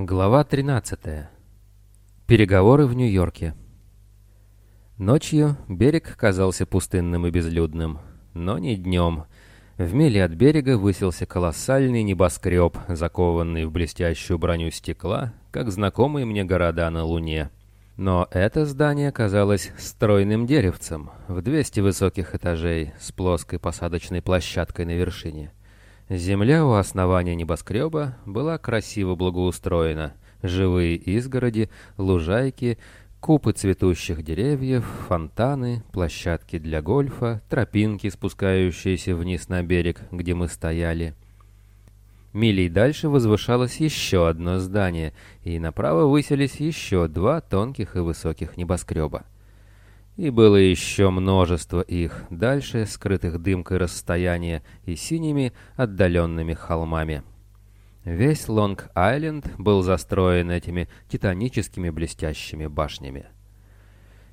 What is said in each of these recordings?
Глава 13. Переговоры в Нью-Йорке. Ночью берег казался пустынным и безлюдным, но не днем. В миле от берега высился колоссальный небоскреб, закованный в блестящую броню стекла, как знакомые мне города на Луне. Но это здание казалось стройным деревцем в 200 высоких этажей с плоской посадочной площадкой на вершине. Земля у основания небоскреба была красиво благоустроена. Живые изгороди, лужайки, купы цветущих деревьев, фонтаны, площадки для гольфа, тропинки, спускающиеся вниз на берег, где мы стояли. Милей дальше возвышалось еще одно здание, и направо высились еще два тонких и высоких небоскреба. И было еще множество их, дальше скрытых дымкой расстояния и синими отдаленными холмами. Весь Лонг-Айленд был застроен этими титаническими блестящими башнями.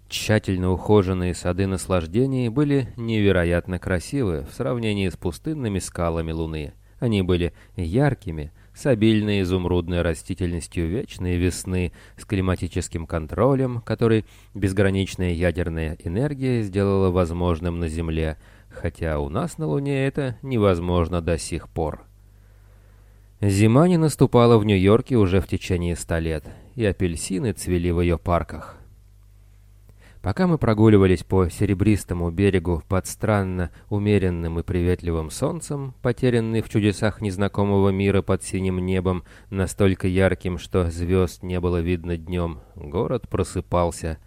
Тщательно ухоженные сады наслаждений были невероятно красивы в сравнении с пустынными скалами Луны. Они были яркими, с обильной изумрудной растительностью вечной весны, с климатическим контролем, который безграничная ядерная энергия сделала возможным на Земле, хотя у нас на Луне это невозможно до сих пор. Зима не наступала в Нью-Йорке уже в течение ста лет, и апельсины цвели в ее парках. Пока мы прогуливались по серебристому берегу под странно умеренным и приветливым солнцем, потерянный в чудесах незнакомого мира под синим небом, настолько ярким, что звезд не было видно днем, город просыпался.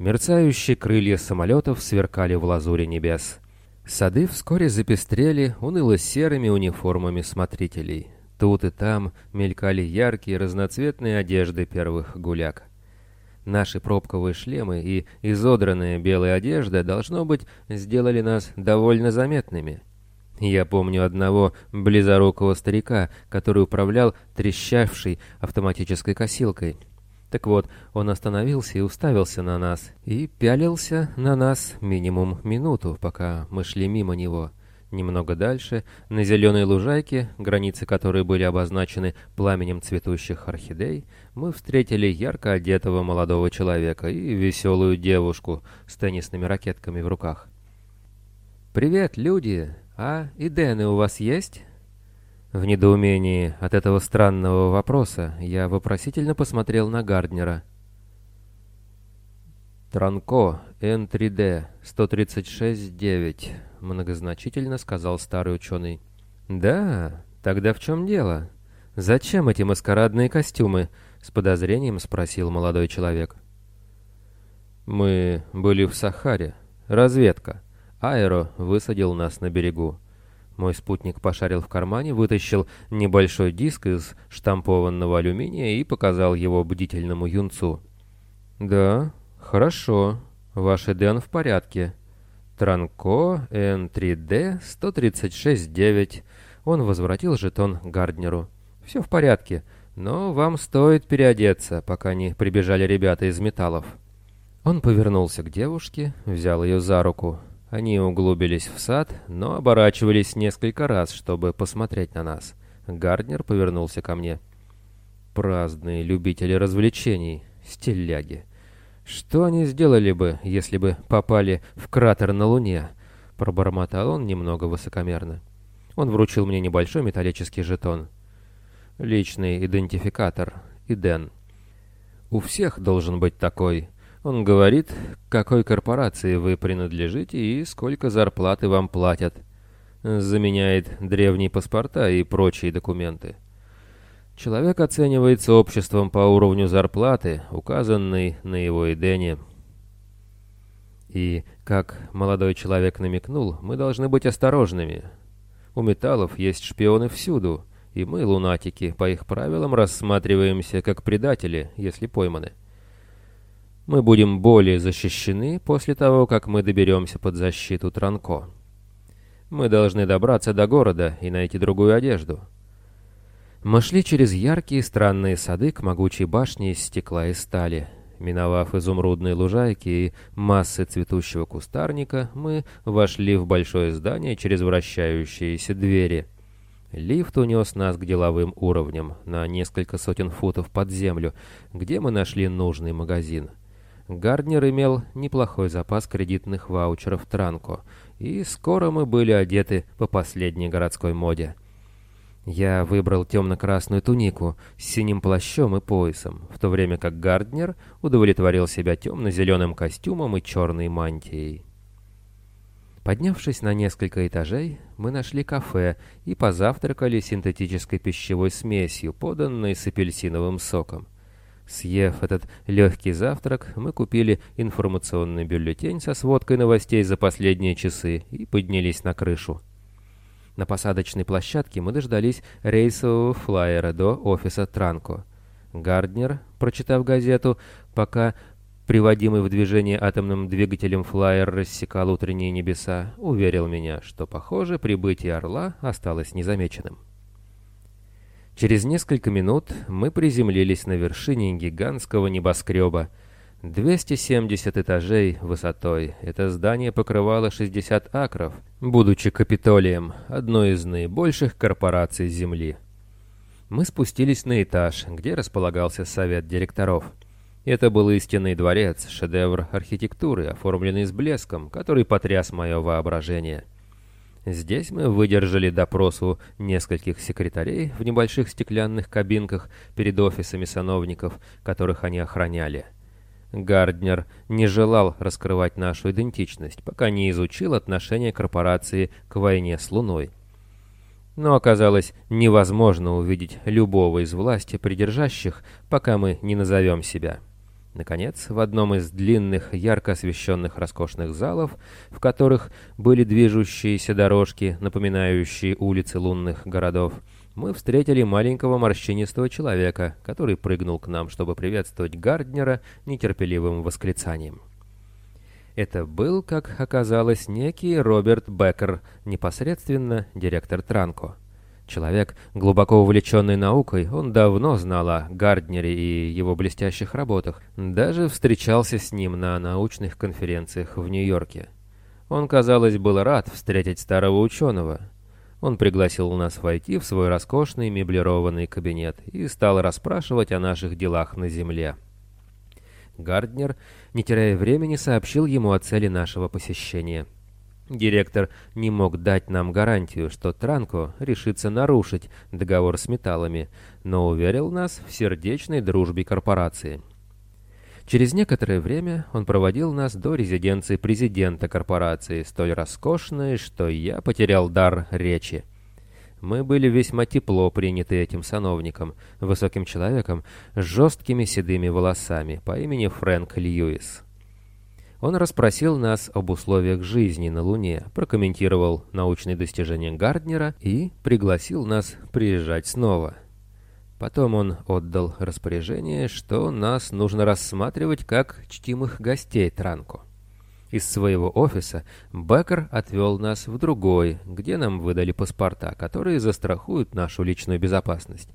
Мерцающие крылья самолетов сверкали в лазуре небес. Сады вскоре запестрели уныло-серыми униформами смотрителей. Тут и там мелькали яркие разноцветные одежды первых гуляк. Наши пробковые шлемы и изодранная белая одежда, должно быть, сделали нас довольно заметными. Я помню одного близорукого старика, который управлял трещавшей автоматической косилкой. Так вот, он остановился и уставился на нас, и пялился на нас минимум минуту, пока мы шли мимо него. Немного дальше, на зеленой лужайке, границы которой были обозначены пламенем цветущих орхидей, мы встретили ярко одетого молодого человека и веселую девушку с теннисными ракетками в руках. «Привет, люди! А и Дэны у вас есть?» В недоумении от этого странного вопроса я вопросительно посмотрел на Гарднера. «Транко, Н3Д, 136-9», — многозначительно сказал старый ученый. «Да? Тогда в чем дело? Зачем эти маскарадные костюмы?» — с подозрением спросил молодой человек. «Мы были в Сахаре. Разведка. Аэро высадил нас на берегу. Мой спутник пошарил в кармане, вытащил небольшой диск из штампованного алюминия и показал его бдительному юнцу. «Да, «Хорошо. Ваш Эден в порядке. Транко Н3Д 136-9». Он возвратил жетон Гарднеру. «Все в порядке, но вам стоит переодеться, пока не прибежали ребята из металлов». Он повернулся к девушке, взял ее за руку. Они углубились в сад, но оборачивались несколько раз, чтобы посмотреть на нас. Гарднер повернулся ко мне. «Праздные любители развлечений, стиляги». «Что они сделали бы, если бы попали в кратер на Луне?» Пробормотал он немного высокомерно. Он вручил мне небольшой металлический жетон. Личный идентификатор. Иден. У всех должен быть такой. Он говорит, какой корпорации вы принадлежите и сколько зарплаты вам платят. Заменяет древние паспорта и прочие документы. Человек оценивается обществом по уровню зарплаты, указанной на его Эдене. И, как молодой человек намекнул, мы должны быть осторожными. У металлов есть шпионы всюду, и мы, лунатики, по их правилам рассматриваемся как предатели, если пойманы. Мы будем более защищены после того, как мы доберемся под защиту Транко. Мы должны добраться до города и найти другую одежду. Мы шли через яркие странные сады к могучей башне из стекла и стали. Миновав изумрудные лужайки и массы цветущего кустарника, мы вошли в большое здание через вращающиеся двери. Лифт унес нас к деловым уровням, на несколько сотен футов под землю, где мы нашли нужный магазин. Гарднер имел неплохой запас кредитных ваучеров Транко, и скоро мы были одеты по последней городской моде. Я выбрал темно-красную тунику с синим плащом и поясом, в то время как Гарднер удовлетворил себя темно-зеленым костюмом и черной мантией. Поднявшись на несколько этажей, мы нашли кафе и позавтракали синтетической пищевой смесью, поданной с апельсиновым соком. Съев этот легкий завтрак, мы купили информационный бюллетень со сводкой новостей за последние часы и поднялись на крышу. На посадочной площадке мы дождались рейсового флайера до офиса Транко. Гарднер, прочитав газету, пока Приводимый в движение атомным двигателем флайер рассекал утренние небеса, уверил меня, что, похоже, прибытие Орла осталось незамеченным. Через несколько минут мы приземлились на вершине гигантского небоскреба. 270 этажей высотой. Это здание покрывало 60 акров, будучи Капитолием, одной из наибольших корпораций Земли. Мы спустились на этаж, где располагался совет директоров. Это был истинный дворец, шедевр архитектуры, оформленный с блеском, который потряс мое воображение. Здесь мы выдержали допросу нескольких секретарей в небольших стеклянных кабинках перед офисами сановников, которых они охраняли. Гарднер не желал раскрывать нашу идентичность, пока не изучил отношение корпорации к войне с Луной. Но оказалось невозможно увидеть любого из власти придержащих, пока мы не назовем себя. Наконец, в одном из длинных, ярко освещенных роскошных залов, в которых были движущиеся дорожки, напоминающие улицы лунных городов, мы встретили маленького морщинистого человека, который прыгнул к нам, чтобы приветствовать Гарднера нетерпеливым восклицанием. Это был, как оказалось, некий Роберт Беккер, непосредственно директор Транко. Человек, глубоко увлеченный наукой, он давно знал о Гарднере и его блестящих работах, даже встречался с ним на научных конференциях в Нью-Йорке. Он, казалось, был рад встретить старого ученого. Он пригласил нас войти в свой роскошный меблированный кабинет и стал расспрашивать о наших делах на Земле. Гарднер, не теряя времени, сообщил ему о цели нашего посещения – Директор не мог дать нам гарантию, что Транко решится нарушить договор с металлами, но уверил нас в сердечной дружбе корпорации. Через некоторое время он проводил нас до резиденции президента корпорации, столь роскошной, что я потерял дар речи. Мы были весьма тепло приняты этим сановником, высоким человеком с жесткими седыми волосами по имени Фрэнк Льюис. Он расспросил нас об условиях жизни на Луне, прокомментировал научные достижения Гарднера и пригласил нас приезжать снова. Потом он отдал распоряжение, что нас нужно рассматривать как чтимых гостей Транко. Из своего офиса Беккер отвел нас в другой, где нам выдали паспорта, которые застрахуют нашу личную безопасность.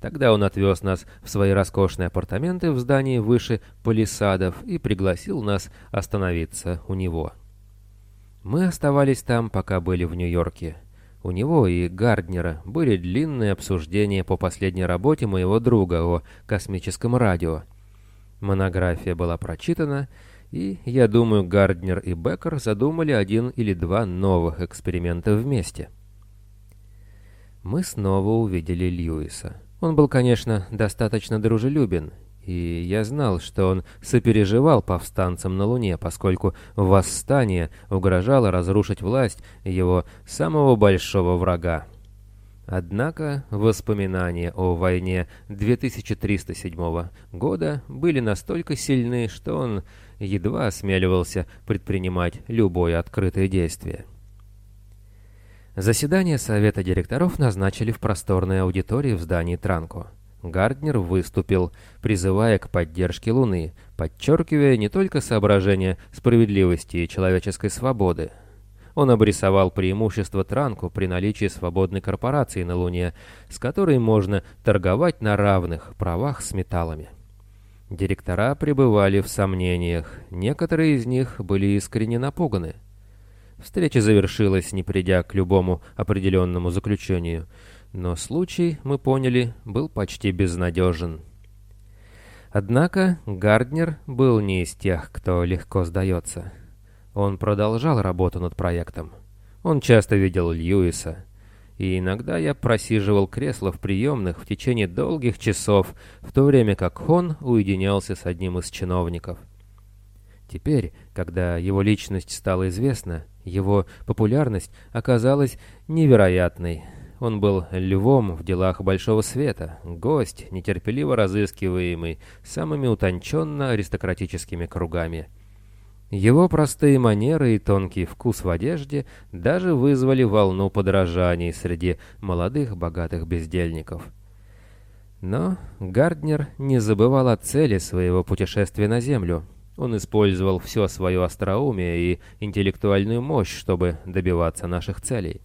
Тогда он отвез нас в свои роскошные апартаменты в здании выше палисадов и пригласил нас остановиться у него. Мы оставались там, пока были в Нью-Йорке. У него и Гарднера были длинные обсуждения по последней работе моего друга о космическом радио. Монография была прочитана, и, я думаю, Гарднер и Беккер задумали один или два новых эксперимента вместе. Мы снова увидели Льюиса. Он был, конечно, достаточно дружелюбен, и я знал, что он сопереживал повстанцам на Луне, поскольку восстание угрожало разрушить власть его самого большого врага. Однако воспоминания о войне 2307 года были настолько сильны, что он едва осмеливался предпринимать любое открытое действие. Заседание совета директоров назначили в просторной аудитории в здании Транко. Гарднер выступил, призывая к поддержке Луны, подчеркивая не только соображения справедливости и человеческой свободы. Он обрисовал преимущество Транку при наличии свободной корпорации на Луне, с которой можно торговать на равных правах с металлами. Директора пребывали в сомнениях, некоторые из них были искренне напуганы. Встреча завершилась, не придя к любому определенному заключению. Но случай, мы поняли, был почти безнадежен. Однако Гарднер был не из тех, кто легко сдается. Он продолжал работу над проектом. Он часто видел Льюиса. И иногда я просиживал кресло в приемных в течение долгих часов, в то время как он уединялся с одним из чиновников. Теперь, когда его личность стала известна, его популярность оказалась невероятной. Он был львом в делах большого света, гость, нетерпеливо разыскиваемый самыми утонченно-аристократическими кругами. Его простые манеры и тонкий вкус в одежде даже вызвали волну подражаний среди молодых богатых бездельников. Но Гарднер не забывал о цели своего путешествия на Землю — он использовал все свое остроумие и интеллектуальную мощь, чтобы добиваться наших целей.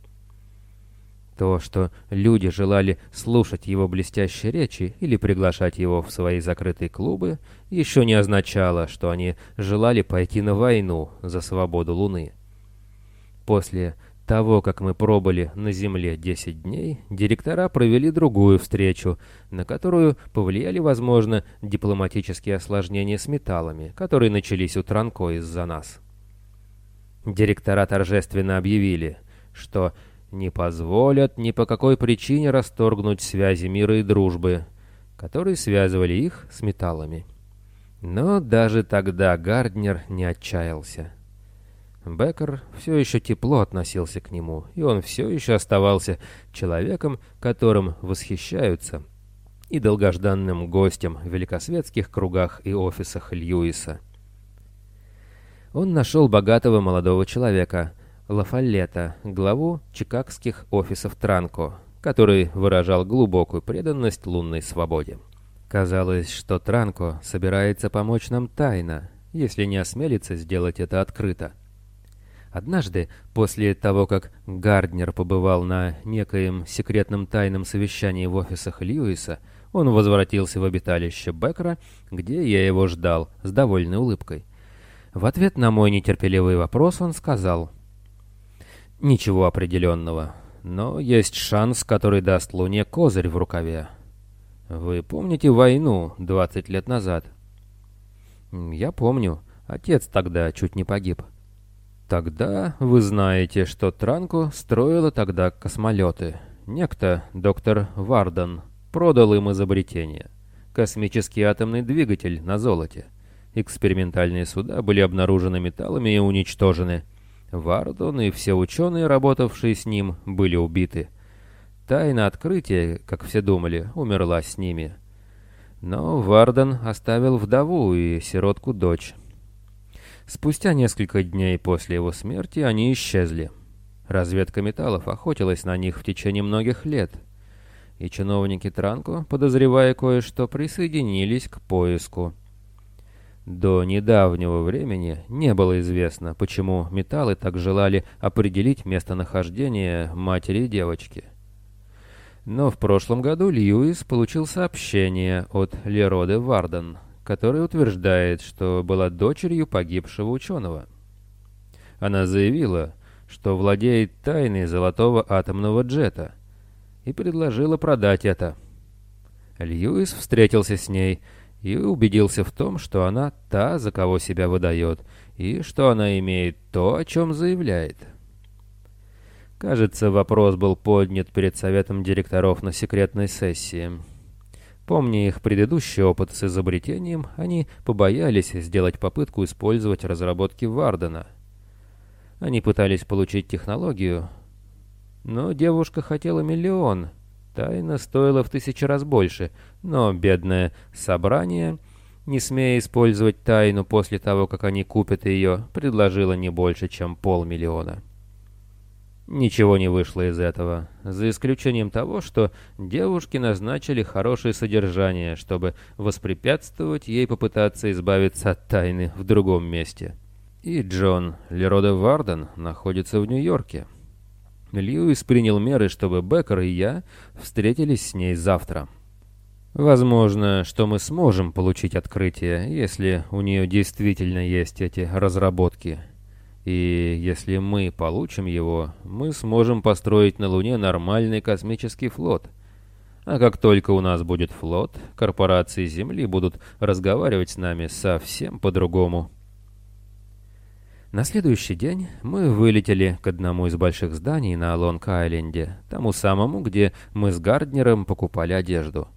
То, что люди желали слушать его блестящие речи или приглашать его в свои закрытые клубы, еще не означало, что они желали пойти на войну за свободу Луны. После того, как мы пробыли на Земле 10 дней, директора провели другую встречу, на которую повлияли, возможно, дипломатические осложнения с металлами, которые начались у Транко из-за нас. Директора торжественно объявили, что не позволят ни по какой причине расторгнуть связи мира и дружбы, которые связывали их с металлами. Но даже тогда Гарднер не отчаялся. Беккер все еще тепло относился к нему, и он все еще оставался человеком, которым восхищаются, и долгожданным гостем в великосветских кругах и офисах Льюиса. Он нашел богатого молодого человека, Лафаллета, главу чикагских офисов Транко, который выражал глубокую преданность лунной свободе. Казалось, что Транко собирается помочь нам тайно, если не осмелится сделать это открыто. Однажды, после того, как Гарднер побывал на некоем секретном тайном совещании в офисах Льюиса, он возвратился в обиталище Беккера, где я его ждал, с довольной улыбкой. В ответ на мой нетерпеливый вопрос он сказал, «Ничего определенного, но есть шанс, который даст Луне козырь в рукаве. Вы помните войну 20 лет назад?» «Я помню. Отец тогда чуть не погиб». Тогда вы знаете, что Транку строила тогда космолеты. Некто, доктор Варден, продал им изобретение. Космический атомный двигатель на золоте. Экспериментальные суда были обнаружены металлами и уничтожены. Варден и все ученые, работавшие с ним, были убиты. Тайна открытия, как все думали, умерла с ними. Но Варден оставил вдову и сиротку дочь. Спустя несколько дней после его смерти они исчезли. Разведка металлов охотилась на них в течение многих лет, и чиновники Транко, подозревая кое-что, присоединились к поиску. До недавнего времени не было известно, почему металлы так желали определить местонахождение матери и девочки. Но в прошлом году Льюис получил сообщение от Лероды Варден, который утверждает, что была дочерью погибшего ученого. Она заявила, что владеет тайной золотого атомного джета, и предложила продать это. Льюис встретился с ней и убедился в том, что она та, за кого себя выдает, и что она имеет то, о чем заявляет. Кажется, вопрос был поднят перед советом директоров на секретной сессии. Помня их предыдущий опыт с изобретением, они побоялись сделать попытку использовать разработки Вардена. Они пытались получить технологию, но девушка хотела миллион. Тайна стоила в тысячу раз больше, но бедное собрание, не смея использовать тайну после того, как они купят ее, предложило не больше, чем полмиллиона. Ничего не вышло из этого, за исключением того, что девушки назначили хорошее содержание, чтобы воспрепятствовать ей попытаться избавиться от тайны в другом месте. И Джон Лерода Варден находится в Нью-Йорке. Льюис принял меры, чтобы Беккер и я встретились с ней завтра. Возможно, что мы сможем получить открытие, если у нее действительно есть эти разработки. И если мы получим его, мы сможем построить на Луне нормальный космический флот. А как только у нас будет флот, корпорации Земли будут разговаривать с нами совсем по-другому. На следующий день мы вылетели к одному из больших зданий на Лонг-Айленде, тому самому, где мы с Гарднером покупали одежду.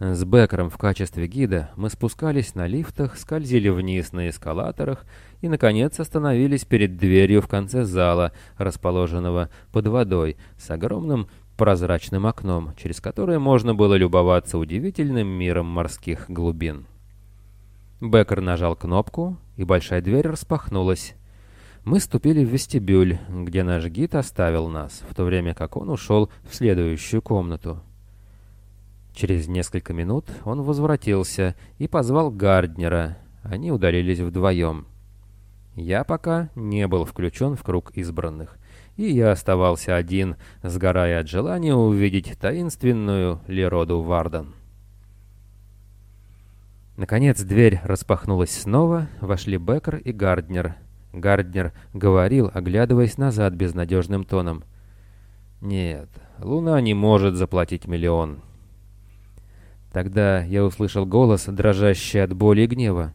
С Беккером в качестве гида мы спускались на лифтах, скользили вниз на эскалаторах и, наконец, остановились перед дверью в конце зала, расположенного под водой, с огромным прозрачным окном, через которое можно было любоваться удивительным миром морских глубин. Беккер нажал кнопку, и большая дверь распахнулась. Мы ступили в вестибюль, где наш гид оставил нас, в то время как он ушел в следующую комнату. Через несколько минут он возвратился и позвал Гарднера. Они удалились вдвоем. Я пока не был включен в круг избранных, и я оставался один, сгорая от желания увидеть таинственную Лероду Вардан. Наконец дверь распахнулась снова, вошли Беккер и Гарднер — Гарднер говорил, оглядываясь назад безнадежным тоном. «Нет, Луна не может заплатить миллион». Тогда я услышал голос, дрожащий от боли и гнева.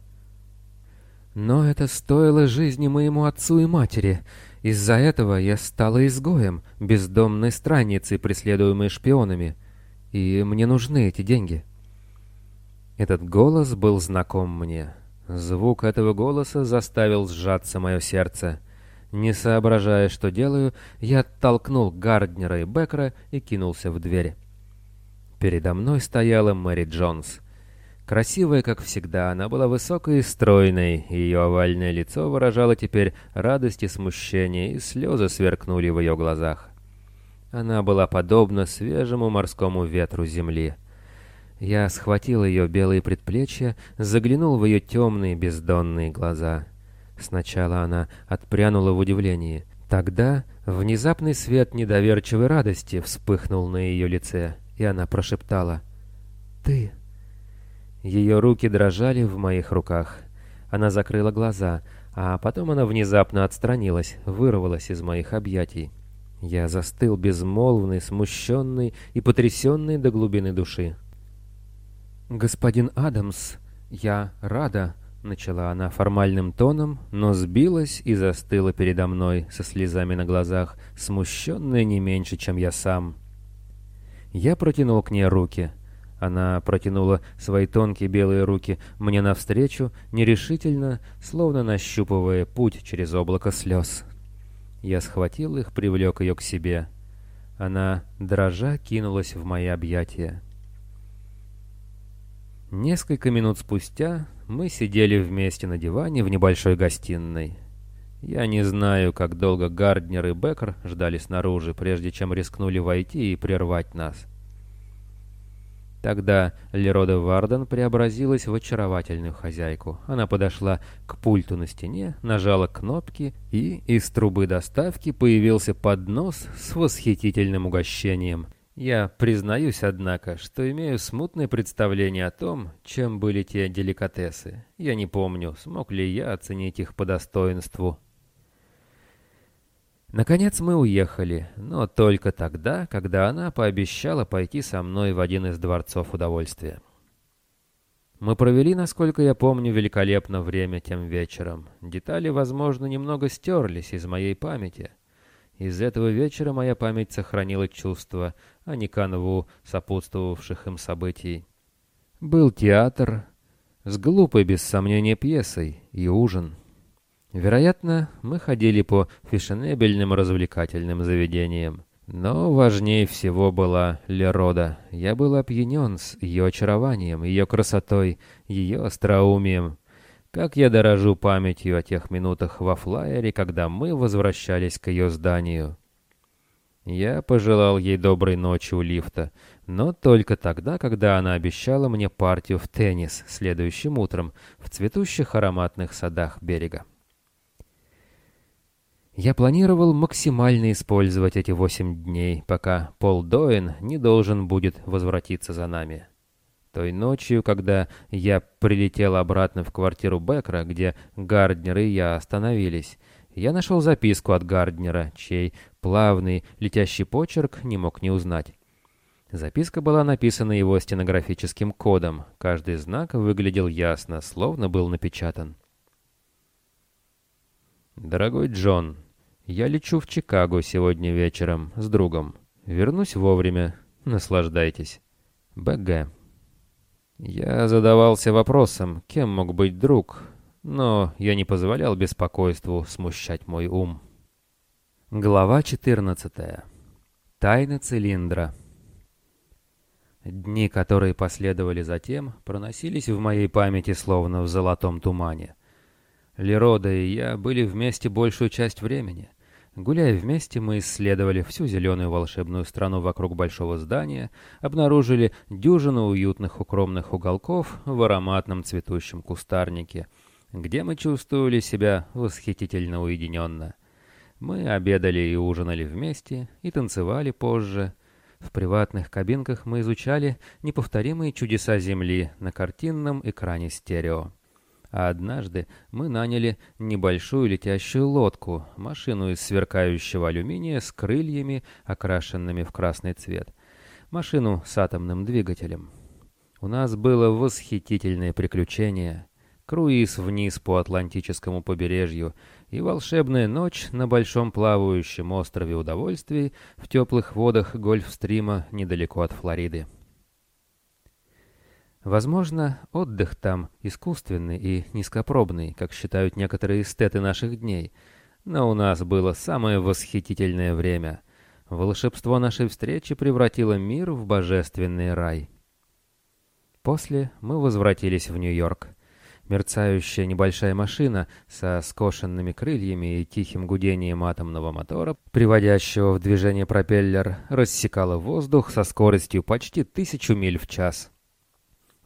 «Но это стоило жизни моему отцу и матери. Из-за этого я стала изгоем, бездомной странницей, преследуемой шпионами. И мне нужны эти деньги». Этот голос был знаком мне. Звук этого голоса заставил сжаться мое сердце. Не соображая, что делаю, я оттолкнул Гарднера и Беккера и кинулся в дверь. Передо мной стояла Мэри Джонс. Красивая, как всегда, она была высокой и стройной, и ее овальное лицо выражало теперь радость и смущение, и слезы сверкнули в ее глазах. Она была подобна свежему морскому ветру земли. Я схватил ее белые предплечья, заглянул в ее темные бездонные глаза. Сначала она отпрянула в удивлении. Тогда внезапный свет недоверчивой радости вспыхнул на ее лице, и она прошептала «Ты». Ее руки дрожали в моих руках. Она закрыла глаза, а потом она внезапно отстранилась, вырвалась из моих объятий. Я застыл безмолвный, смущенный и потрясенный до глубины души. «Господин Адамс, я рада», — начала она формальным тоном, но сбилась и застыла передо мной со слезами на глазах, смущенная не меньше, чем я сам. Я протянул к ней руки. Она протянула свои тонкие белые руки мне навстречу, нерешительно, словно нащупывая путь через облако слез. Я схватил их, привлек ее к себе. Она, дрожа, кинулась в мои объятия. Несколько минут спустя мы сидели вместе на диване в небольшой гостиной. Я не знаю, как долго Гарднер и Беккер ждали снаружи, прежде чем рискнули войти и прервать нас. Тогда Лерода Варден преобразилась в очаровательную хозяйку. Она подошла к пульту на стене, нажала кнопки, и из трубы доставки появился поднос с восхитительным угощением. Я признаюсь, однако, что имею смутное представление о том, чем были те деликатесы. Я не помню, смог ли я оценить их по достоинству. Наконец мы уехали, но только тогда, когда она пообещала пойти со мной в один из дворцов удовольствия. Мы провели, насколько я помню, великолепно время тем вечером. Детали, возможно, немного стерлись из моей памяти — из этого вечера моя память сохранила чувства, а не канву сопутствовавших им событий. Был театр с глупой, без сомнения, пьесой и ужин. Вероятно, мы ходили по фешенебельным развлекательным заведениям. Но важнее всего была Лерода. Я был опьянен с ее очарованием, ее красотой, ее остроумием. Как я дорожу памятью о тех минутах во флайере, когда мы возвращались к ее зданию. Я пожелал ей доброй ночи у лифта, но только тогда, когда она обещала мне партию в теннис следующим утром в цветущих ароматных садах берега. Я планировал максимально использовать эти восемь дней, пока Пол Доин не должен будет возвратиться за нами. Той ночью, когда я прилетел обратно в квартиру Беккера, где Гарднер и я остановились, Я нашел записку от Гарднера, чей плавный летящий почерк не мог не узнать. Записка была написана его стенографическим кодом. Каждый знак выглядел ясно, словно был напечатан. «Дорогой Джон, я лечу в Чикаго сегодня вечером с другом. Вернусь вовремя. Наслаждайтесь. БГ». Я задавался вопросом, кем мог быть друг, но я не позволял беспокойству смущать мой ум. Глава 14. Тайна цилиндра. Дни, которые последовали затем, проносились в моей памяти словно в золотом тумане. Лерода и я были вместе большую часть времени. Гуляя вместе, мы исследовали всю зеленую волшебную страну вокруг большого здания, обнаружили дюжину уютных укромных уголков в ароматном цветущем кустарнике, где мы чувствовали себя восхитительно уединенно. Мы обедали и ужинали вместе, и танцевали позже — в приватных кабинках мы изучали неповторимые чудеса Земли на картинном экране стерео. А однажды мы наняли небольшую летящую лодку, машину из сверкающего алюминия с крыльями, окрашенными в красный цвет. Машину с атомным двигателем. У нас было восхитительное приключение. Круиз вниз по Атлантическому побережью — и волшебная ночь на большом плавающем острове удовольствий в теплых водах Гольфстрима недалеко от Флориды. Возможно, отдых там искусственный и низкопробный, как считают некоторые эстеты наших дней, но у нас было самое восхитительное время. Волшебство нашей встречи превратило мир в божественный рай. После мы возвратились в Нью-Йорк. Мерцающая небольшая машина со скошенными крыльями и тихим гудением атомного мотора, приводящего в движение пропеллер, рассекала воздух со скоростью почти тысячу миль в час.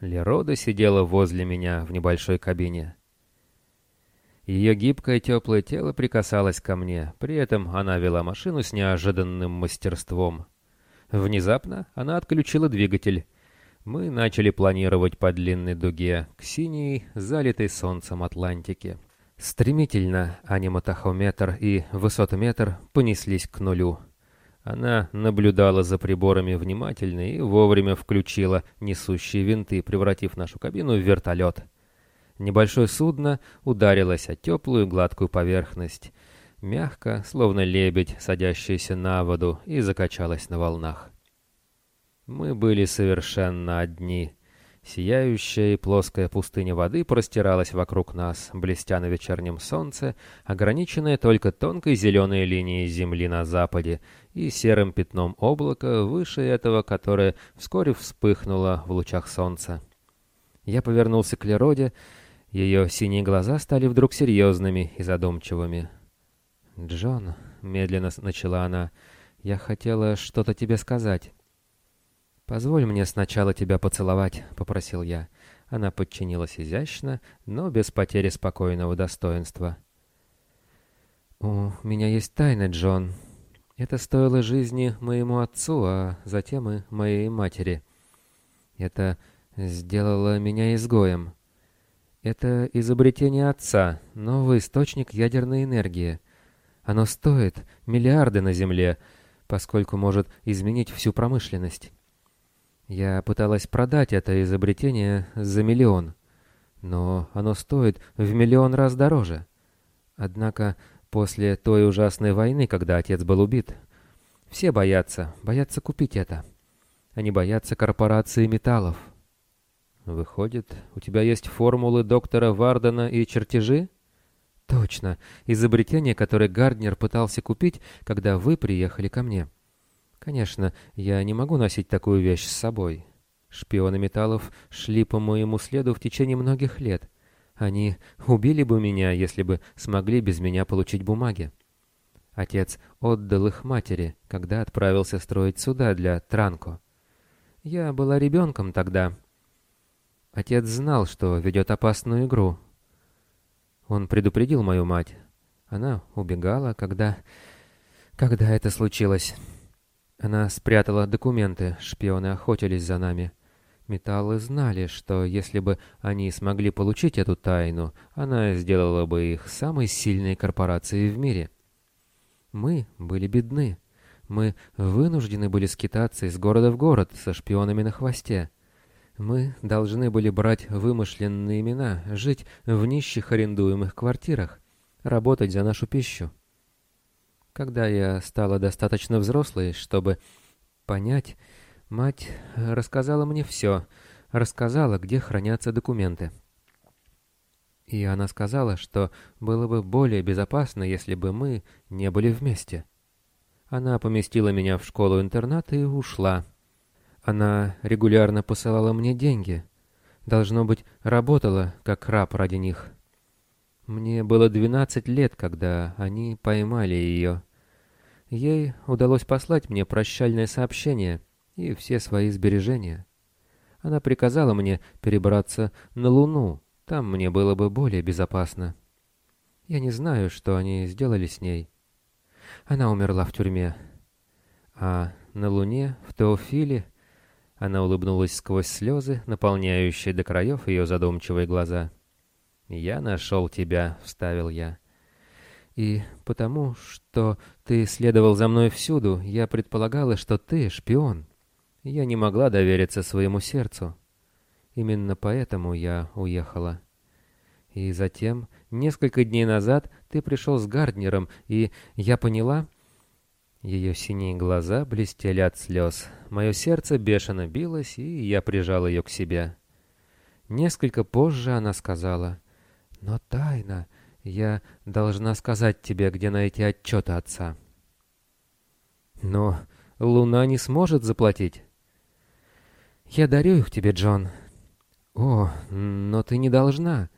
Лерода сидела возле меня в небольшой кабине. Ее гибкое теплое тело прикасалось ко мне, при этом она вела машину с неожиданным мастерством. Внезапно она отключила двигатель, мы начали планировать по длинной дуге к синей, залитой солнцем Атлантике. Стремительно аниматахометр и высотометр понеслись к нулю. Она наблюдала за приборами внимательно и вовремя включила несущие винты, превратив нашу кабину в вертолет. Небольшое судно ударилось о теплую гладкую поверхность, мягко, словно лебедь, садящийся на воду, и закачалось на волнах. Мы были совершенно одни. Сияющая и плоская пустыня воды простиралась вокруг нас, блестя на вечернем солнце, ограниченная только тонкой зеленой линией земли на западе и серым пятном облака выше этого, которое вскоре вспыхнуло в лучах солнца. Я повернулся к Лероде, ее синие глаза стали вдруг серьезными и задумчивыми. «Джон», — медленно начала она, — «я хотела что-то тебе сказать». «Позволь мне сначала тебя поцеловать», — попросил я. Она подчинилась изящно, но без потери спокойного достоинства. «У меня есть тайна, Джон. Это стоило жизни моему отцу, а затем и моей матери. Это сделало меня изгоем. Это изобретение отца, новый источник ядерной энергии. Оно стоит миллиарды на Земле, поскольку может изменить всю промышленность». Я пыталась продать это изобретение за миллион, но оно стоит в миллион раз дороже. Однако после той ужасной войны, когда отец был убит, все боятся, боятся купить это. Они боятся корпорации металлов. Выходит, у тебя есть формулы доктора Вардена и чертежи? Точно, изобретение, которое Гарднер пытался купить, когда вы приехали ко мне. — Конечно, я не могу носить такую вещь с собой. Шпионы металлов шли по моему следу в течение многих лет. Они убили бы меня, если бы смогли без меня получить бумаги. Отец отдал их матери, когда отправился строить суда для Транко. Я была ребенком тогда. Отец знал, что ведет опасную игру. Он предупредил мою мать. Она убегала, когда... когда это случилось. Она спрятала документы, шпионы охотились за нами. Металлы знали, что если бы они смогли получить эту тайну, она сделала бы их самой сильной корпорацией в мире. Мы были бедны. Мы вынуждены были скитаться из города в город со шпионами на хвосте. Мы должны были брать вымышленные имена, жить в нищих арендуемых квартирах, работать за нашу пищу. Когда я стала достаточно взрослой, чтобы понять, мать рассказала мне все, рассказала, где хранятся документы. И она сказала, что было бы более безопасно, если бы мы не были вместе. Она поместила меня в школу-интернат и ушла. Она регулярно посылала мне деньги. Должно быть, работала, как раб ради них. Мне было двенадцать лет, когда они поймали ее. Ей удалось послать мне прощальное сообщение и все свои сбережения. Она приказала мне перебраться на Луну, там мне было бы более безопасно. Я не знаю, что они сделали с ней. Она умерла в тюрьме. А на Луне, в Теофиле, она улыбнулась сквозь слезы, наполняющие до краев ее задумчивые глаза. «Я нашел тебя», — вставил я. «И потому, что ты следовал за мной всюду, я предполагала, что ты шпион. Я не могла довериться своему сердцу. Именно поэтому я уехала». И затем, несколько дней назад, ты пришел с Гарднером, и я поняла... Ее синие глаза блестели от слез. Мое сердце бешено билось, и я прижал ее к себе. Несколько позже она сказала, «Но тайна, я должна сказать тебе, где найти отчеты отца». «Но Луна не сможет заплатить». «Я дарю их тебе, Джон». «О, но ты не должна».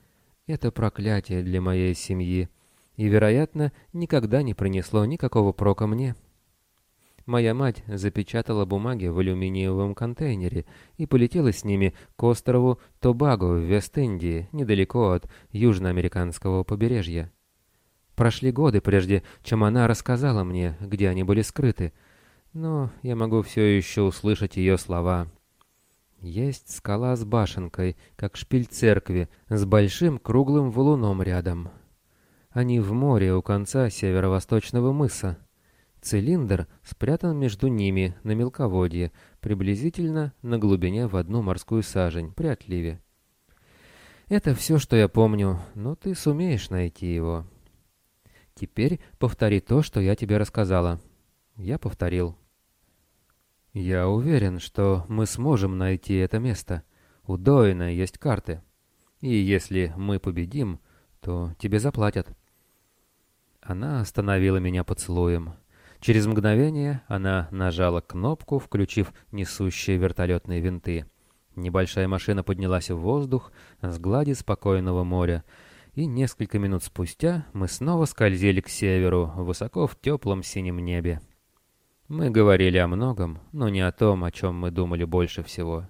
Это проклятие для моей семьи, и, вероятно, никогда не принесло никакого прока мне. Моя мать запечатала бумаги в алюминиевом контейнере и полетела с ними к острову Тобаго в Вест-Индии, недалеко от южноамериканского побережья. Прошли годы, прежде чем она рассказала мне, где они были скрыты, но я могу все еще услышать ее слова — есть скала с башенкой, как шпиль церкви, с большим круглым валуном рядом. Они в море у конца северо-восточного мыса. Цилиндр спрятан между ними на мелководье, приблизительно на глубине в одну морскую сажень, при отливе. Это все, что я помню, но ты сумеешь найти его. Теперь повтори то, что я тебе рассказала. Я повторил. «Я уверен, что мы сможем найти это место. У Дойна есть карты. И если мы победим, то тебе заплатят». Она остановила меня поцелуем. Через мгновение она нажала кнопку, включив несущие вертолетные винты. Небольшая машина поднялась в воздух с глади спокойного моря, и несколько минут спустя мы снова скользили к северу, высоко в теплом синем небе. Мы говорили о многом, но не о том, о чем мы думали больше всего.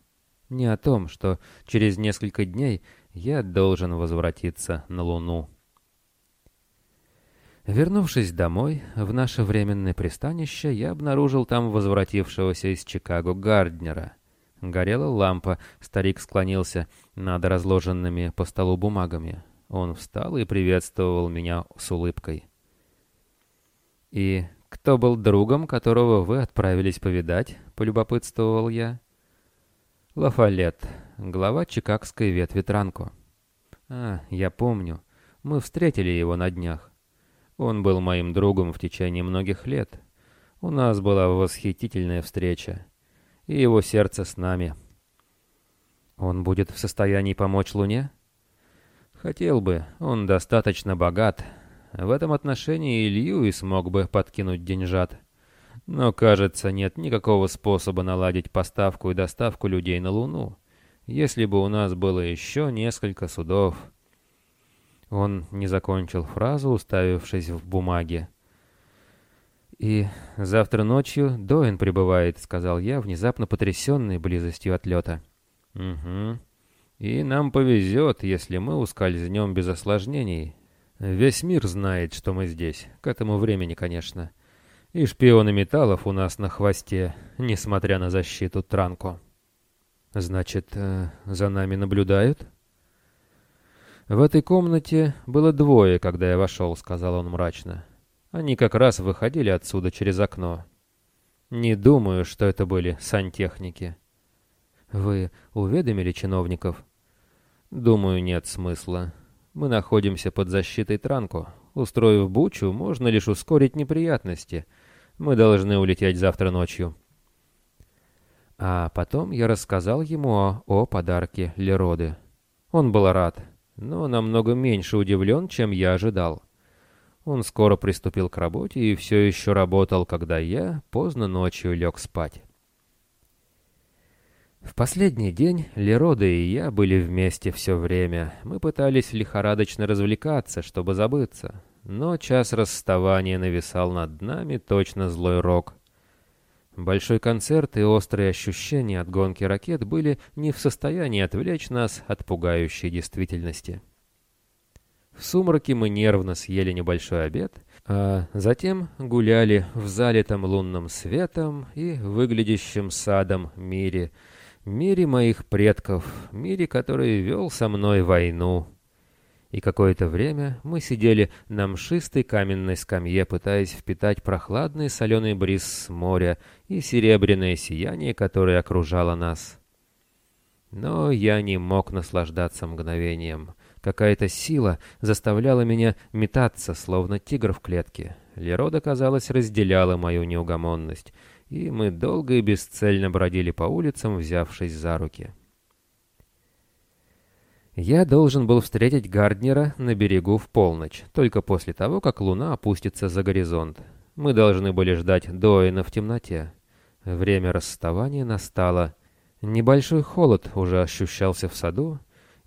Не о том, что через несколько дней я должен возвратиться на Луну. Вернувшись домой, в наше временное пристанище, я обнаружил там возвратившегося из Чикаго Гарднера. Горела лампа, старик склонился над разложенными по столу бумагами. Он встал и приветствовал меня с улыбкой. «И «Кто был другом, которого вы отправились повидать?» — полюбопытствовал я. «Лафалет, глава чикагской ветви Транко». «А, я помню. Мы встретили его на днях. Он был моим другом в течение многих лет. У нас была восхитительная встреча. И его сердце с нами». «Он будет в состоянии помочь Луне?» «Хотел бы. Он достаточно богат, в этом отношении и Льюис мог бы подкинуть деньжат. Но, кажется, нет никакого способа наладить поставку и доставку людей на Луну. Если бы у нас было еще несколько судов... Он не закончил фразу, уставившись в бумаге. «И завтра ночью Доин прибывает», — сказал я, внезапно потрясенный близостью отлета. «Угу. И нам повезет, если мы ускользнем без осложнений. Весь мир знает, что мы здесь. К этому времени, конечно. И шпионы металлов у нас на хвосте, несмотря на защиту Транко. «Значит, э, за нами наблюдают?» «В этой комнате было двое, когда я вошел», — сказал он мрачно. «Они как раз выходили отсюда через окно. Не думаю, что это были сантехники». «Вы уведомили чиновников?» «Думаю, нет смысла. Мы находимся под защитой Транку. Устроив бучу, можно лишь ускорить неприятности. Мы должны улететь завтра ночью». А потом я рассказал ему о, о подарке Лероды. Он был рад, но намного меньше удивлен, чем я ожидал. Он скоро приступил к работе и все еще работал, когда я поздно ночью лег спать. В последний день Лерода и я были вместе все время. Мы пытались лихорадочно развлекаться, чтобы забыться. Но час расставания нависал над нами точно злой рок. Большой концерт и острые ощущения от гонки ракет были не в состоянии отвлечь нас от пугающей действительности. В сумраке мы нервно съели небольшой обед, а затем гуляли в залитом лунным светом и выглядящем садом мире, мире моих предков, мире, который вел со мной войну и какое-то время мы сидели на мшистой каменной скамье, пытаясь впитать прохладный соленый бриз с моря и серебряное сияние, которое окружало нас. Но я не мог наслаждаться мгновением. Какая-то сила заставляла меня метаться, словно тигр в клетке. Лерода, казалось, разделяла мою неугомонность, и мы долго и бесцельно бродили по улицам, взявшись за руки. Я должен был встретить Гарднера на берегу в полночь, только после того, как луна опустится за горизонт. Мы должны были ждать Доина в темноте. Время расставания настало. Небольшой холод уже ощущался в саду,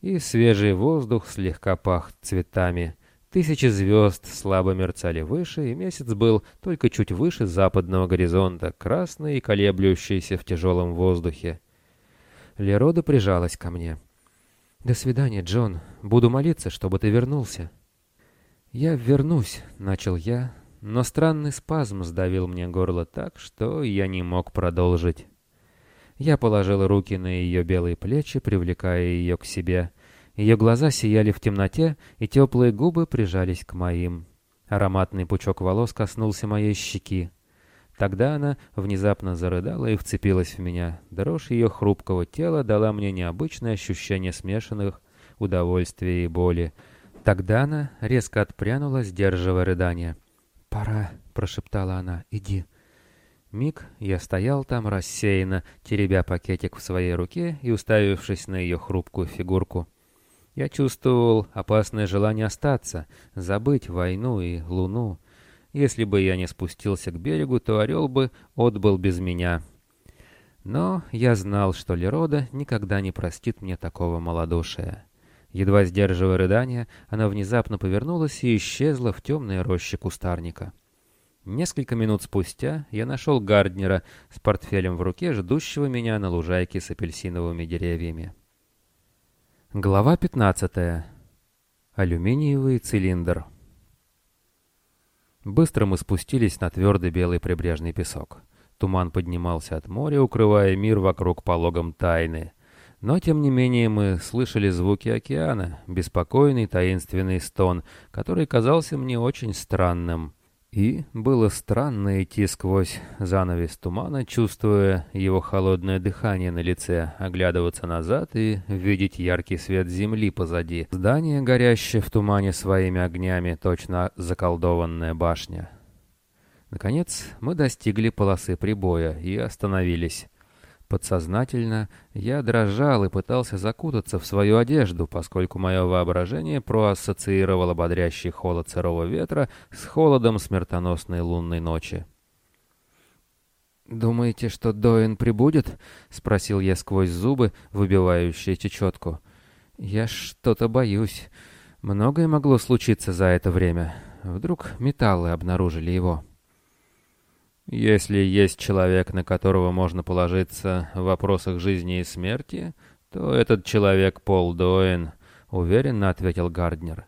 и свежий воздух слегка пах цветами. Тысячи звезд слабо мерцали выше, и месяц был только чуть выше западного горизонта, красный и колеблющийся в тяжелом воздухе. Лерода прижалась ко мне. «До свидания, Джон. Буду молиться, чтобы ты вернулся». «Я вернусь», — начал я, но странный спазм сдавил мне горло так, что я не мог продолжить. Я положил руки на ее белые плечи, привлекая ее к себе. Ее глаза сияли в темноте, и теплые губы прижались к моим. Ароматный пучок волос коснулся моей щеки. Тогда она внезапно зарыдала и вцепилась в меня. Дрожь ее хрупкого тела дала мне необычное ощущение смешанных удовольствия и боли. Тогда она резко отпрянула, сдерживая рыдание. «Пора», — прошептала она, — «иди». Миг я стоял там рассеянно, теребя пакетик в своей руке и уставившись на ее хрупкую фигурку. Я чувствовал опасное желание остаться, забыть войну и луну, если бы я не спустился к берегу, то орел бы отбыл без меня. Но я знал, что Лерода никогда не простит мне такого малодушия. Едва сдерживая рыдания, она внезапно повернулась и исчезла в темной роще кустарника. Несколько минут спустя я нашел Гарднера с портфелем в руке, ждущего меня на лужайке с апельсиновыми деревьями. Глава 15. Алюминиевый цилиндр. Быстро мы спустились на твердый белый прибрежный песок. Туман поднимался от моря, укрывая мир вокруг пологом тайны. Но, тем не менее, мы слышали звуки океана, беспокойный таинственный стон, который казался мне очень странным. И было странно идти сквозь занавес тумана, чувствуя его холодное дыхание на лице, оглядываться назад и видеть яркий свет земли позади. Здание, горящее в тумане своими огнями, точно заколдованная башня. Наконец, мы достигли полосы прибоя и остановились. Подсознательно я дрожал и пытался закутаться в свою одежду, поскольку мое воображение проассоциировало бодрящий холод сырого ветра с холодом смертоносной лунной ночи. «Думаете, что Доин прибудет?» — спросил я сквозь зубы, выбивающие чечетку. «Я что-то боюсь. Многое могло случиться за это время. Вдруг металлы обнаружили его». Если есть человек, на которого можно положиться в вопросах жизни и смерти, то этот человек Пол Доэн, уверенно ответил Гарднер.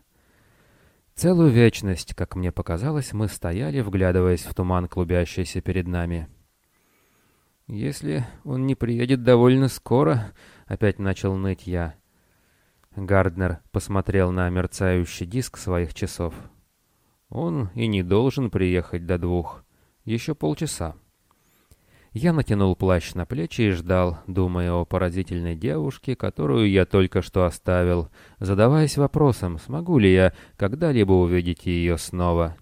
Целую вечность, как мне показалось, мы стояли, вглядываясь в туман, клубящийся перед нами. «Если он не приедет довольно скоро», — опять начал ныть я. Гарднер посмотрел на мерцающий диск своих часов. «Он и не должен приехать до двух. Еще полчаса». Я натянул плащ на плечи и ждал, думая о поразительной девушке, которую я только что оставил, задаваясь вопросом, смогу ли я когда-либо увидеть ее снова.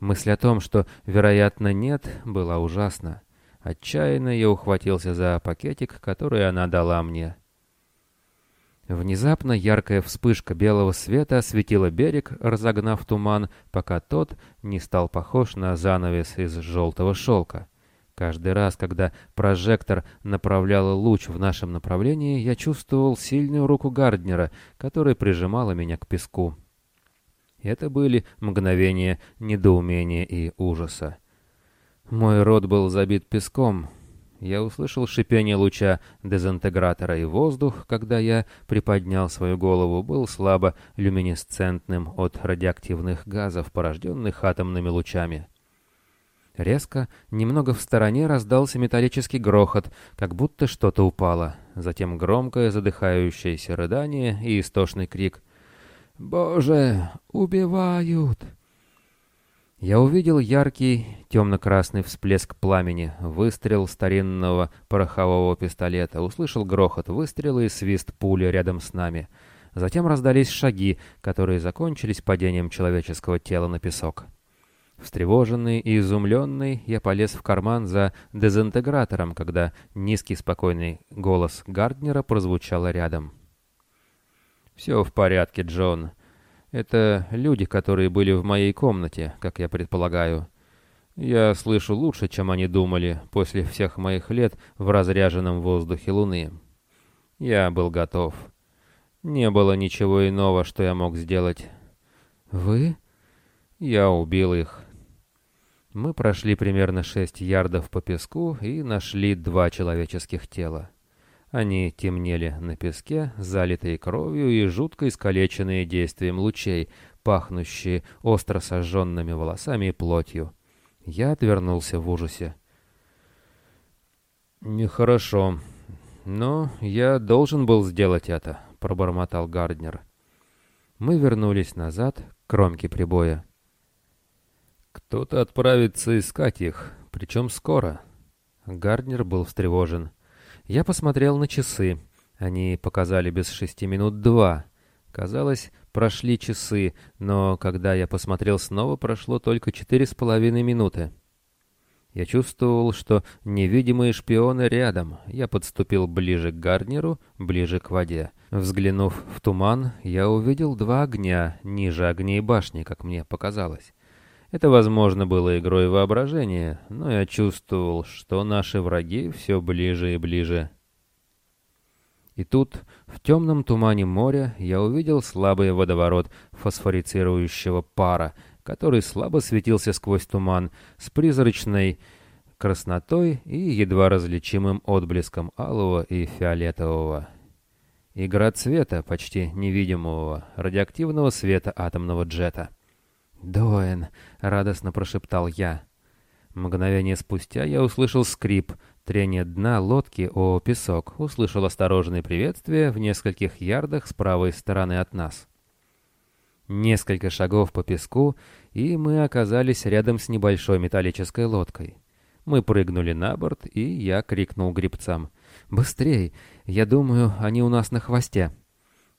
Мысль о том, что, вероятно, нет, была ужасна. Отчаянно я ухватился за пакетик, который она дала мне. Внезапно яркая вспышка белого света осветила берег, разогнав туман, пока тот не стал похож на занавес из желтого шелка. Каждый раз, когда прожектор направлял луч в нашем направлении, я чувствовал сильную руку Гарднера, которая прижимала меня к песку. Это были мгновения недоумения и ужаса. Мой рот был забит песком. Я услышал шипение луча дезинтегратора, и воздух, когда я приподнял свою голову, был слабо люминесцентным от радиоактивных газов, порожденных атомными лучами. Резко, немного в стороне раздался металлический грохот, как будто что-то упало. Затем громкое задыхающееся рыдание и истошный крик. «Боже, убивают!» Я увидел яркий темно-красный всплеск пламени, выстрел старинного порохового пистолета, услышал грохот выстрела и свист пули рядом с нами. Затем раздались шаги, которые закончились падением человеческого тела на песок. Встревоженный и изумленный, я полез в карман за дезинтегратором, когда низкий спокойный голос Гарднера прозвучал рядом. «Все в порядке, Джон. Это люди, которые были в моей комнате, как я предполагаю. Я слышу лучше, чем они думали после всех моих лет в разряженном воздухе Луны. Я был готов. Не было ничего иного, что я мог сделать. Вы? Я убил их. Мы прошли примерно шесть ярдов по песку и нашли два человеческих тела. Они темнели на песке, залитые кровью и жутко искалеченные действием лучей, пахнущие остро сожженными волосами и плотью. Я отвернулся в ужасе. «Нехорошо. Но я должен был сделать это», — пробормотал Гарднер. Мы вернулись назад к кромке прибоя. «Кто-то отправится искать их, причем скоро». Гарднер был встревожен. Я посмотрел на часы. Они показали без шести минут два. Казалось, прошли часы, но когда я посмотрел снова, прошло только четыре с половиной минуты. Я чувствовал, что невидимые шпионы рядом. Я подступил ближе к Гарнеру, ближе к воде. Взглянув в туман, я увидел два огня, ниже огней башни, как мне показалось. Это, возможно, было игрой воображения, но я чувствовал, что наши враги все ближе и ближе. И тут, в темном тумане моря, я увидел слабый водоворот фосфорицирующего пара, который слабо светился сквозь туман с призрачной краснотой и едва различимым отблеском алого и фиолетового. Игра цвета, почти невидимого, радиоактивного света атомного джета — «Доэн!» — радостно прошептал я. Мгновение спустя я услышал скрип, трение дна лодки о песок, услышал осторожное приветствие в нескольких ярдах с правой стороны от нас. Несколько шагов по песку, и мы оказались рядом с небольшой металлической лодкой. Мы прыгнули на борт, и я крикнул грибцам. «Быстрей! Я думаю, они у нас на хвосте!»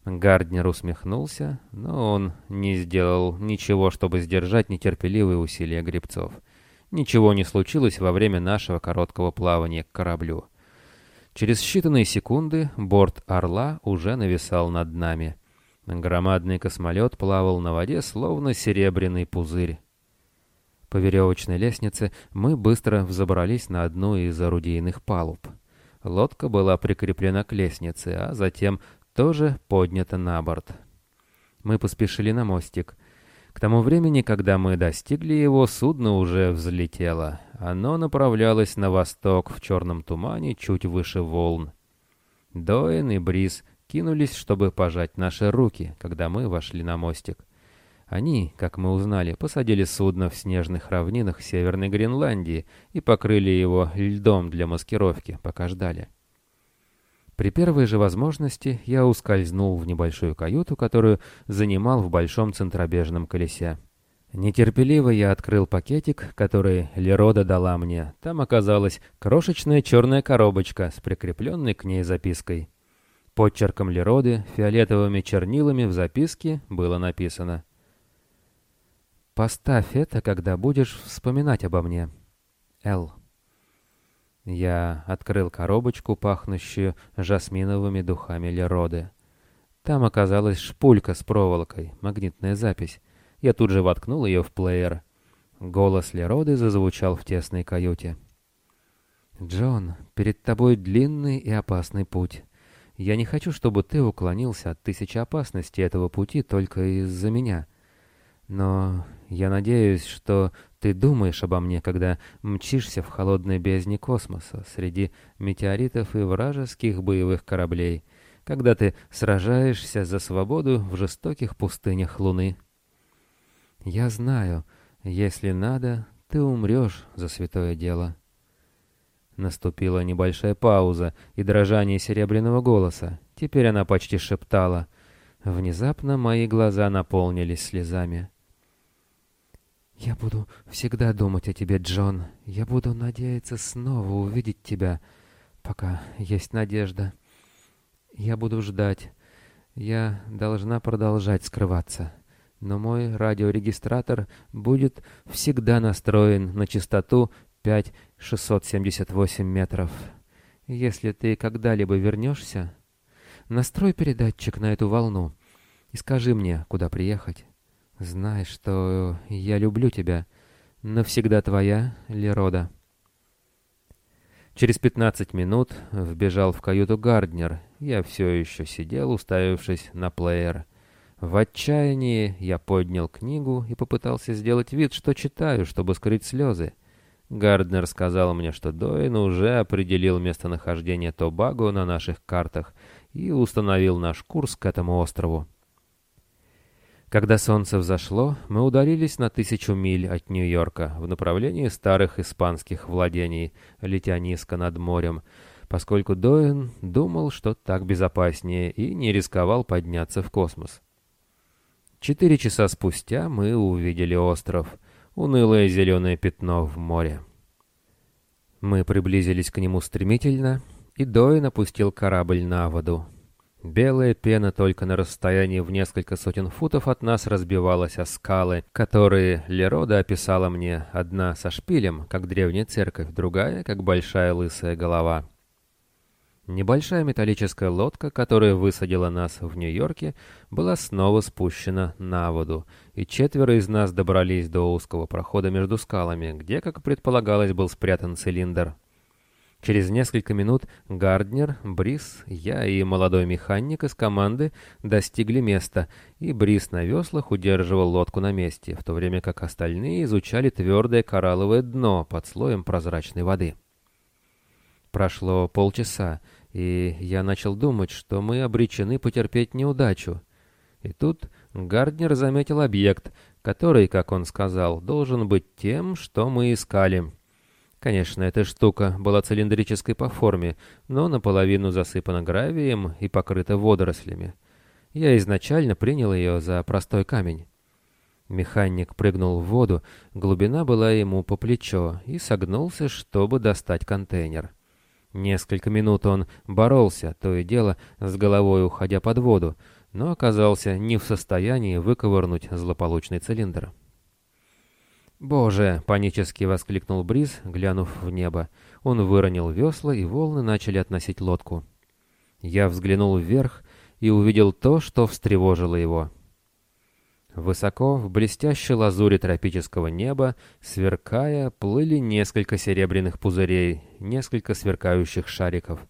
Гарднер усмехнулся, но он не сделал ничего, чтобы сдержать нетерпеливые усилия гребцов. Ничего не случилось во время нашего короткого плавания к кораблю. Через считанные секунды борт «Орла» уже нависал над нами. Громадный космолет плавал на воде, словно серебряный пузырь. По веревочной лестнице мы быстро взобрались на одну из орудийных палуб. Лодка была прикреплена к лестнице, а затем тоже поднято на борт. Мы поспешили на мостик. К тому времени, когда мы достигли его, судно уже взлетело. Оно направлялось на восток в черном тумане чуть выше волн. Доэн и Бриз кинулись, чтобы пожать наши руки, когда мы вошли на мостик. Они, как мы узнали, посадили судно в снежных равнинах Северной Гренландии и покрыли его льдом для маскировки, пока ждали. При первой же возможности я ускользнул в небольшую каюту, которую занимал в большом центробежном колесе. Нетерпеливо я открыл пакетик, который Лерода дала мне. Там оказалась крошечная черная коробочка с прикрепленной к ней запиской. Подчерком Лероды фиолетовыми чернилами в записке было написано «Поставь это, когда будешь вспоминать обо мне. Л». Я открыл коробочку, пахнущую жасминовыми духами Лероды. Там оказалась шпулька с проволокой, магнитная запись. Я тут же воткнул ее в плеер. Голос Лероды зазвучал в тесной каюте. «Джон, перед тобой длинный и опасный путь. Я не хочу, чтобы ты уклонился от тысячи опасностей этого пути только из-за меня. Но я надеюсь, что ты думаешь обо мне, когда мчишься в холодной бездне космоса, среди метеоритов и вражеских боевых кораблей, когда ты сражаешься за свободу в жестоких пустынях Луны. Я знаю, если надо, ты умрешь за святое дело. Наступила небольшая пауза и дрожание серебряного голоса. Теперь она почти шептала. Внезапно мои глаза наполнились слезами. «Я буду всегда думать о тебе, Джон. Я буду надеяться снова увидеть тебя, пока есть надежда. Я буду ждать. Я должна продолжать скрываться. Но мой радиорегистратор будет всегда настроен на частоту 5678 метров. Если ты когда-либо вернешься, настрой передатчик на эту волну и скажи мне, куда приехать. Знай, что я люблю тебя. Навсегда твоя, Лерода. Через пятнадцать минут вбежал в каюту Гарднер. Я все еще сидел, уставившись на плеер. В отчаянии я поднял книгу и попытался сделать вид, что читаю, чтобы скрыть слезы. Гарднер сказал мне, что Доин уже определил местонахождение Тобаго на наших картах и установил наш курс к этому острову. Когда солнце взошло, мы удалились на тысячу миль от Нью-Йорка в направлении старых испанских владений, летя низко над морем, поскольку Доин думал, что так безопаснее и не рисковал подняться в космос. Четыре часа спустя мы увидели остров, унылое зеленое пятно в море. Мы приблизились к нему стремительно, и Дойн опустил корабль на воду. Белая пена только на расстоянии в несколько сотен футов от нас разбивалась о скалы, которые Лерода описала мне, одна со шпилем, как древняя церковь, другая, как большая лысая голова. Небольшая металлическая лодка, которая высадила нас в Нью-Йорке, была снова спущена на воду, и четверо из нас добрались до узкого прохода между скалами, где, как предполагалось, был спрятан цилиндр. Через несколько минут Гарднер, Брис, я и молодой механик из команды достигли места, и Брис на веслах удерживал лодку на месте, в то время как остальные изучали твердое коралловое дно под слоем прозрачной воды. Прошло полчаса, и я начал думать, что мы обречены потерпеть неудачу. И тут Гарднер заметил объект, который, как он сказал, должен быть тем, что мы искали. Конечно, эта штука была цилиндрической по форме, но наполовину засыпана гравием и покрыта водорослями. Я изначально принял ее за простой камень. Механик прыгнул в воду, глубина была ему по плечо, и согнулся, чтобы достать контейнер. Несколько минут он боролся, то и дело, с головой уходя под воду, но оказался не в состоянии выковырнуть злополучный цилиндр. «Боже!» — панически воскликнул Бриз, глянув в небо. Он выронил весла, и волны начали относить лодку. Я взглянул вверх и увидел то, что встревожило его. Высоко, в блестящей лазуре тропического неба, сверкая, плыли несколько серебряных пузырей, несколько сверкающих шариков.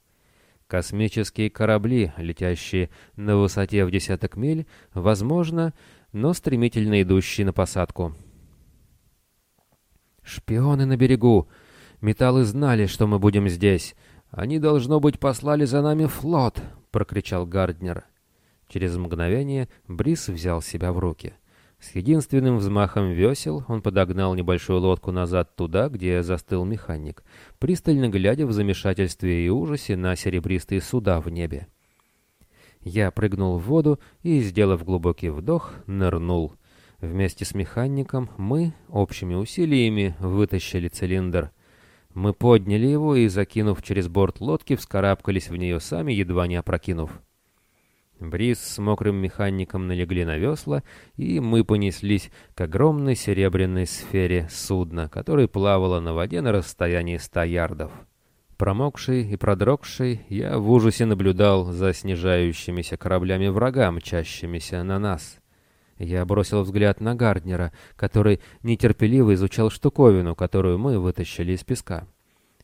Космические корабли, летящие на высоте в десяток миль, возможно, но стремительно идущие на посадку. «Шпионы на берегу! Металлы знали, что мы будем здесь. Они, должно быть, послали за нами флот!» — прокричал Гарднер. Через мгновение Брис взял себя в руки. С единственным взмахом весел он подогнал небольшую лодку назад туда, где застыл механик, пристально глядя в замешательстве и ужасе на серебристые суда в небе. Я прыгнул в воду и, сделав глубокий вдох, нырнул. Вместе с механиком мы общими усилиями вытащили цилиндр. Мы подняли его и, закинув через борт лодки, вскарабкались в нее сами, едва не опрокинув. Бриз с мокрым механиком налегли на весла, и мы понеслись к огромной серебряной сфере судна, которое плавало на воде на расстоянии ста ярдов. Промокший и продрогший, я в ужасе наблюдал за снижающимися кораблями врага, мчащимися на нас. Я бросил взгляд на Гарднера, который нетерпеливо изучал штуковину, которую мы вытащили из песка.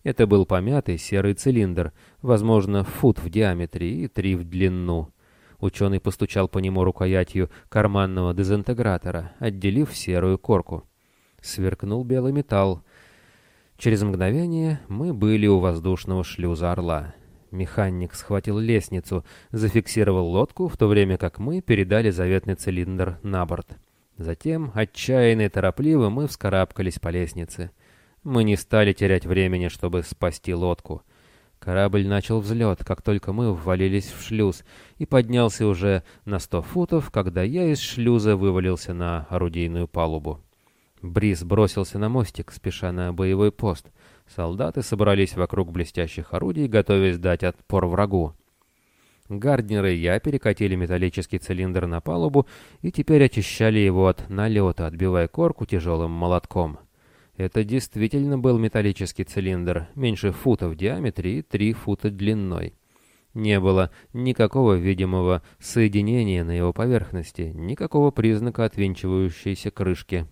Это был помятый серый цилиндр, возможно, фут в диаметре и три в длину. Ученый постучал по нему рукоятью карманного дезинтегратора, отделив серую корку. Сверкнул белый металл. Через мгновение мы были у воздушного шлюза «Орла». Механик схватил лестницу, зафиксировал лодку, в то время как мы передали заветный цилиндр на борт. Затем, отчаянно и торопливо, мы вскарабкались по лестнице. Мы не стали терять времени, чтобы спасти лодку — Корабль начал взлет, как только мы ввалились в шлюз, и поднялся уже на сто футов, когда я из шлюза вывалился на орудийную палубу. Бриз бросился на мостик, спеша на боевой пост. Солдаты собрались вокруг блестящих орудий, готовясь дать отпор врагу. Гарднер и я перекатили металлический цилиндр на палубу и теперь очищали его от налета, отбивая корку тяжелым молотком. Это действительно был металлический цилиндр, меньше фута в диаметре и три фута длиной. Не было никакого видимого соединения на его поверхности, никакого признака отвинчивающейся крышки.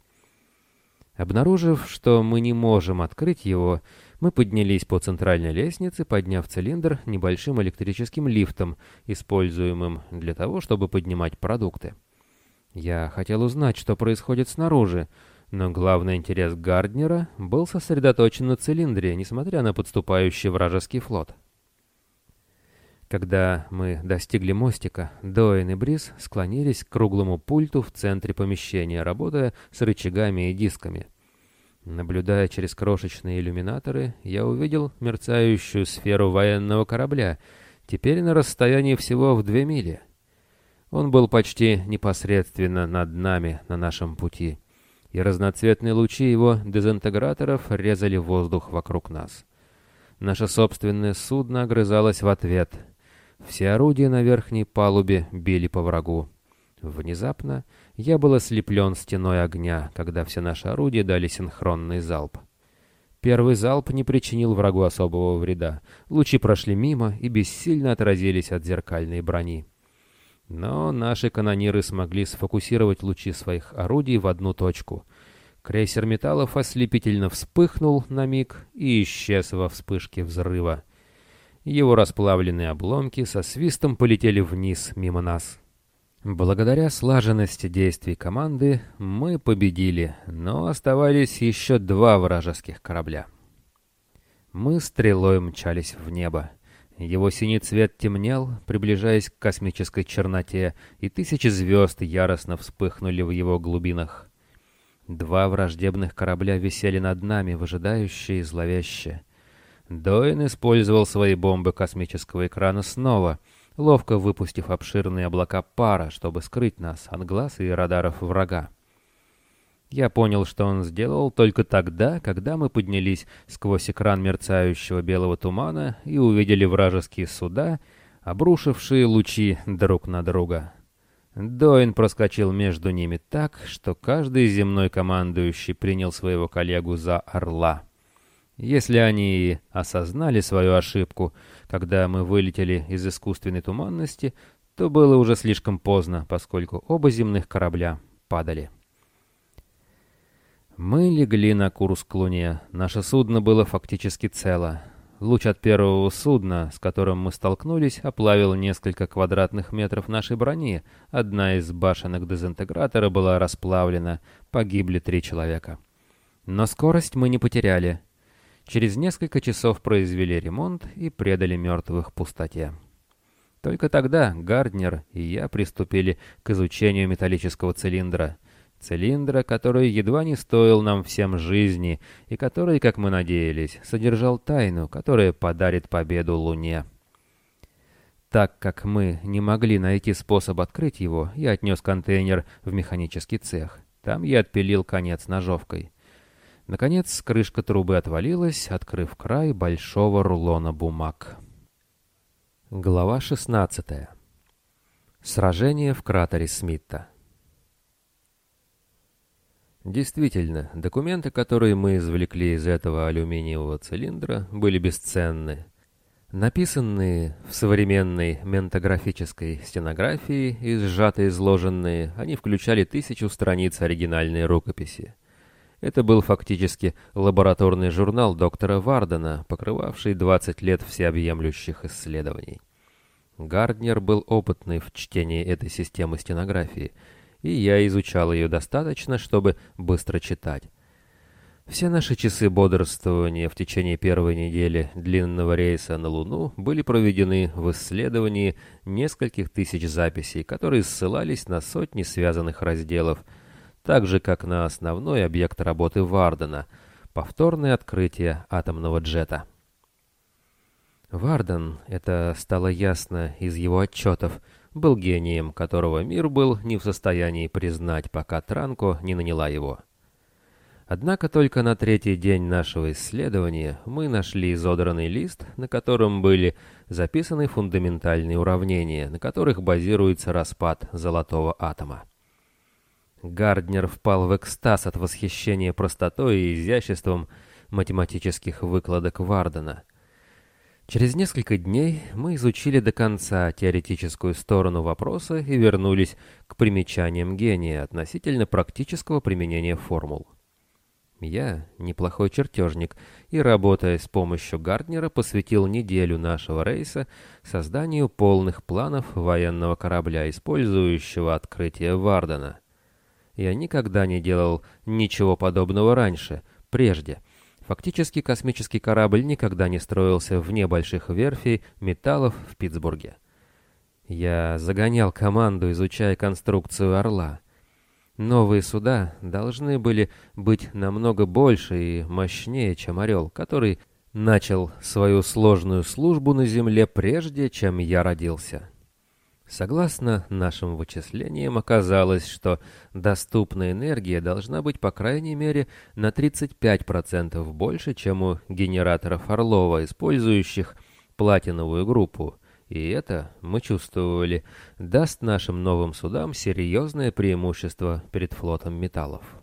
Обнаружив, что мы не можем открыть его, мы поднялись по центральной лестнице, подняв цилиндр небольшим электрическим лифтом, используемым для того, чтобы поднимать продукты. Я хотел узнать, что происходит снаружи, но главный интерес Гарднера был сосредоточен на цилиндре, несмотря на подступающий вражеский флот. Когда мы достигли мостика, Доин и Брис склонились к круглому пульту в центре помещения, работая с рычагами и дисками. Наблюдая через крошечные иллюминаторы, я увидел мерцающую сферу военного корабля, теперь на расстоянии всего в две мили. Он был почти непосредственно над нами на нашем пути и разноцветные лучи его дезинтеграторов резали воздух вокруг нас. Наше собственное судно огрызалось в ответ. Все орудия на верхней палубе били по врагу. Внезапно я был ослеплен стеной огня, когда все наши орудия дали синхронный залп. Первый залп не причинил врагу особого вреда. Лучи прошли мимо и бессильно отразились от зеркальной брони. Но наши канониры смогли сфокусировать лучи своих орудий в одну точку. Крейсер металлов ослепительно вспыхнул на миг и исчез во вспышке взрыва. Его расплавленные обломки со свистом полетели вниз мимо нас. Благодаря слаженности действий команды мы победили, но оставались еще два вражеских корабля. Мы стрелой мчались в небо. Его синий цвет темнел, приближаясь к космической черноте, и тысячи звезд яростно вспыхнули в его глубинах. Два враждебных корабля висели над нами, выжидающие и зловеще. Доин использовал свои бомбы космического экрана снова, ловко выпустив обширные облака пара, чтобы скрыть нас от глаз и радаров врага. Я понял, что он сделал только тогда, когда мы поднялись сквозь экран мерцающего белого тумана и увидели вражеские суда, обрушившие лучи друг на друга. Доин проскочил между ними так, что каждый земной командующий принял своего коллегу за орла. Если они осознали свою ошибку, когда мы вылетели из искусственной туманности, то было уже слишком поздно, поскольку оба земных корабля падали. Мы легли на курс к Луне. Наше судно было фактически цело. Луч от первого судна, с которым мы столкнулись, оплавил несколько квадратных метров нашей брони. Одна из башенок дезинтегратора была расплавлена. Погибли три человека. Но скорость мы не потеряли. Через несколько часов произвели ремонт и предали мертвых пустоте. Только тогда Гарднер и я приступили к изучению металлического цилиндра — Цилиндра, который едва не стоил нам всем жизни и который, как мы надеялись, содержал тайну, которая подарит победу Луне. Так как мы не могли найти способ открыть его, я отнес контейнер в механический цех. Там я отпилил конец ножовкой. Наконец, крышка трубы отвалилась, открыв край большого рулона бумаг. Глава 16. Сражение в кратере Смита. Действительно, документы, которые мы извлекли из этого алюминиевого цилиндра, были бесценны. Написанные в современной ментографической стенографии и сжато изложенные, они включали тысячу страниц оригинальной рукописи. Это был фактически лабораторный журнал доктора Вардена, покрывавший 20 лет всеобъемлющих исследований. Гарднер был опытный в чтении этой системы стенографии, и я изучал ее достаточно, чтобы быстро читать. Все наши часы бодрствования в течение первой недели длинного рейса на Луну были проведены в исследовании нескольких тысяч записей, которые ссылались на сотни связанных разделов – так же, как на основной объект работы Вардена — повторное открытие атомного джета. Варден, это стало ясно из его отчетов, был гением, которого мир был не в состоянии признать, пока Транко не наняла его. Однако только на третий день нашего исследования мы нашли изодранный лист, на котором были записаны фундаментальные уравнения, на которых базируется распад золотого атома. Гарднер впал в экстаз от восхищения простотой и изяществом математических выкладок Вардена. Через несколько дней мы изучили до конца теоретическую сторону вопроса и вернулись к примечаниям гения относительно практического применения формул. Я неплохой чертежник и, работая с помощью Гарднера, посвятил неделю нашего рейса созданию полных планов военного корабля, использующего открытие Вардена. Я никогда не делал ничего подобного раньше, прежде. Фактически космический корабль никогда не строился вне больших верфей металлов в Питтсбурге. Я загонял команду, изучая конструкцию «Орла». Новые суда должны были быть намного больше и мощнее, чем «Орел», который начал свою сложную службу на Земле прежде, чем я родился. Согласно нашим вычислениям, оказалось, что доступная энергия должна быть по крайней мере на 35% больше, чем у генераторов Орлова, использующих платиновую группу. И это, мы чувствовали, даст нашим новым судам серьезное преимущество перед флотом металлов.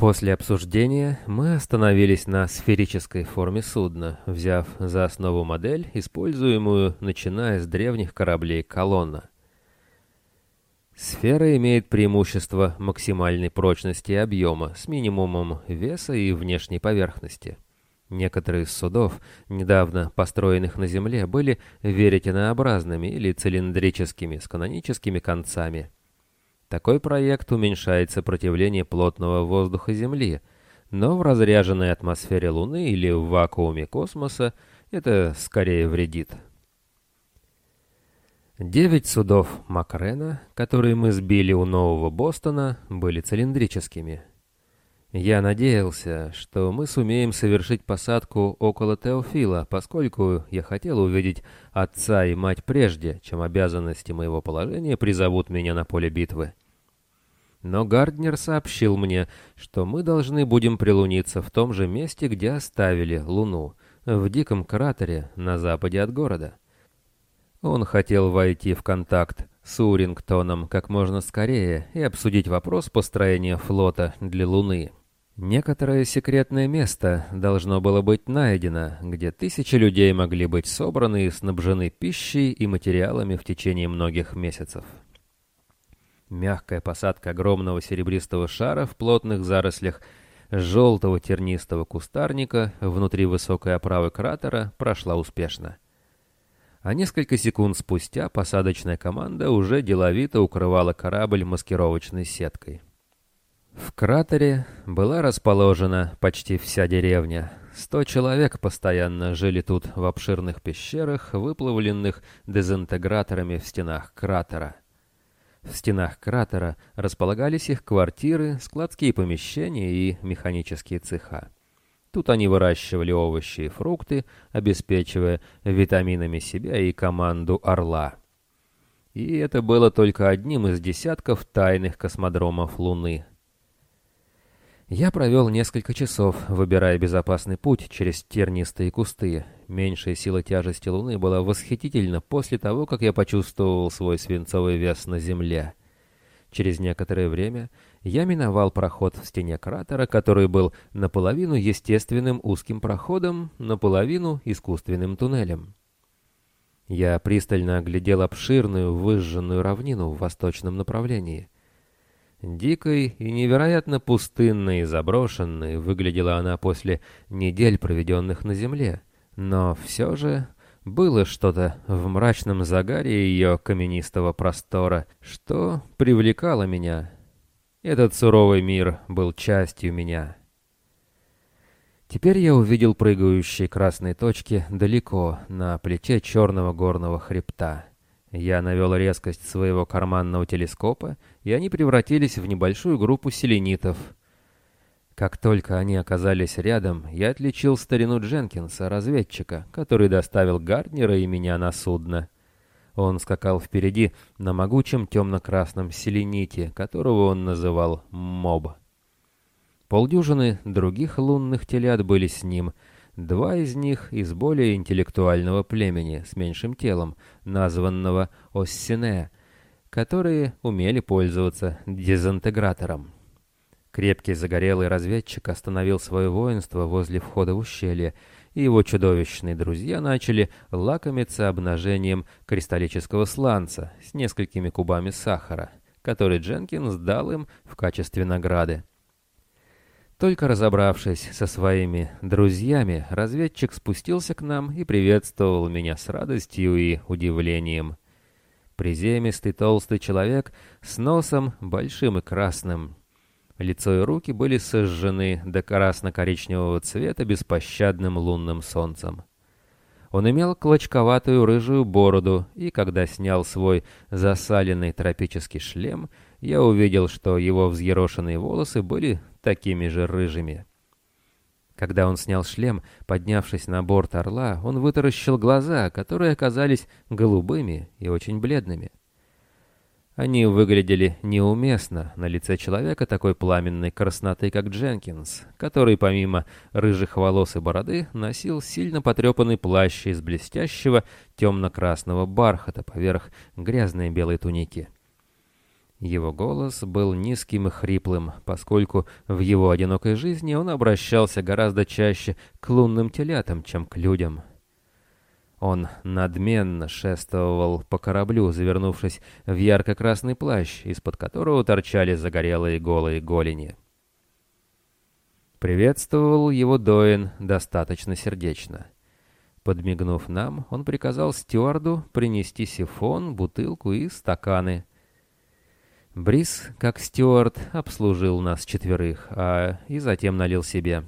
После обсуждения мы остановились на сферической форме судна, взяв за основу модель, используемую начиная с древних кораблей «Колонна». Сфера имеет преимущество максимальной прочности и объема с минимумом веса и внешней поверхности. Некоторые из судов, недавно построенных на Земле, были веретенообразными или цилиндрическими с каноническими концами – такой проект уменьшает сопротивление плотного воздуха Земли, но в разряженной атмосфере Луны или в вакууме космоса это скорее вредит. Девять судов Макрена, которые мы сбили у Нового Бостона, были цилиндрическими. Я надеялся, что мы сумеем совершить посадку около Теофила, поскольку я хотел увидеть отца и мать прежде, чем обязанности моего положения призовут меня на поле битвы. Но Гарднер сообщил мне, что мы должны будем прилуниться в том же месте, где оставили Луну, в диком кратере на западе от города. Он хотел войти в контакт с Урингтоном как можно скорее и обсудить вопрос построения флота для Луны. Некоторое секретное место должно было быть найдено, где тысячи людей могли быть собраны и снабжены пищей и материалами в течение многих месяцев. Мягкая посадка огромного серебристого шара в плотных зарослях желтого тернистого кустарника внутри высокой оправы кратера прошла успешно. А несколько секунд спустя посадочная команда уже деловито укрывала корабль маскировочной сеткой. В кратере была расположена почти вся деревня. Сто человек постоянно жили тут в обширных пещерах, выплавленных дезинтеграторами в стенах кратера. В стенах кратера располагались их квартиры, складские помещения и механические цеха. Тут они выращивали овощи и фрукты, обеспечивая витаминами себя и команду «Орла». И это было только одним из десятков тайных космодромов Луны. Я провел несколько часов, выбирая безопасный путь через тернистые кусты. Меньшая сила тяжести Луны была восхитительна после того, как я почувствовал свой свинцовый вес на Земле. Через некоторое время я миновал проход в стене кратера, который был наполовину естественным узким проходом, наполовину искусственным туннелем. Я пристально оглядел обширную выжженную равнину в восточном направлении — Дикой и невероятно пустынной и заброшенной выглядела она после недель, проведенных на земле. Но все же было что-то в мрачном загаре ее каменистого простора, что привлекало меня. Этот суровый мир был частью меня. Теперь я увидел прыгающие красные точки далеко, на плече черного горного хребта. Я навел резкость своего карманного телескопа, и они превратились в небольшую группу селенитов. Как только они оказались рядом, я отличил старину Дженкинса, разведчика, который доставил Гарднера и меня на судно. Он скакал впереди на могучем темно-красном селените, которого он называл «Моб». Полдюжины других лунных телят были с ним — Два из них из более интеллектуального племени с меньшим телом, названного Оссине, которые умели пользоваться дезинтегратором. Крепкий загорелый разведчик остановил свое воинство возле входа в ущелье, и его чудовищные друзья начали лакомиться обнажением кристаллического сланца с несколькими кубами сахара, который Дженкинс дал им в качестве награды. Только разобравшись со своими друзьями, разведчик спустился к нам и приветствовал меня с радостью и удивлением. Приземистый толстый человек с носом большим и красным. Лицо и руки были сожжены до красно-коричневого цвета беспощадным лунным солнцем. Он имел клочковатую рыжую бороду, и когда снял свой засаленный тропический шлем, я увидел, что его взъерошенные волосы были такими же рыжими. Когда он снял шлем, поднявшись на борт орла, он вытаращил глаза, которые оказались голубыми и очень бледными. Они выглядели неуместно на лице человека такой пламенной красноты, как Дженкинс, который помимо рыжих волос и бороды носил сильно потрепанный плащ из блестящего темно-красного бархата поверх грязной белой туники. Его голос был низким и хриплым, поскольку в его одинокой жизни он обращался гораздо чаще к лунным телятам, чем к людям. Он надменно шествовал по кораблю, завернувшись в ярко-красный плащ, из-под которого торчали загорелые голые голени. Приветствовал его Доин достаточно сердечно. Подмигнув нам, он приказал стюарду принести сифон, бутылку и стаканы. Брис, как стюард, обслужил нас четверых, а и затем налил себе.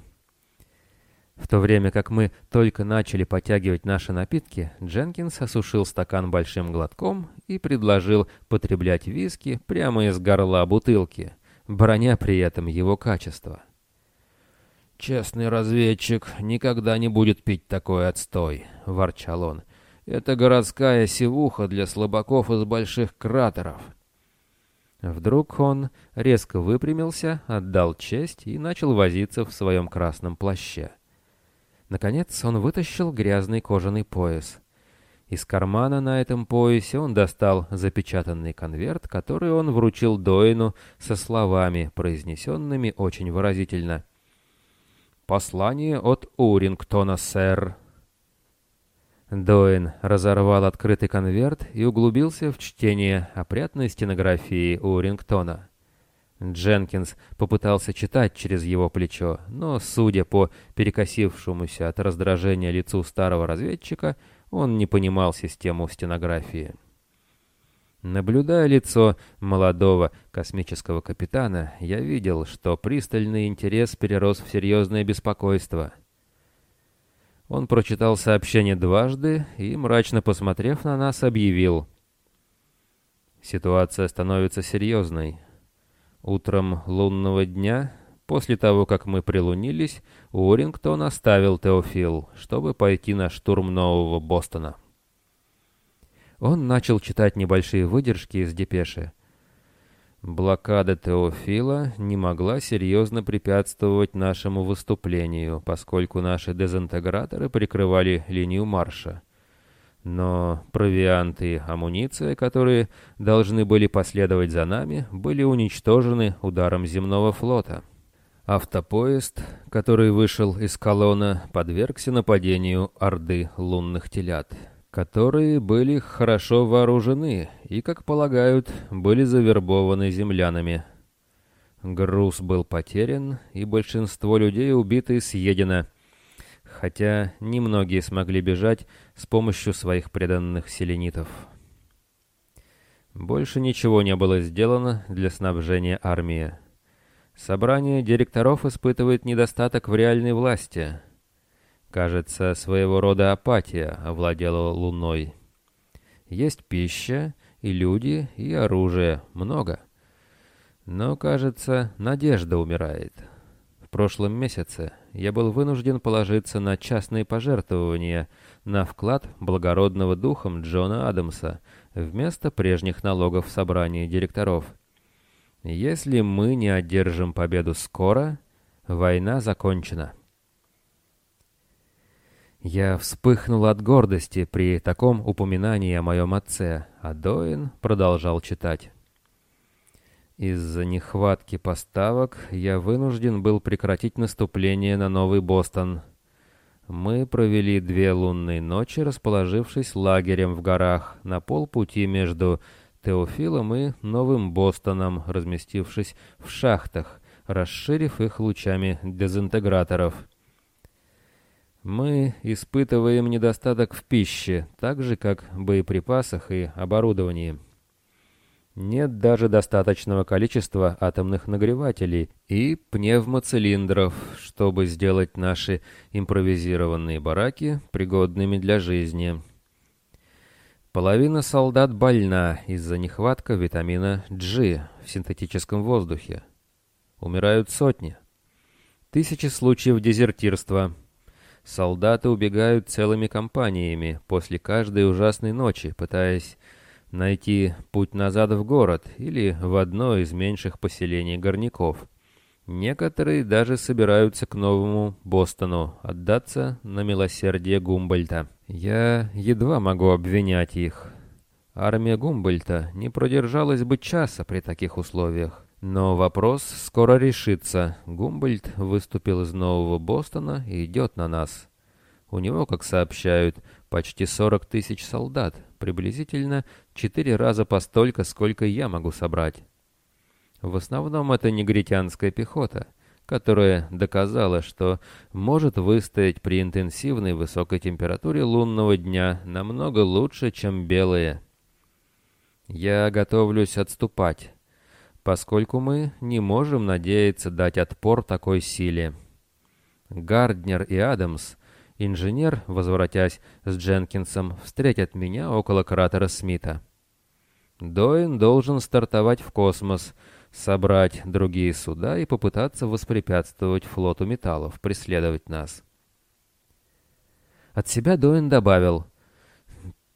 В то время как мы только начали потягивать наши напитки, Дженкинс осушил стакан большим глотком и предложил потреблять виски прямо из горла бутылки, броня при этом его качество. «Честный разведчик никогда не будет пить такой отстой», — ворчал он. «Это городская сивуха для слабаков из больших кратеров». Вдруг он резко выпрямился, отдал честь и начал возиться в своем красном плаще. Наконец он вытащил грязный кожаный пояс. Из кармана на этом поясе он достал запечатанный конверт, который он вручил Доину со словами, произнесенными очень выразительно. «Послание от Урингтона, сэр». Доин разорвал открытый конверт и углубился в чтение опрятной стенографии Урингтона. Дженкинс попытался читать через его плечо, но, судя по перекосившемуся от раздражения лицу старого разведчика, он не понимал систему стенографии. Наблюдая лицо молодого космического капитана, я видел, что пристальный интерес перерос в серьезное беспокойство. Он прочитал сообщение дважды и, мрачно посмотрев на нас, объявил — Ситуация становится серьезной. Утром лунного дня, после того, как мы прилунились, Уоррингтон оставил Теофил, чтобы пойти на штурм Нового Бостона. Он начал читать небольшие выдержки из депеши. Блокада Теофила не могла серьезно препятствовать нашему выступлению, поскольку наши дезинтеграторы прикрывали линию марша. Но провианты и амуниция, которые должны были последовать за нами, были уничтожены ударом земного флота. Автопоезд, который вышел из колонна, подвергся нападению орды лунных телят, которые были хорошо вооружены и, как полагают, были завербованы землянами. Груз был потерян, и большинство людей убито и съедено, хотя немногие смогли бежать с помощью своих преданных селенитов. Больше ничего не было сделано для снабжения армии. Собрание директоров испытывает недостаток в реальной власти. Кажется, своего рода апатия овладела Луной. Есть пища, и люди, и оружие, много. Но, кажется, надежда умирает. В прошлом месяце я был вынужден положиться на частные пожертвования на вклад благородного духом Джона Адамса вместо прежних налогов в собрании директоров. Если мы не одержим победу скоро, война закончена. Я вспыхнул от гордости при таком упоминании о моем отце, а Доин продолжал читать. Из-за нехватки поставок я вынужден был прекратить наступление на Новый Бостон. Мы провели две лунные ночи, расположившись лагерем в горах на полпути между Теофилом и Новым Бостоном, разместившись в шахтах, расширив их лучами дезинтеграторов. Мы испытываем недостаток в пище, так же как боеприпасах и оборудовании. Нет даже достаточного количества атомных нагревателей и пневмоцилиндров, чтобы сделать наши импровизированные бараки пригодными для жизни. Половина солдат больна из-за нехватка витамина G в синтетическом воздухе. Умирают сотни. Тысячи случаев дезертирства. Солдаты убегают целыми компаниями после каждой ужасной ночи, пытаясь найти путь назад в город или в одно из меньших поселений горняков. Некоторые даже собираются к новому Бостону отдаться на милосердие Гумбольта. Я едва могу обвинять их. Армия Гумбольта не продержалась бы часа при таких условиях. Но вопрос скоро решится. Гумбольд выступил из нового Бостона и идет на нас. У него, как сообщают, почти 40 тысяч солдат, приблизительно четыре раза по столько, сколько я могу собрать. В основном это негритянская пехота, которая доказала, что может выстоять при интенсивной высокой температуре лунного дня намного лучше, чем белые. Я готовлюсь отступать, поскольку мы не можем надеяться дать отпор такой силе. Гарднер и Адамс Инженер, возвратясь с Дженкинсом, встретит меня около кратера Смита. Доин должен стартовать в космос, собрать другие суда и попытаться воспрепятствовать флоту металлов преследовать нас. От себя Доин добавил,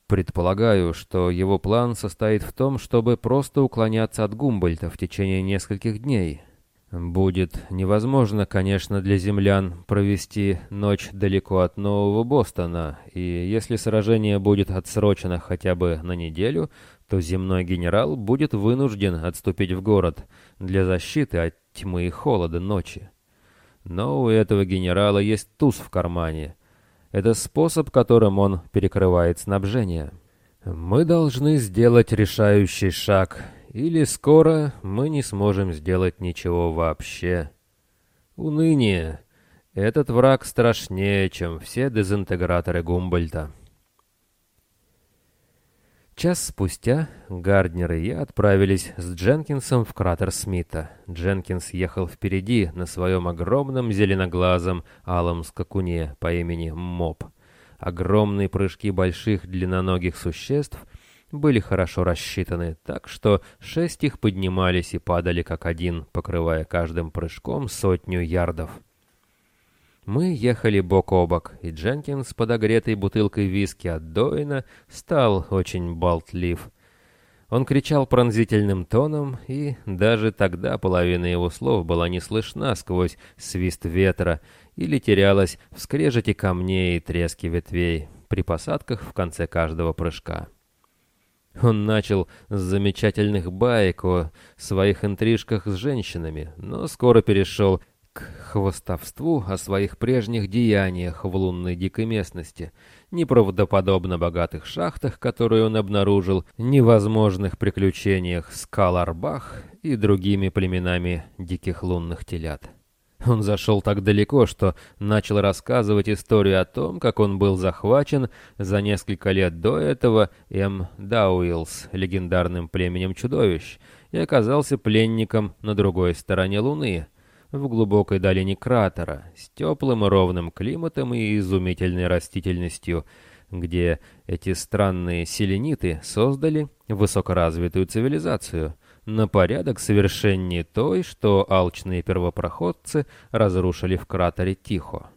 «Предполагаю, что его план состоит в том, чтобы просто уклоняться от Гумбольта в течение нескольких дней, Будет невозможно, конечно, для землян провести ночь далеко от Нового Бостона, и если сражение будет отсрочено хотя бы на неделю, то земной генерал будет вынужден отступить в город для защиты от тьмы и холода ночи. Но у этого генерала есть туз в кармане. Это способ, которым он перекрывает снабжение. Мы должны сделать решающий шаг или скоро мы не сможем сделать ничего вообще. Уныние. Этот враг страшнее, чем все дезинтеграторы Гумбольта. Час спустя Гарднер и я отправились с Дженкинсом в кратер Смита. Дженкинс ехал впереди на своем огромном зеленоглазом алом скакуне по имени Моб. Огромные прыжки больших длинноногих существ — были хорошо рассчитаны, так что шесть их поднимались и падали как один, покрывая каждым прыжком сотню ярдов. Мы ехали бок о бок, и Дженкинс, подогретой бутылкой виски от Доина, стал очень болтлив. Он кричал пронзительным тоном, и даже тогда половина его слов была не слышна сквозь свист ветра или терялась в скрежете камней и треске ветвей при посадках в конце каждого прыжка. Он начал с замечательных баек о своих интрижках с женщинами, но скоро перешел к хвостовству о своих прежних деяниях в лунной дикой местности, неправдоподобно богатых шахтах, которые он обнаружил, невозможных приключениях с Каларбах и другими племенами диких лунных телят. Он зашел так далеко, что начал рассказывать историю о том, как он был захвачен за несколько лет до этого М. Дауилс, легендарным племенем чудовищ, и оказался пленником на другой стороне Луны, в глубокой долине кратера, с теплым и ровным климатом и изумительной растительностью, где эти странные селениты создали высокоразвитую цивилизацию — на порядок совершеннее той, что алчные первопроходцы разрушили в кратере Тихо.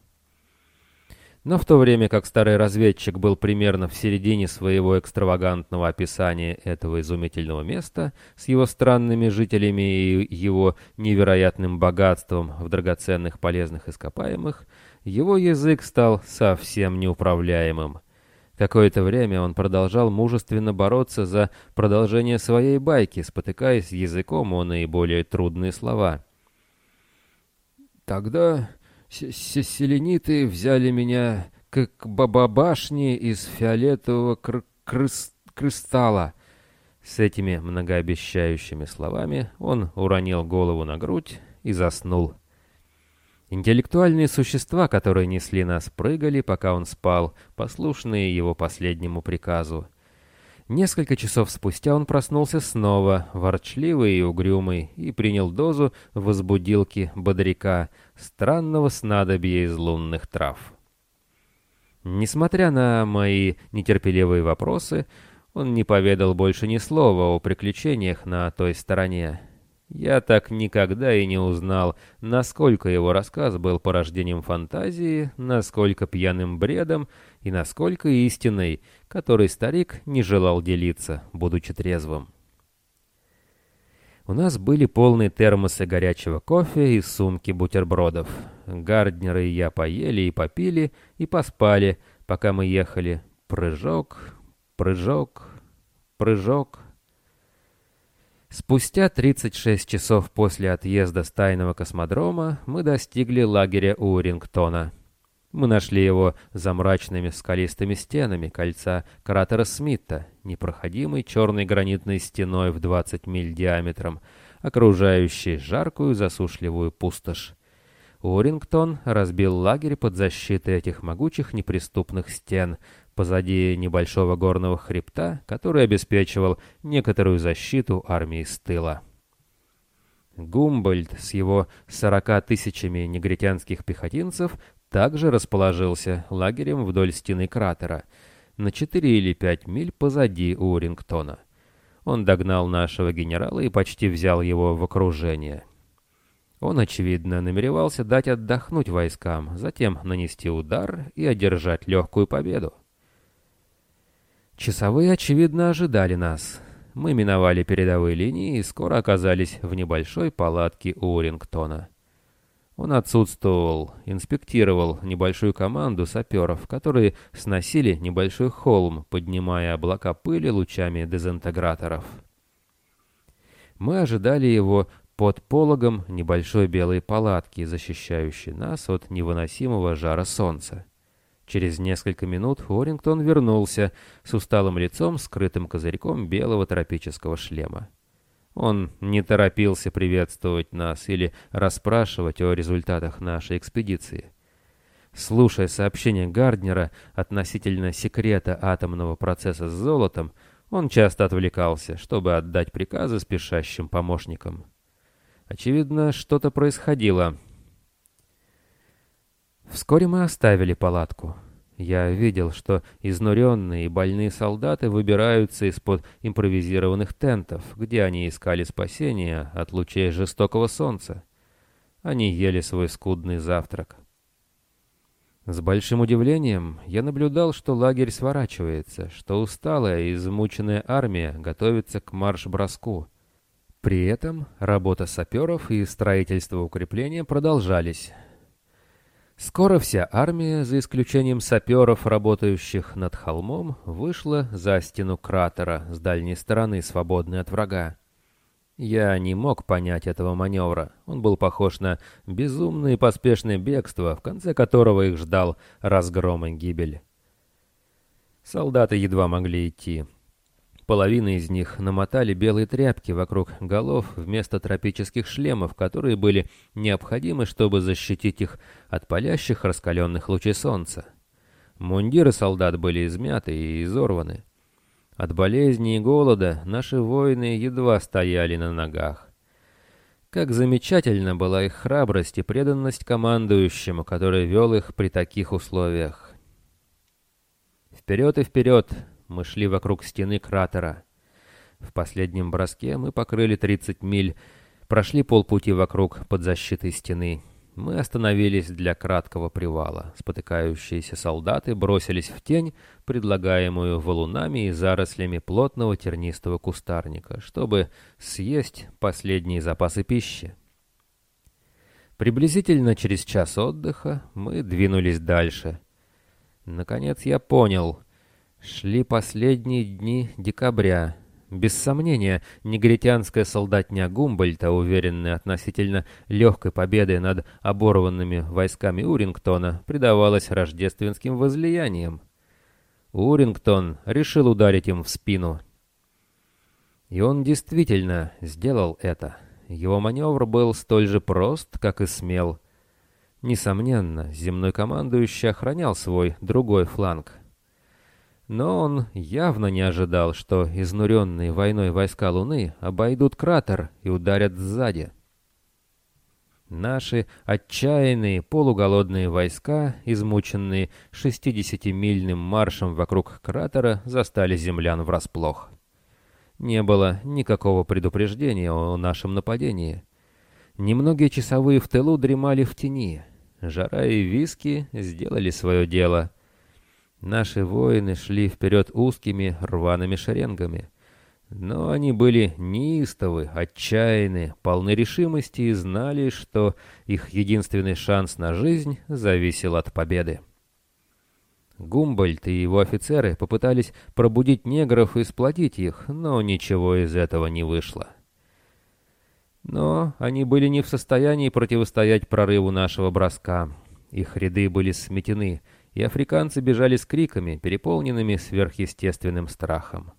Но в то время как старый разведчик был примерно в середине своего экстравагантного описания этого изумительного места с его странными жителями и его невероятным богатством в драгоценных полезных ископаемых, его язык стал совсем неуправляемым – Какое-то время он продолжал мужественно бороться за продолжение своей байки, спотыкаясь языком о наиболее трудные слова. «Тогда селениты взяли меня к, к бабабашне из фиолетового кр крыс кристалла». С этими многообещающими словами он уронил голову на грудь и заснул. Интеллектуальные существа, которые несли нас, прыгали, пока он спал, послушные его последнему приказу. Несколько часов спустя он проснулся снова, ворчливый и угрюмый, и принял дозу возбудилки бодряка, странного снадобья из лунных трав. Несмотря на мои нетерпеливые вопросы, он не поведал больше ни слова о приключениях на той стороне. Я так никогда и не узнал, насколько его рассказ был порождением фантазии, насколько пьяным бредом и насколько истиной, которой старик не желал делиться, будучи трезвым. У нас были полные термосы горячего кофе и сумки бутербродов. Гарднер и я поели и попили, и поспали, пока мы ехали. Прыжок, прыжок, прыжок — Спустя 36 часов после отъезда с тайного космодрома мы достигли лагеря Урингтона. Мы нашли его за мрачными скалистыми стенами кольца кратера Смита, непроходимой черной гранитной стеной в 20 миль диаметром, окружающей жаркую засушливую пустошь. Урингтон разбил лагерь под защитой этих могучих неприступных стен, позади небольшого горного хребта, который обеспечивал некоторую защиту армии с тыла. Гумбольд с его сорока тысячами негритянских пехотинцев также расположился лагерем вдоль стены кратера, на 4 или 5 миль позади Урингтона. Он догнал нашего генерала и почти взял его в окружение. Он, очевидно, намеревался дать отдохнуть войскам, затем нанести удар и одержать легкую победу. Часовые, очевидно, ожидали нас. Мы миновали передовые линии и скоро оказались в небольшой палатке Урингтона. Он отсутствовал, инспектировал небольшую команду саперов, которые сносили небольшой холм, поднимая облака пыли лучами дезинтеграторов. Мы ожидали его под пологом небольшой белой палатки, защищающей нас от невыносимого жара солнца. Через несколько минут Уоррингтон вернулся с усталым лицом, скрытым козырьком белого тропического шлема. Он не торопился приветствовать нас или расспрашивать о результатах нашей экспедиции. Слушая сообщение Гарднера относительно секрета атомного процесса с золотом, он часто отвлекался, чтобы отдать приказы спешащим помощникам. Очевидно, что-то происходило, Вскоре мы оставили палатку. Я видел, что изнуренные и больные солдаты выбираются из-под импровизированных тентов, где они искали спасения от лучей жестокого солнца. Они ели свой скудный завтрак. С большим удивлением я наблюдал, что лагерь сворачивается, что усталая и измученная армия готовится к марш-броску. При этом работа саперов и строительство укрепления продолжались. Скоро вся армия, за исключением саперов, работающих над холмом, вышла за стену кратера с дальней стороны, свободной от врага. Я не мог понять этого маневра. Он был похож на безумное и поспешное бегство, в конце которого их ждал разгром и гибель. Солдаты едва могли идти. Половина из них намотали белые тряпки вокруг голов вместо тропических шлемов, которые были необходимы, чтобы защитить их от палящих раскаленных лучей солнца. Мундиры солдат были измяты и изорваны. От болезни и голода наши воины едва стояли на ногах. Как замечательна была их храбрость и преданность командующему, который вел их при таких условиях. Вперед и вперед мы шли вокруг стены кратера. В последнем броске мы покрыли 30 миль, прошли полпути вокруг под защитой стены. Мы остановились для краткого привала. Спотыкающиеся солдаты бросились в тень, предлагаемую валунами и зарослями плотного тернистого кустарника, чтобы съесть последние запасы пищи. Приблизительно через час отдыха мы двинулись дальше. Наконец я понял, Шли последние дни декабря. Без сомнения, негритянская солдатня Гумбольта, уверенная относительно легкой победы над оборванными войсками Урингтона, предавалась рождественским возлияниям. Урингтон решил ударить им в спину. И он действительно сделал это. Его маневр был столь же прост, как и смел. Несомненно, земной командующий охранял свой другой фланг. Но он явно не ожидал, что изнуренные войной войска Луны обойдут кратер и ударят сзади. Наши отчаянные полуголодные войска, измученные 60-мильным маршем вокруг кратера, застали землян врасплох. Не было никакого предупреждения о нашем нападении. Немногие часовые в тылу дремали в тени. Жара и виски сделали свое дело — Наши воины шли вперед узкими рваными шеренгами. Но они были неистовы, отчаянны, полны решимости и знали, что их единственный шанс на жизнь зависел от победы. Гумбольд и его офицеры попытались пробудить негров и сплотить их, но ничего из этого не вышло. Но они были не в состоянии противостоять прорыву нашего броска. Их ряды были сметены — и африканцы бежали с криками, переполненными сверхъестественным страхом.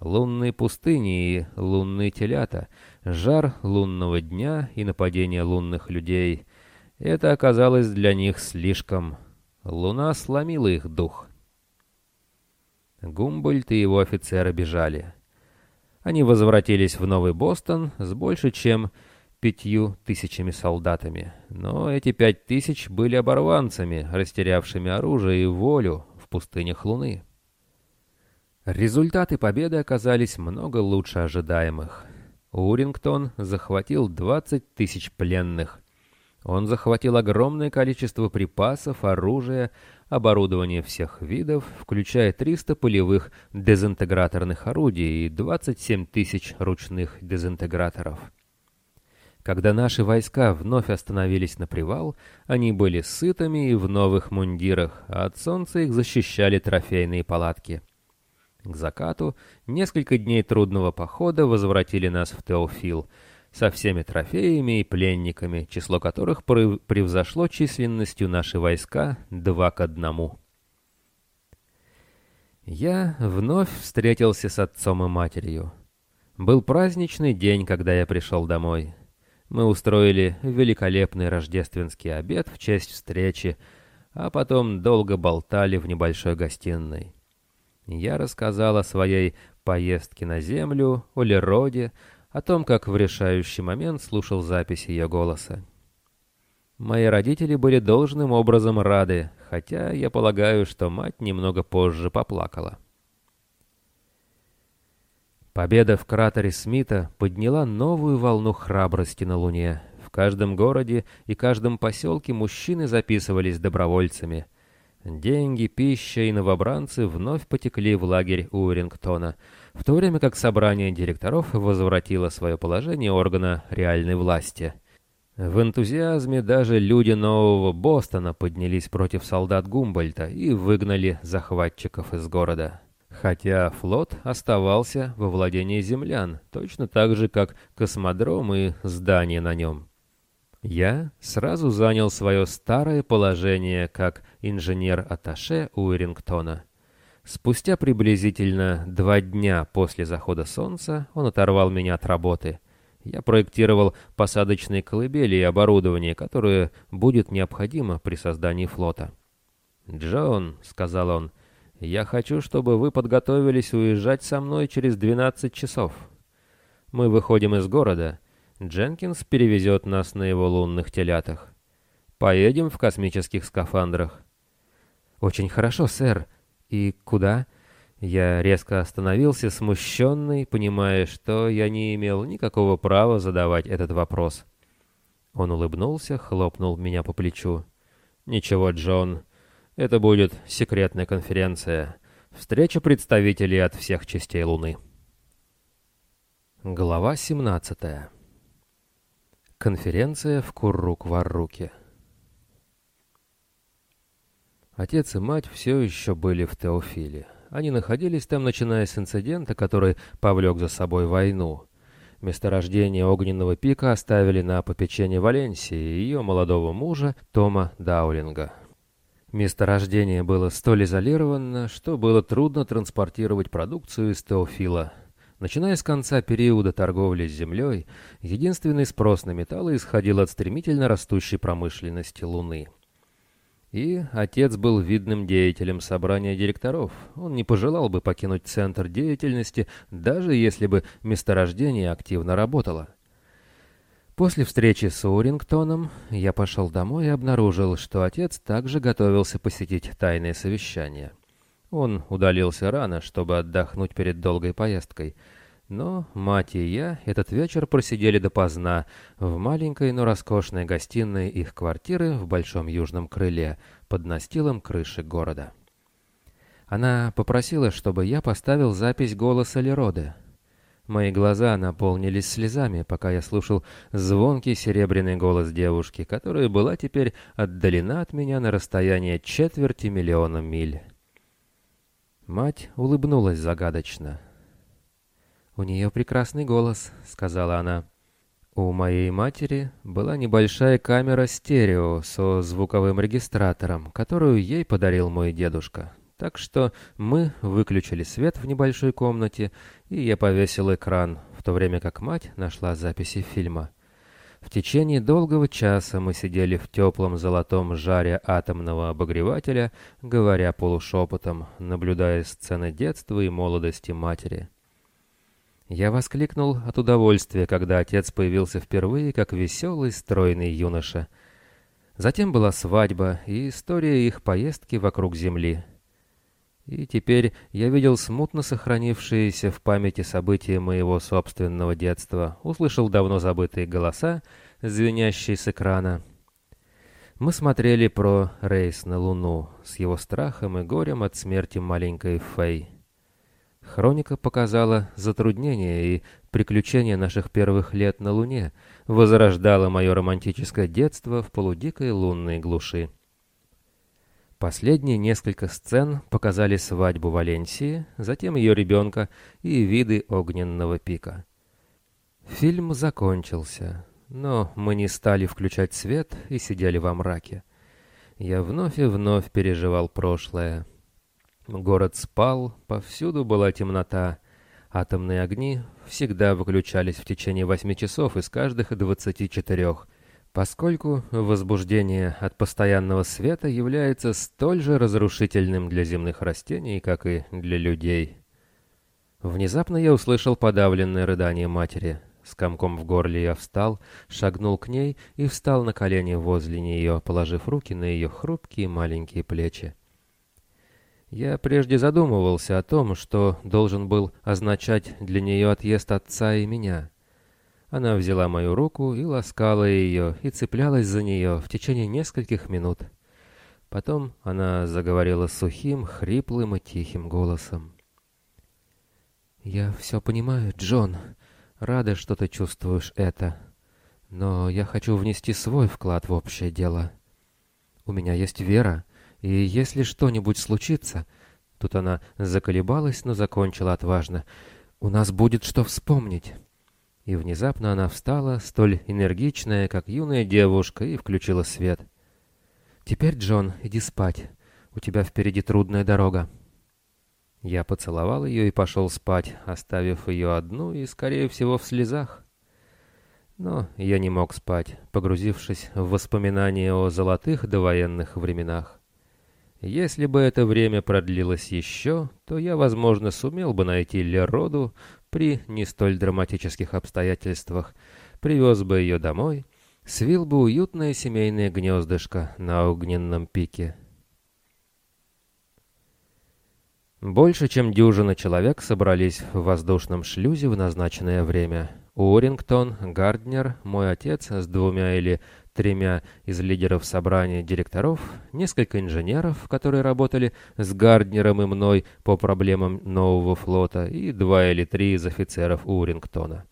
Лунные пустыни и лунные телята, жар лунного дня и нападение лунных людей — это оказалось для них слишком. Луна сломила их дух. Гумбольд и его офицеры бежали. Они возвратились в Новый Бостон с больше чем пятью тысячами солдатами. Но эти пять тысяч были оборванцами, растерявшими оружие и волю в пустынях Луны. Результаты победы оказались много лучше ожидаемых. Урингтон захватил 20 тысяч пленных. Он захватил огромное количество припасов, оружия, оборудования всех видов, включая 300 полевых дезинтеграторных орудий и 27 тысяч ручных дезинтеграторов. Когда наши войска вновь остановились на привал, они были сытыми и в новых мундирах, а от солнца их защищали трофейные палатки. К закату несколько дней трудного похода возвратили нас в Теофил со всеми трофеями и пленниками, число которых превзошло численностью наши войска два к одному. Я вновь встретился с отцом и матерью. Был праздничный день, когда я пришел домой. Мы устроили великолепный рождественский обед в честь встречи, а потом долго болтали в небольшой гостиной. Я рассказал о своей поездке на Землю, о Лероде, о том, как в решающий момент слушал запись ее голоса. Мои родители были должным образом рады, хотя я полагаю, что мать немного позже поплакала. Победа в кратере Смита подняла новую волну храбрости на Луне. В каждом городе и каждом поселке мужчины записывались добровольцами. Деньги, пища и новобранцы вновь потекли в лагерь Уирингтона, в то время как собрание директоров возвратило свое положение органа реальной власти. В энтузиазме даже люди Нового Бостона поднялись против солдат Гумбольта и выгнали захватчиков из города хотя флот оставался во владении землян, точно так же, как космодром и здание на нем. Я сразу занял свое старое положение как инженер-атташе Уирингтона. Спустя приблизительно два дня после захода солнца он оторвал меня от работы. Я проектировал посадочные колыбели и оборудование, которое будет необходимо при создании флота. «Джон», — сказал он, я хочу, чтобы вы подготовились уезжать со мной через 12 часов. Мы выходим из города. Дженкинс перевезет нас на его лунных телятах. Поедем в космических скафандрах. Очень хорошо, сэр. И куда? Я резко остановился, смущенный, понимая, что я не имел никакого права задавать этот вопрос. Он улыбнулся, хлопнул меня по плечу. «Ничего, Джон, это будет секретная конференция. Встреча представителей от всех частей Луны. Глава 17. Конференция в Куррук-Варруке. Отец и мать все еще были в Теофиле. Они находились там, начиная с инцидента, который повлек за собой войну. Месторождение огненного пика оставили на попечение Валенсии и ее молодого мужа Тома Даулинга. Месторождение было столь изолировано, что было трудно транспортировать продукцию из Теофила. Начиная с конца периода торговли с землей, единственный спрос на металлы исходил от стремительно растущей промышленности Луны. И отец был видным деятелем собрания директоров. Он не пожелал бы покинуть центр деятельности, даже если бы месторождение активно работало. После встречи с Урингтоном я пошел домой и обнаружил, что отец также готовился посетить тайное совещание. Он удалился рано, чтобы отдохнуть перед долгой поездкой. Но мать и я этот вечер просидели допоздна в маленькой, но роскошной гостиной их квартиры в Большом Южном Крыле под настилом крыши города. Она попросила, чтобы я поставил запись голоса Лероды, Мои глаза наполнились слезами, пока я слушал звонкий серебряный голос девушки, которая была теперь отдалена от меня на расстояние четверти миллиона миль. Мать улыбнулась загадочно. «У нее прекрасный голос», — сказала она. У моей матери была небольшая камера стерео со звуковым регистратором, которую ей подарил мой дедушка. Так что мы выключили свет в небольшой комнате, и я повесил экран, в то время как мать нашла записи фильма. В течение долгого часа мы сидели в теплом золотом жаре атомного обогревателя, говоря полушепотом, наблюдая сцены детства и молодости матери. Я воскликнул от удовольствия, когда отец появился впервые как веселый, стройный юноша. Затем была свадьба и история их поездки вокруг Земли — и теперь я видел смутно сохранившиеся в памяти события моего собственного детства, услышал давно забытые голоса, звенящие с экрана. Мы смотрели про рейс на Луну с его страхом и горем от смерти маленькой Фэй. Хроника показала затруднения и приключения наших первых лет на Луне, возрождала мое романтическое детство в полудикой лунной глуши. Последние несколько сцен показали свадьбу Валенсии, затем ее ребенка и виды огненного пика. Фильм закончился, но мы не стали включать свет и сидели во мраке. Я вновь и вновь переживал прошлое. Город спал, повсюду была темнота. Атомные огни всегда выключались в течение восьми часов из каждых двадцати четырех — поскольку возбуждение от постоянного света является столь же разрушительным для земных растений, как и для людей. Внезапно я услышал подавленное рыдание матери. С комком в горле я встал, шагнул к ней и встал на колени возле нее, положив руки на ее хрупкие маленькие плечи. Я прежде задумывался о том, что должен был означать для нее отъезд отца и меня. Она взяла мою руку и ласкала ее, и цеплялась за нее в течение нескольких минут. Потом она заговорила сухим, хриплым и тихим голосом. «Я все понимаю, Джон. Рада, что ты чувствуешь это. Но я хочу внести свой вклад в общее дело. У меня есть вера, и если что-нибудь случится...» Тут она заколебалась, но закончила отважно. «У нас будет что вспомнить». И внезапно она встала, столь энергичная, как юная девушка, и включила свет. «Теперь, Джон, иди спать. У тебя впереди трудная дорога». Я поцеловал ее и пошел спать, оставив ее одну и, скорее всего, в слезах. Но я не мог спать, погрузившись в воспоминания о золотых довоенных временах. Если бы это время продлилось еще, то я, возможно, сумел бы найти Лероду при не столь драматических обстоятельствах, привез бы ее домой, свил бы уютное семейное гнездышко на огненном пике. Больше чем дюжина человек собрались в воздушном шлюзе в назначенное время. Уоррингтон, Гарднер, мой отец с двумя или тремя из лидеров собрания директоров, несколько инженеров, которые работали с Гарднером и мной по проблемам нового флота, и два или три из офицеров Уоррингтона.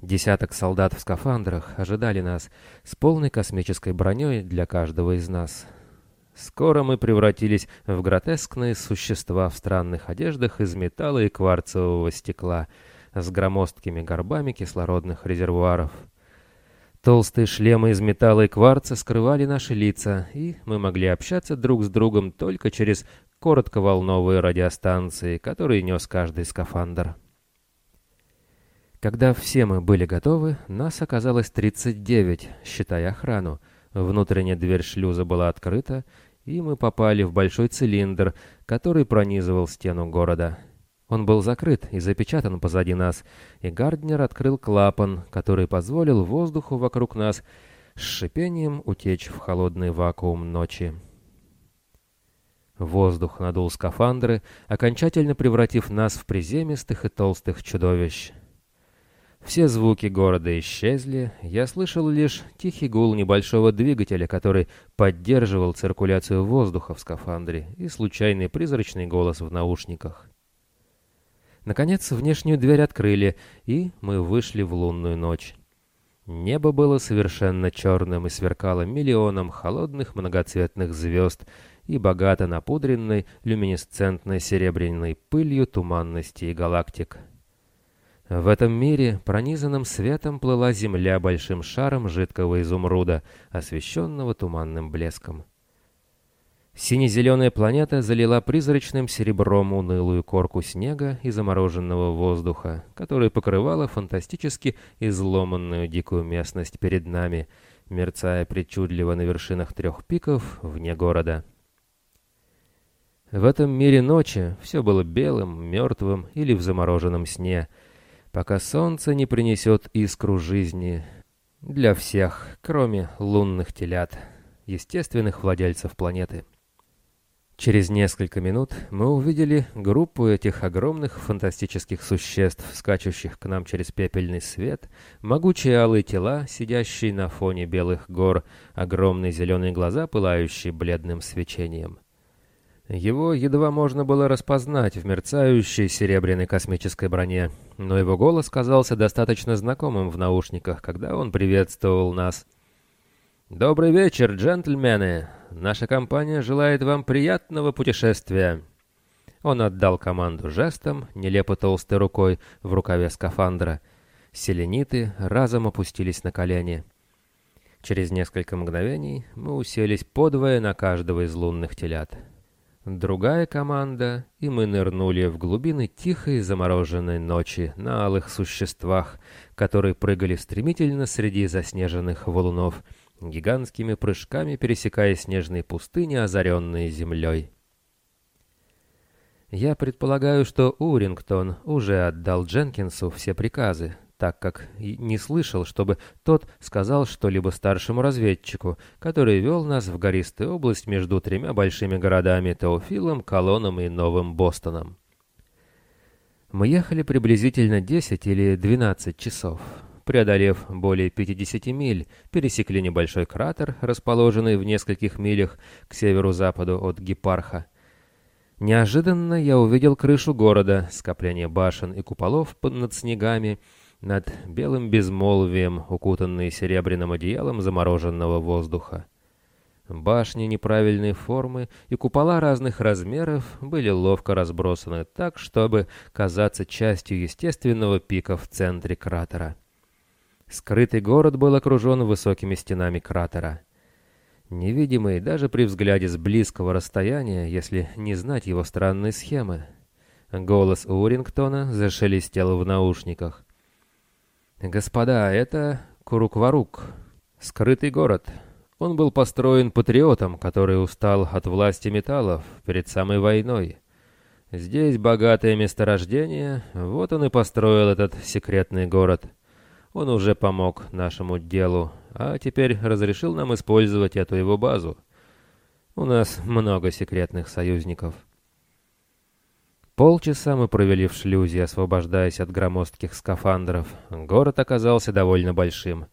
Десяток солдат в скафандрах ожидали нас с полной космической броней для каждого из нас. Скоро мы превратились в гротескные существа в странных одеждах из металла и кварцевого стекла с громоздкими горбами кислородных резервуаров. Толстые шлемы из металла и кварца скрывали наши лица, и мы могли общаться друг с другом только через коротковолновые радиостанции, которые нес каждый скафандр. Когда все мы были готовы, нас оказалось 39, считая охрану. Внутренняя дверь шлюза была открыта, и мы попали в большой цилиндр, который пронизывал стену города. Он был закрыт и запечатан позади нас, и Гарднер открыл клапан, который позволил воздуху вокруг нас с шипением утечь в холодный вакуум ночи. Воздух надул скафандры, окончательно превратив нас в приземистых и толстых чудовищ. Все звуки города исчезли, я слышал лишь тихий гул небольшого двигателя, который поддерживал циркуляцию воздуха в скафандре, и случайный призрачный голос в наушниках. Наконец, внешнюю дверь открыли, и мы вышли в лунную ночь. Небо было совершенно черным и сверкало миллионом холодных многоцветных звезд и богато напудренной люминесцентной серебряной пылью туманности и галактик. В этом мире, пронизанном светом, плыла земля большим шаром жидкого изумруда, освещенного туманным блеском. Сине-зеленая планета залила призрачным серебром унылую корку снега и замороженного воздуха, которая покрывала фантастически изломанную дикую местность перед нами, мерцая причудливо на вершинах трех пиков вне города. В этом мире ночи все было белым, мертвым или в замороженном сне — пока солнце не принесет искру жизни для всех, кроме лунных телят, естественных владельцев планеты. Через несколько минут мы увидели группу этих огромных фантастических существ, скачущих к нам через пепельный свет, могучие алые тела, сидящие на фоне белых гор, огромные зеленые глаза, пылающие бледным свечением. Его едва можно было распознать в мерцающей серебряной космической броне, но его голос казался достаточно знакомым в наушниках, когда он приветствовал нас. «Добрый вечер, джентльмены! Наша компания желает вам приятного путешествия!» Он отдал команду жестом, нелепо толстой рукой в рукаве скафандра. Селениты разом опустились на колени. Через несколько мгновений мы уселись подвое на каждого из лунных телят. Другая команда, и мы нырнули в глубины тихой замороженной ночи на алых существах, которые прыгали стремительно среди заснеженных валунов, гигантскими прыжками пересекая снежные пустыни, озаренные землей. Я предполагаю, что Урингтон уже отдал Дженкинсу все приказы, так как не слышал, чтобы тот сказал что-либо старшему разведчику, который вел нас в гористую область между тремя большими городами Теофилом, Колоном и Новым Бостоном. Мы ехали приблизительно 10 или 12 часов. Преодолев более 50 миль, пересекли небольшой кратер, расположенный в нескольких милях к северу-западу от Гипарха. Неожиданно я увидел крышу города, скопление башен и куполов над снегами, над белым безмолвием, укутанные серебряным одеялом замороженного воздуха. Башни неправильной формы и купола разных размеров были ловко разбросаны так, чтобы казаться частью естественного пика в центре кратера. Скрытый город был окружен высокими стенами кратера. Невидимый даже при взгляде с близкого расстояния, если не знать его странной схемы. Голос Урингтона зашелестел в наушниках. «Господа, это Курукварук, скрытый город. Он был построен патриотом, который устал от власти металлов перед самой войной. Здесь богатое месторождение, вот он и построил этот секретный город». Он уже помог нашему делу, а теперь разрешил нам использовать эту его базу. У нас много секретных союзников. Полчаса мы провели в шлюзе, освобождаясь от громоздких скафандров. Город оказался довольно большим.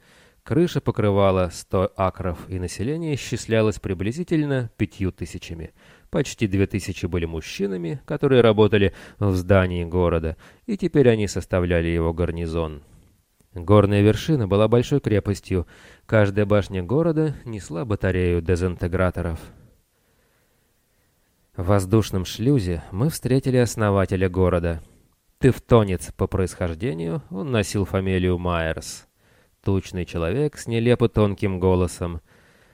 Крыша покрывала 100 акров, и население исчислялось приблизительно пятью тысячами. Почти две тысячи были мужчинами, которые работали в здании города, и теперь они составляли его гарнизон. Горная вершина была большой крепостью. Каждая башня города несла батарею дезинтеграторов. В воздушном шлюзе мы встретили основателя города. Тевтонец по происхождению, он носил фамилию Майерс. Тучный человек с нелепо тонким голосом.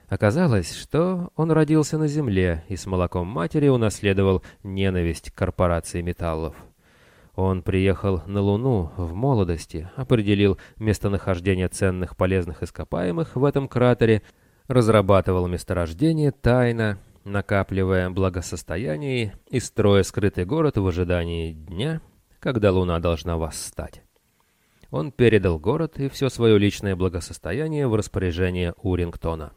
Оказалось, что он родился на земле и с молоком матери унаследовал ненависть к корпорации металлов. Он приехал на Луну в молодости, определил местонахождение ценных полезных ископаемых в этом кратере, разрабатывал месторождение тайно, накапливая благосостояние и строя скрытый город в ожидании дня, когда Луна должна восстать. Он передал город и все свое личное благосостояние в распоряжение Урингтона.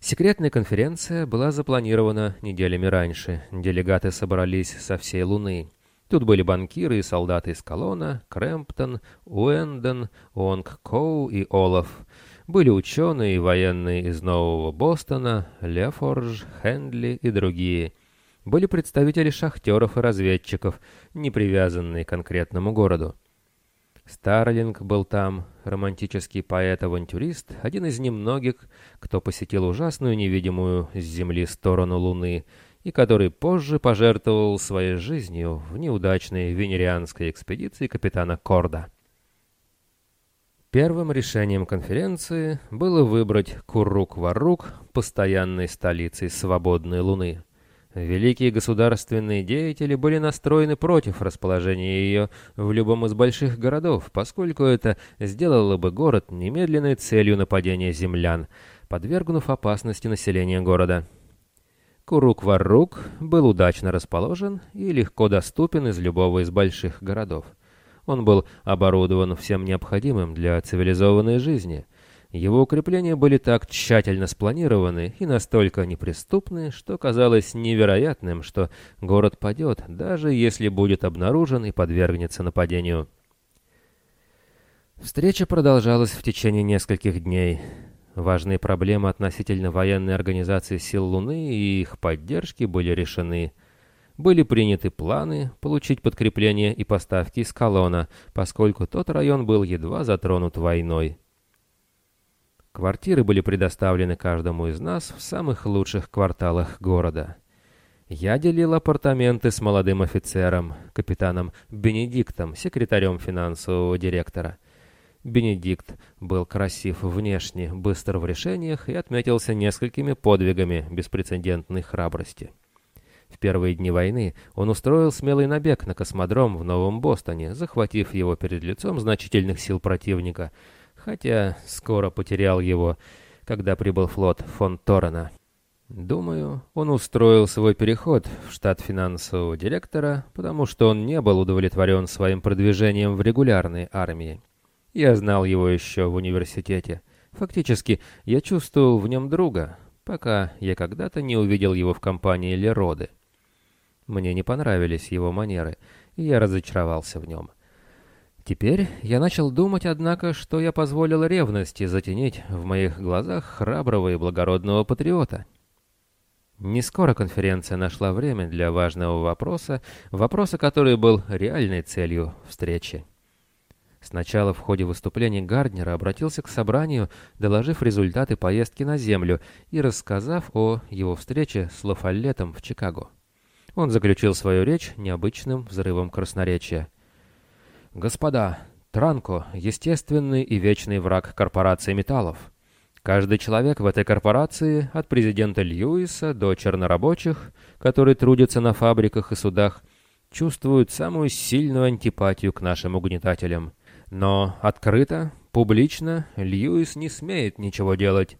Секретная конференция была запланирована неделями раньше. Делегаты собрались со всей Луны. Тут были банкиры и солдаты из Колона, Крэмптон, Уэндон, Онг Коу и Олаф. Были ученые и военные из Нового Бостона, Лефорж, Хендли и другие. Были представители шахтеров и разведчиков, не привязанные к конкретному городу. Старлинг был там, романтический поэт-авантюрист, один из немногих, кто посетил ужасную невидимую с Земли сторону Луны — и который позже пожертвовал своей жизнью в неудачной венерианской экспедиции капитана Корда. Первым решением конференции было выбрать Курук-Варук постоянной столицей свободной Луны. Великие государственные деятели были настроены против расположения ее в любом из больших городов, поскольку это сделало бы город немедленной целью нападения землян, подвергнув опасности населения города. Курук-Варук был удачно расположен и легко доступен из любого из больших городов. Он был оборудован всем необходимым для цивилизованной жизни. Его укрепления были так тщательно спланированы и настолько неприступны, что казалось невероятным, что город падет, даже если будет обнаружен и подвергнется нападению. Встреча продолжалась в течение нескольких дней. Важные проблемы относительно военной организации сил Луны и их поддержки были решены. Были приняты планы получить подкрепление и поставки из колонна, поскольку тот район был едва затронут войной. Квартиры были предоставлены каждому из нас в самых лучших кварталах города. Я делил апартаменты с молодым офицером, капитаном Бенедиктом, секретарем финансового директора. Бенедикт был красив внешне, быстр в решениях и отметился несколькими подвигами беспрецедентной храбрости. В первые дни войны он устроил смелый набег на космодром в Новом Бостоне, захватив его перед лицом значительных сил противника, хотя скоро потерял его, когда прибыл флот фон Торрена. Думаю, он устроил свой переход в штат финансового директора, потому что он не был удовлетворен своим продвижением в регулярной армии. Я знал его еще в университете. Фактически, я чувствовал в нем друга, пока я когда-то не увидел его в компании Лероды. Мне не понравились его манеры, и я разочаровался в нем. Теперь я начал думать, однако, что я позволил ревности затенить в моих глазах храброго и благородного патриота. Не скоро конференция нашла время для важного вопроса, вопроса, который был реальной целью встречи. Сначала в ходе выступления Гарднера обратился к собранию, доложив результаты поездки на Землю и рассказав о его встрече с Лафаллетом в Чикаго. Он заключил свою речь необычным взрывом красноречия. «Господа, Транко — естественный и вечный враг корпорации металлов. Каждый человек в этой корпорации, от президента Льюиса до чернорабочих, которые трудятся на фабриках и судах, чувствует самую сильную антипатию к нашим угнетателям. Но открыто, публично Льюис не смеет ничего делать.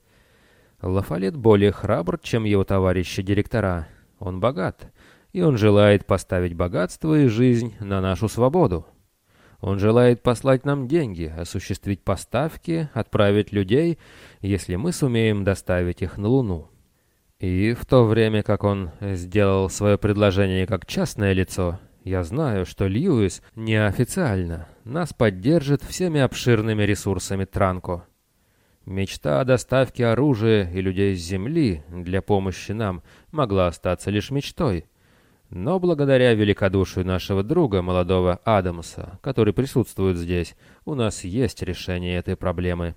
Лафалет более храбр, чем его товарищи-директора. Он богат, и он желает поставить богатство и жизнь на нашу свободу. Он желает послать нам деньги, осуществить поставки, отправить людей, если мы сумеем доставить их на Луну. И в то время, как он сделал свое предложение как частное лицо, я знаю, что Льюис неофициально нас поддержит всеми обширными ресурсами Транко. Мечта о доставке оружия и людей с Земли для помощи нам могла остаться лишь мечтой — но благодаря великодушию нашего друга, молодого Адамса, который присутствует здесь, у нас есть решение этой проблемы.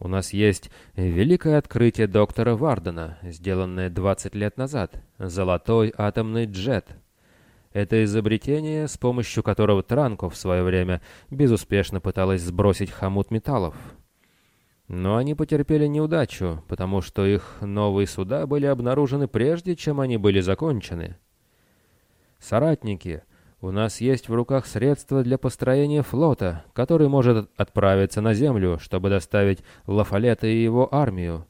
У нас есть великое открытие доктора Вардена, сделанное 20 лет назад, золотой атомный джет. Это изобретение, с помощью которого Транко в свое время безуспешно пыталась сбросить хомут металлов. Но они потерпели неудачу, потому что их новые суда были обнаружены прежде, чем они были закончены. «Соратники, у нас есть в руках средства для построения флота, который может отправиться на Землю, чтобы доставить Лафалета и его армию.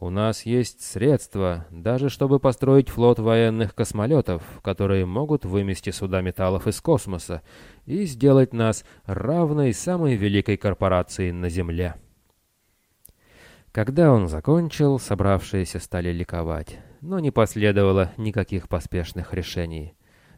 У нас есть средства, даже чтобы построить флот военных космолетов, которые могут вымести суда металлов из космоса и сделать нас равной самой великой корпорации на Земле». Когда он закончил, собравшиеся стали ликовать, но не последовало никаких поспешных решений.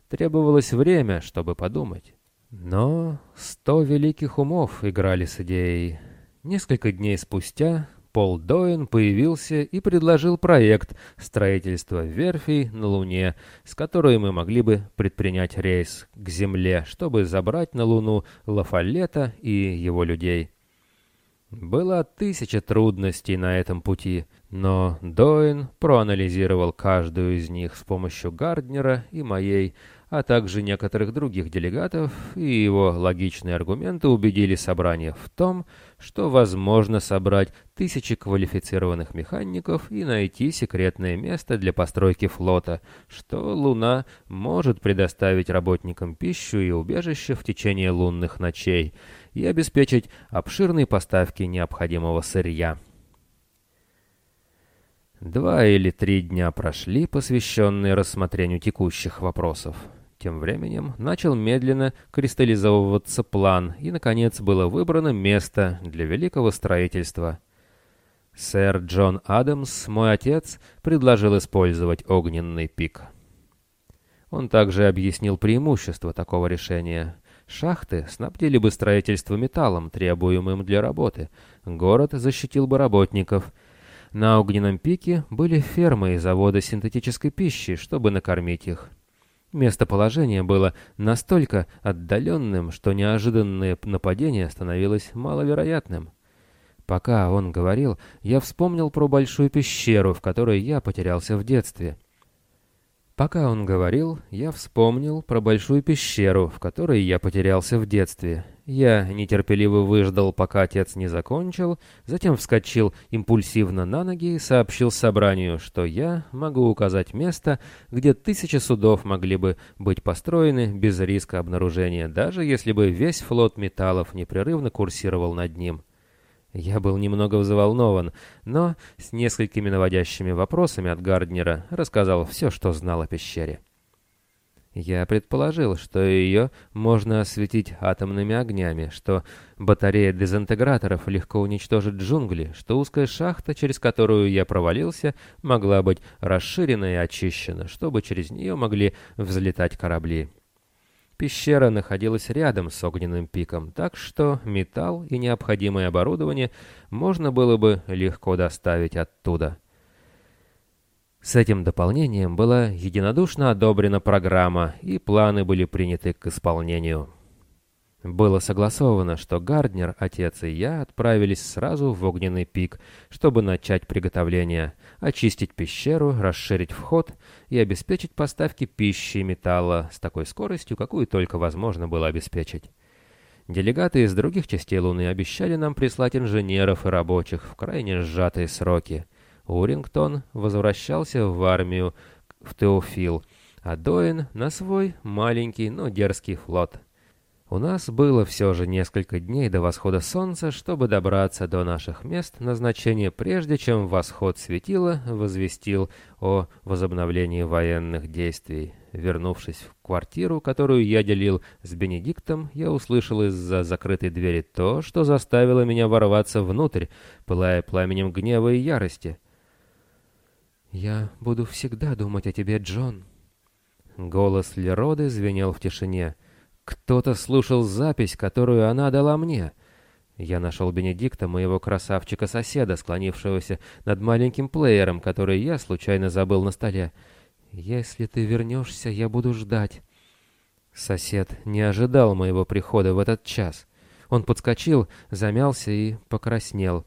Требовалось время, чтобы подумать. Но сто великих умов играли с идеей. Несколько дней спустя Пол Доин появился и предложил проект строительства верфей на Луне, с которой мы могли бы предпринять рейс к Земле, чтобы забрать на Луну Лафалета и его людей. Было тысяча трудностей на этом пути, но Доин проанализировал каждую из них с помощью Гарднера и моей а также некоторых других делегатов, и его логичные аргументы убедили собрание в том, что возможно собрать тысячи квалифицированных механиков и найти секретное место для постройки флота, что Луна может предоставить работникам пищу и убежище в течение лунных ночей и обеспечить обширные поставки необходимого сырья. Два или три дня прошли, посвященные рассмотрению текущих вопросов. Тем временем начал медленно кристаллизовываться план, и, наконец, было выбрано место для великого строительства. Сэр Джон Адамс, мой отец, предложил использовать огненный пик. Он также объяснил преимущество такого решения. Шахты снабдили бы строительство металлом, требуемым для работы. Город защитил бы работников. На огненном пике были фермы и заводы синтетической пищи, чтобы накормить их. Местоположение было настолько отдаленным, что неожиданное нападение становилось маловероятным. Пока он говорил, я вспомнил про большую пещеру, в которой я потерялся в детстве. Пока он говорил, я вспомнил про большую пещеру, в которой я потерялся в детстве. Я нетерпеливо выждал, пока отец не закончил, затем вскочил импульсивно на ноги и сообщил собранию, что я могу указать место, где тысячи судов могли бы быть построены без риска обнаружения, даже если бы весь флот металлов непрерывно курсировал над ним. Я был немного взволнован, но с несколькими наводящими вопросами от Гарднера рассказал все, что знал о пещере. Я предположил, что ее можно осветить атомными огнями, что батарея дезинтеграторов легко уничтожит джунгли, что узкая шахта, через которую я провалился, могла быть расширена и очищена, чтобы через нее могли взлетать корабли. Пещера находилась рядом с огненным пиком, так что металл и необходимое оборудование можно было бы легко доставить оттуда. С этим дополнением была единодушно одобрена программа, и планы были приняты к исполнению. Было согласовано, что Гарднер, отец и я отправились сразу в огненный пик, чтобы начать приготовление, очистить пещеру, расширить вход и обеспечить поставки пищи и металла с такой скоростью, какую только возможно было обеспечить. Делегаты из других частей Луны обещали нам прислать инженеров и рабочих в крайне сжатые сроки. Урингтон возвращался в армию в Теофил, а Доин на свой маленький, но дерзкий флот — у нас было все же несколько дней до восхода солнца, чтобы добраться до наших мест назначения, прежде чем восход светила возвестил о возобновлении военных действий. Вернувшись в квартиру, которую я делил с Бенедиктом, я услышал из-за закрытой двери то, что заставило меня ворваться внутрь, пылая пламенем гнева и ярости. «Я буду всегда думать о тебе, Джон». Голос Лероды звенел в тишине — кто-то слушал запись, которую она дала мне. Я нашел Бенедикта, моего красавчика-соседа, склонившегося над маленьким плеером, который я случайно забыл на столе. «Если ты вернешься, я буду ждать». Сосед не ожидал моего прихода в этот час. Он подскочил, замялся и покраснел.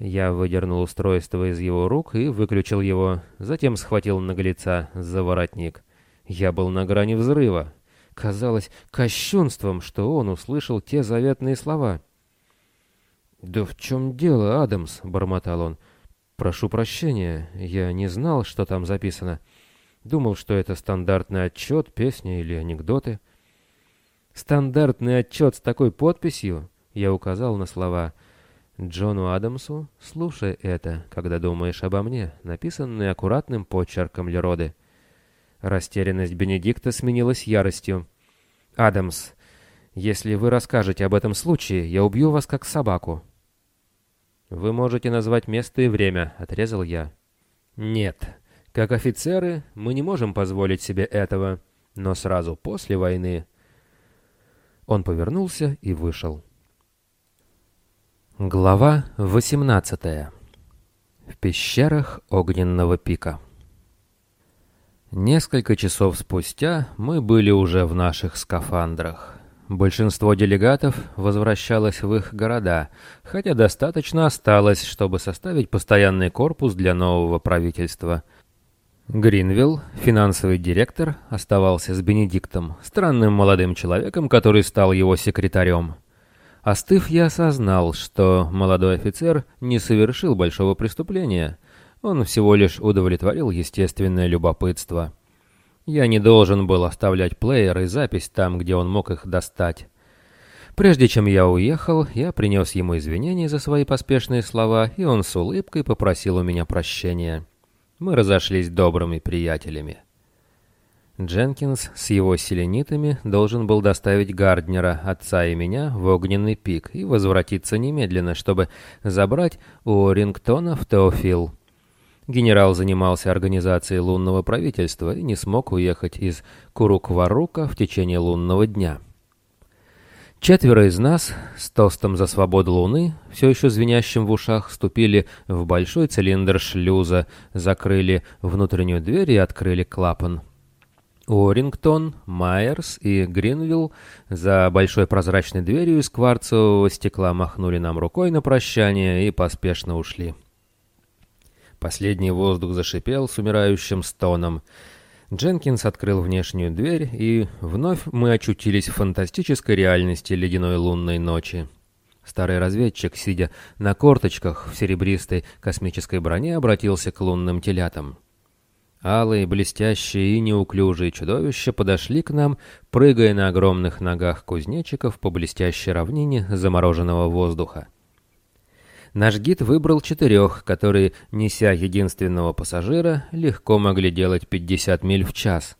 Я выдернул устройство из его рук и выключил его, затем схватил наглеца за воротник. Я был на грани взрыва казалось кощунством, что он услышал те заветные слова. «Да в чем дело, Адамс?» — бормотал он. «Прошу прощения, я не знал, что там записано. Думал, что это стандартный отчет, песня или анекдоты». «Стандартный отчет с такой подписью?» — я указал на слова. «Джону Адамсу, слушай это, когда думаешь обо мне», написанный аккуратным почерком Лероды. Растерянность Бенедикта сменилась яростью. «Адамс, если вы расскажете об этом случае, я убью вас как собаку». «Вы можете назвать место и время», — отрезал я. «Нет. Как офицеры мы не можем позволить себе этого, но сразу после войны...» Он повернулся и вышел. Глава 18. В пещерах Огненного пика. Несколько часов спустя мы были уже в наших скафандрах. Большинство делегатов возвращалось в их города, хотя достаточно осталось, чтобы составить постоянный корпус для нового правительства. Гринвилл, финансовый директор, оставался с Бенедиктом, странным молодым человеком, который стал его секретарем. Остыв, я осознал, что молодой офицер не совершил большого преступления — он всего лишь удовлетворил естественное любопытство. Я не должен был оставлять плеер и запись там, где он мог их достать. Прежде чем я уехал, я принес ему извинения за свои поспешные слова, и он с улыбкой попросил у меня прощения. Мы разошлись добрыми приятелями. Дженкинс с его селенитами должен был доставить Гарднера, отца и меня, в огненный пик и возвратиться немедленно, чтобы забрать у Рингтона в Теофил. Генерал занимался организацией лунного правительства и не смог уехать из Курукварука в течение лунного дня. Четверо из нас с тостом за свободу Луны, все еще звенящим в ушах, вступили в большой цилиндр шлюза, закрыли внутреннюю дверь и открыли клапан. Уоррингтон, Майерс и Гринвилл за большой прозрачной дверью из кварцевого стекла махнули нам рукой на прощание и поспешно ушли. Последний воздух зашипел с умирающим стоном. Дженкинс открыл внешнюю дверь, и вновь мы очутились в фантастической реальности ледяной лунной ночи. Старый разведчик, сидя на корточках в серебристой космической броне, обратился к лунным телятам. Алые, блестящие и неуклюжие чудовища подошли к нам, прыгая на огромных ногах кузнечиков по блестящей равнине замороженного воздуха. Наш гид выбрал четырех, которые, неся единственного пассажира, легко могли делать 50 миль в час.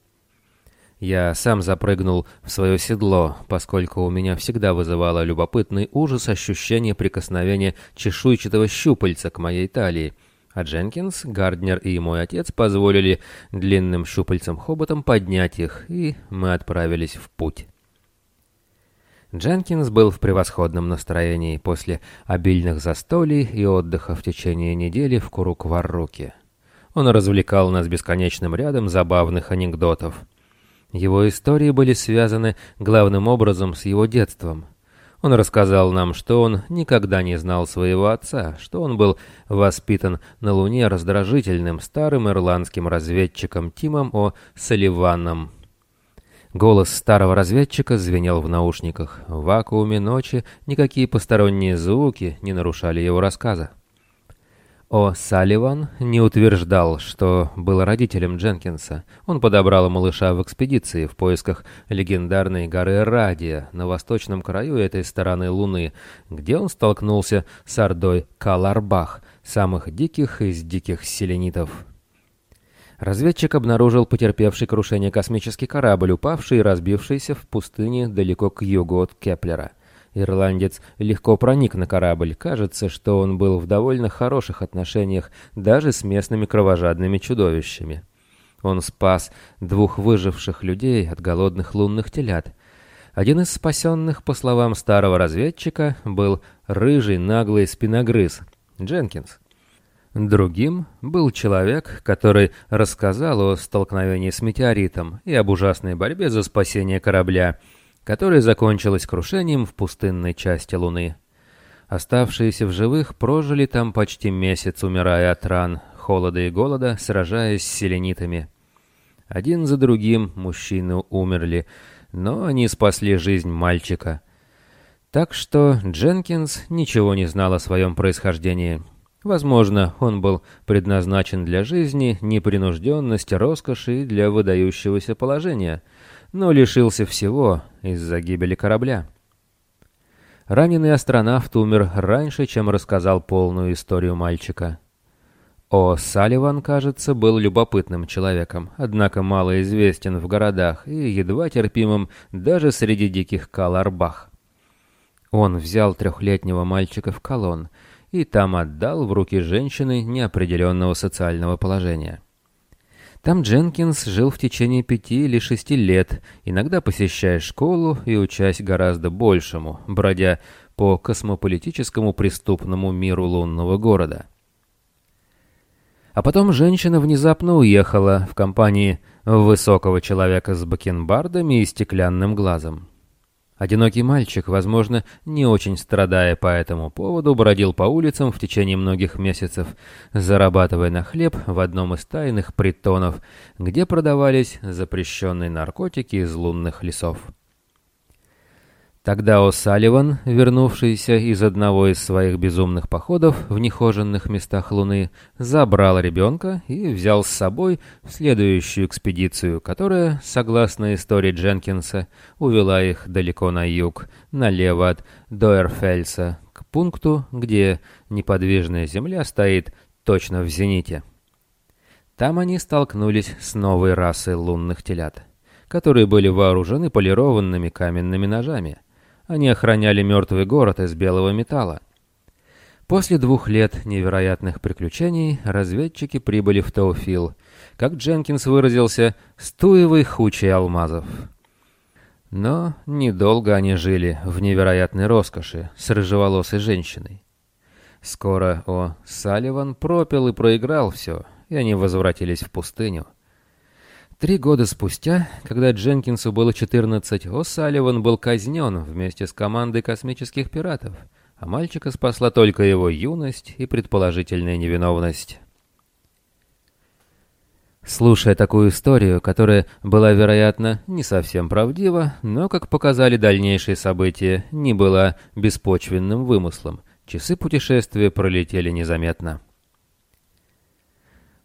Я сам запрыгнул в свое седло, поскольку у меня всегда вызывало любопытный ужас ощущение прикосновения чешуйчатого щупальца к моей талии, а Дженкинс, Гарднер и мой отец позволили длинным щупальцам-хоботам поднять их, и мы отправились в путь. Дженкинс был в превосходном настроении после обильных застолий и отдыха в течение недели в Курукварруке. Он развлекал нас бесконечным рядом забавных анекдотов — его истории были связаны главным образом с его детством. Он рассказал нам, что он никогда не знал своего отца, что он был воспитан на Луне раздражительным старым ирландским разведчиком Тимом О. Салливаном. Голос старого разведчика звенел в наушниках. В вакууме ночи никакие посторонние звуки не нарушали его рассказа. О. Салливан не утверждал, что был родителем Дженкинса. Он подобрал малыша в экспедиции в поисках легендарной горы Радия на восточном краю этой стороны Луны, где он столкнулся с ордой Каларбах, самых диких из диких селенитов. Разведчик обнаружил потерпевший крушение космический корабль, упавший и разбившийся в пустыне далеко к югу от Кеплера. Ирландец легко проник на корабль. Кажется, что он был в довольно хороших отношениях даже с местными кровожадными чудовищами. Он спас двух выживших людей от голодных лунных телят. Один из спасенных, по словам старого разведчика, был рыжий наглый спиногрыз Дженкинс. Другим был человек, который рассказал о столкновении с метеоритом и об ужасной борьбе за спасение корабля — которая закончилась крушением в пустынной части Луны. Оставшиеся в живых прожили там почти месяц, умирая от ран, холода и голода, сражаясь с селенитами. Один за другим мужчины умерли, но они спасли жизнь мальчика. Так что Дженкинс ничего не знал о своем происхождении. Возможно, он был предназначен для жизни, непринужденности, роскоши и для выдающегося положения — но лишился всего из-за гибели корабля. Раненый астронавт умер раньше, чем рассказал полную историю мальчика. О. Салливан, кажется, был любопытным человеком, однако мало известен в городах и едва терпимым даже среди диких каларбах. Он взял трехлетнего мальчика в колонн и там отдал в руки женщины неопределенного социального положения. Там Дженкинс жил в течение пяти или шести лет, иногда посещая школу и учась гораздо большему, бродя по космополитическому преступному миру лунного города. А потом женщина внезапно уехала в компании высокого человека с бакенбардами и стеклянным глазом. Одинокий мальчик, возможно, не очень страдая по этому поводу, бродил по улицам в течение многих месяцев, зарабатывая на хлеб в одном из тайных притонов, где продавались запрещенные наркотики из лунных лесов. Тогда О'Салливан, вернувшийся из одного из своих безумных походов в нехоженных местах Луны, забрал ребенка и взял с собой следующую экспедицию, которая, согласно истории Дженкинса, увела их далеко на юг, налево от Доерфельса, к пункту, где неподвижная Земля стоит точно в зените. Там они столкнулись с новой расой лунных телят, которые были вооружены полированными каменными ножами — они охраняли мертвый город из белого металла. После двух лет невероятных приключений разведчики прибыли в Тауфил, как Дженкинс выразился, с хучей алмазов. Но недолго они жили в невероятной роскоши с рыжеволосой женщиной. Скоро О. Салливан пропил и проиграл все, и они возвратились в пустыню. Три года спустя, когда Дженкинсу было 14, О'Салливан был казнен вместе с командой космических пиратов, а мальчика спасла только его юность и предположительная невиновность. Слушая такую историю, которая была, вероятно, не совсем правдива, но, как показали дальнейшие события, не была беспочвенным вымыслом, часы путешествия пролетели незаметно.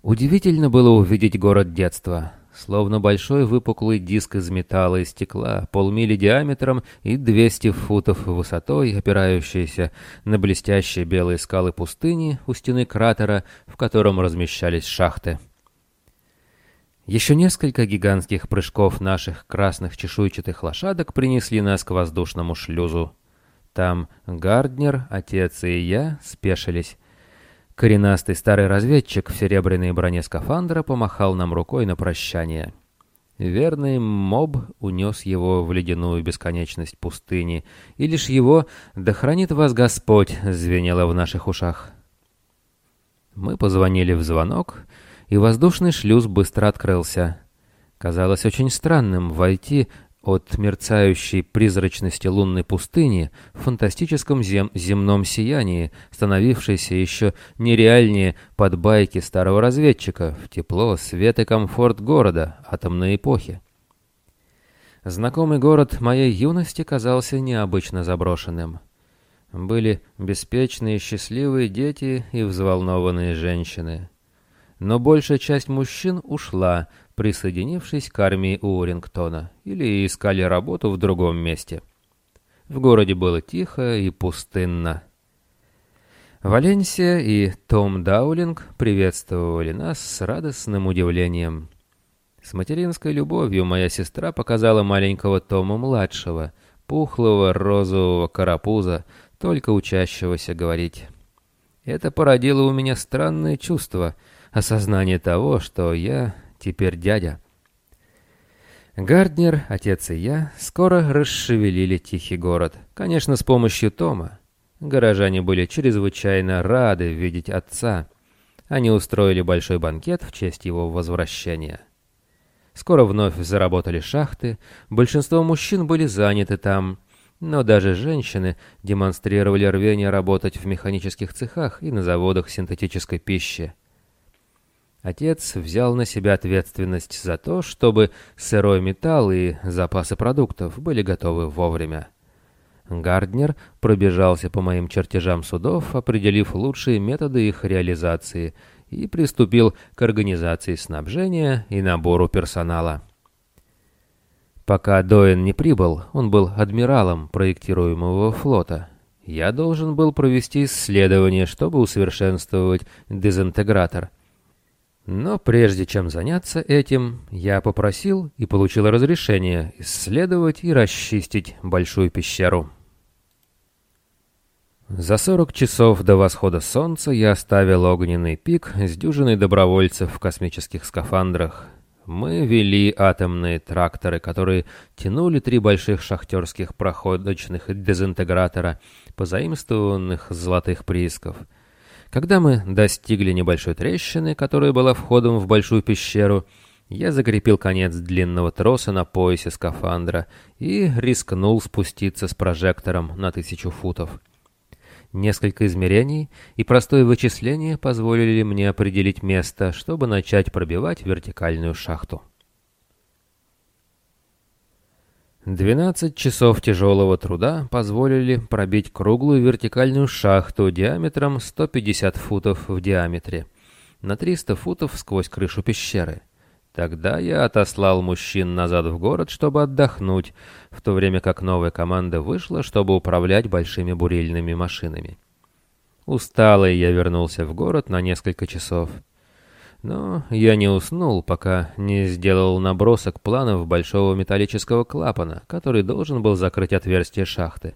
Удивительно было увидеть город детства — словно большой выпуклый диск из металла и стекла, полмили диаметром и 200 футов высотой, опирающийся на блестящие белые скалы пустыни у стены кратера, в котором размещались шахты. Еще несколько гигантских прыжков наших красных чешуйчатых лошадок принесли нас к воздушному шлюзу. Там Гарднер, отец и я спешились. Коренастый старый разведчик в серебряной броне скафандра помахал нам рукой на прощание. Верный моб унес его в ледяную бесконечность пустыни, и лишь его «Да хранит вас Господь» звенело в наших ушах. Мы позвонили в звонок, и воздушный шлюз быстро открылся. Казалось очень странным войти от мерцающей призрачности лунной пустыни в фантастическом зем земном сиянии, становившейся еще нереальнее под байки старого разведчика, в тепло, свет и комфорт города атомной эпохи. Знакомый город моей юности казался необычно заброшенным. Были беспечные счастливые дети и взволнованные женщины. Но большая часть мужчин ушла, присоединившись к армии Уоррингтона, или искали работу в другом месте. В городе было тихо и пустынно. Валенсия и Том Даулинг приветствовали нас с радостным удивлением. С материнской любовью моя сестра показала маленького Тома-младшего, пухлого розового карапуза, только учащегося говорить. Это породило у меня странное чувство, осознание того, что я теперь дядя. Гарднер, отец и я скоро расшевелили тихий город, конечно, с помощью Тома. Горожане были чрезвычайно рады видеть отца. Они устроили большой банкет в честь его возвращения. Скоро вновь заработали шахты, большинство мужчин были заняты там, но даже женщины демонстрировали рвение работать в механических цехах и на заводах синтетической пищи. Отец взял на себя ответственность за то, чтобы сырой металл и запасы продуктов были готовы вовремя. Гарднер пробежался по моим чертежам судов, определив лучшие методы их реализации, и приступил к организации снабжения и набору персонала. Пока Доэн не прибыл, он был адмиралом проектируемого флота. Я должен был провести исследование, чтобы усовершенствовать дезинтегратор — но прежде чем заняться этим, я попросил и получил разрешение исследовать и расчистить большую пещеру. За 40 часов до восхода солнца я оставил огненный пик с дюжиной добровольцев в космических скафандрах. Мы вели атомные тракторы, которые тянули три больших шахтерских проходочных дезинтегратора, позаимствованных золотых приисков — когда мы достигли небольшой трещины, которая была входом в большую пещеру, я закрепил конец длинного троса на поясе скафандра и рискнул спуститься с прожектором на тысячу футов. Несколько измерений и простое вычисление позволили мне определить место, чтобы начать пробивать вертикальную шахту. 12 часов тяжелого труда позволили пробить круглую вертикальную шахту диаметром 150 футов в диаметре, на 300 футов сквозь крышу пещеры. Тогда я отослал мужчин назад в город, чтобы отдохнуть, в то время как новая команда вышла, чтобы управлять большими бурильными машинами. Усталый я вернулся в город на несколько часов. Но я не уснул, пока не сделал набросок планов большого металлического клапана, который должен был закрыть отверстие шахты.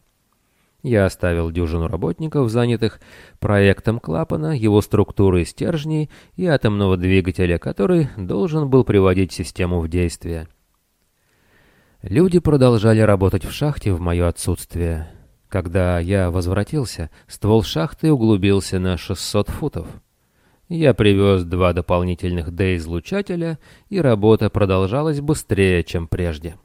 Я оставил дюжину работников, занятых проектом клапана, его структурой стержней и атомного двигателя, который должен был приводить систему в действие. Люди продолжали работать в шахте в мое отсутствие. Когда я возвратился, ствол шахты углубился на 600 футов. Я привез два дополнительных D-излучателя, и работа продолжалась быстрее, чем прежде.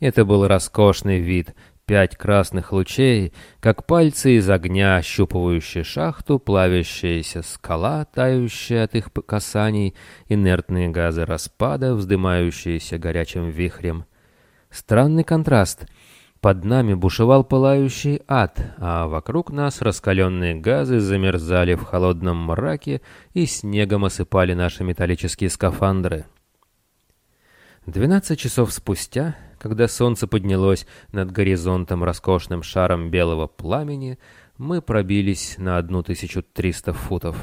Это был роскошный вид, пять красных лучей, как пальцы из огня, ощупывающие шахту, плавящаяся скала, тающая от их касаний, инертные газы распада, вздымающиеся горячим вихрем. Странный контраст — под нами бушевал пылающий ад, а вокруг нас раскаленные газы замерзали в холодном мраке и снегом осыпали наши металлические скафандры. Двенадцать часов спустя, когда солнце поднялось над горизонтом роскошным шаром белого пламени, мы пробились на 1300 футов.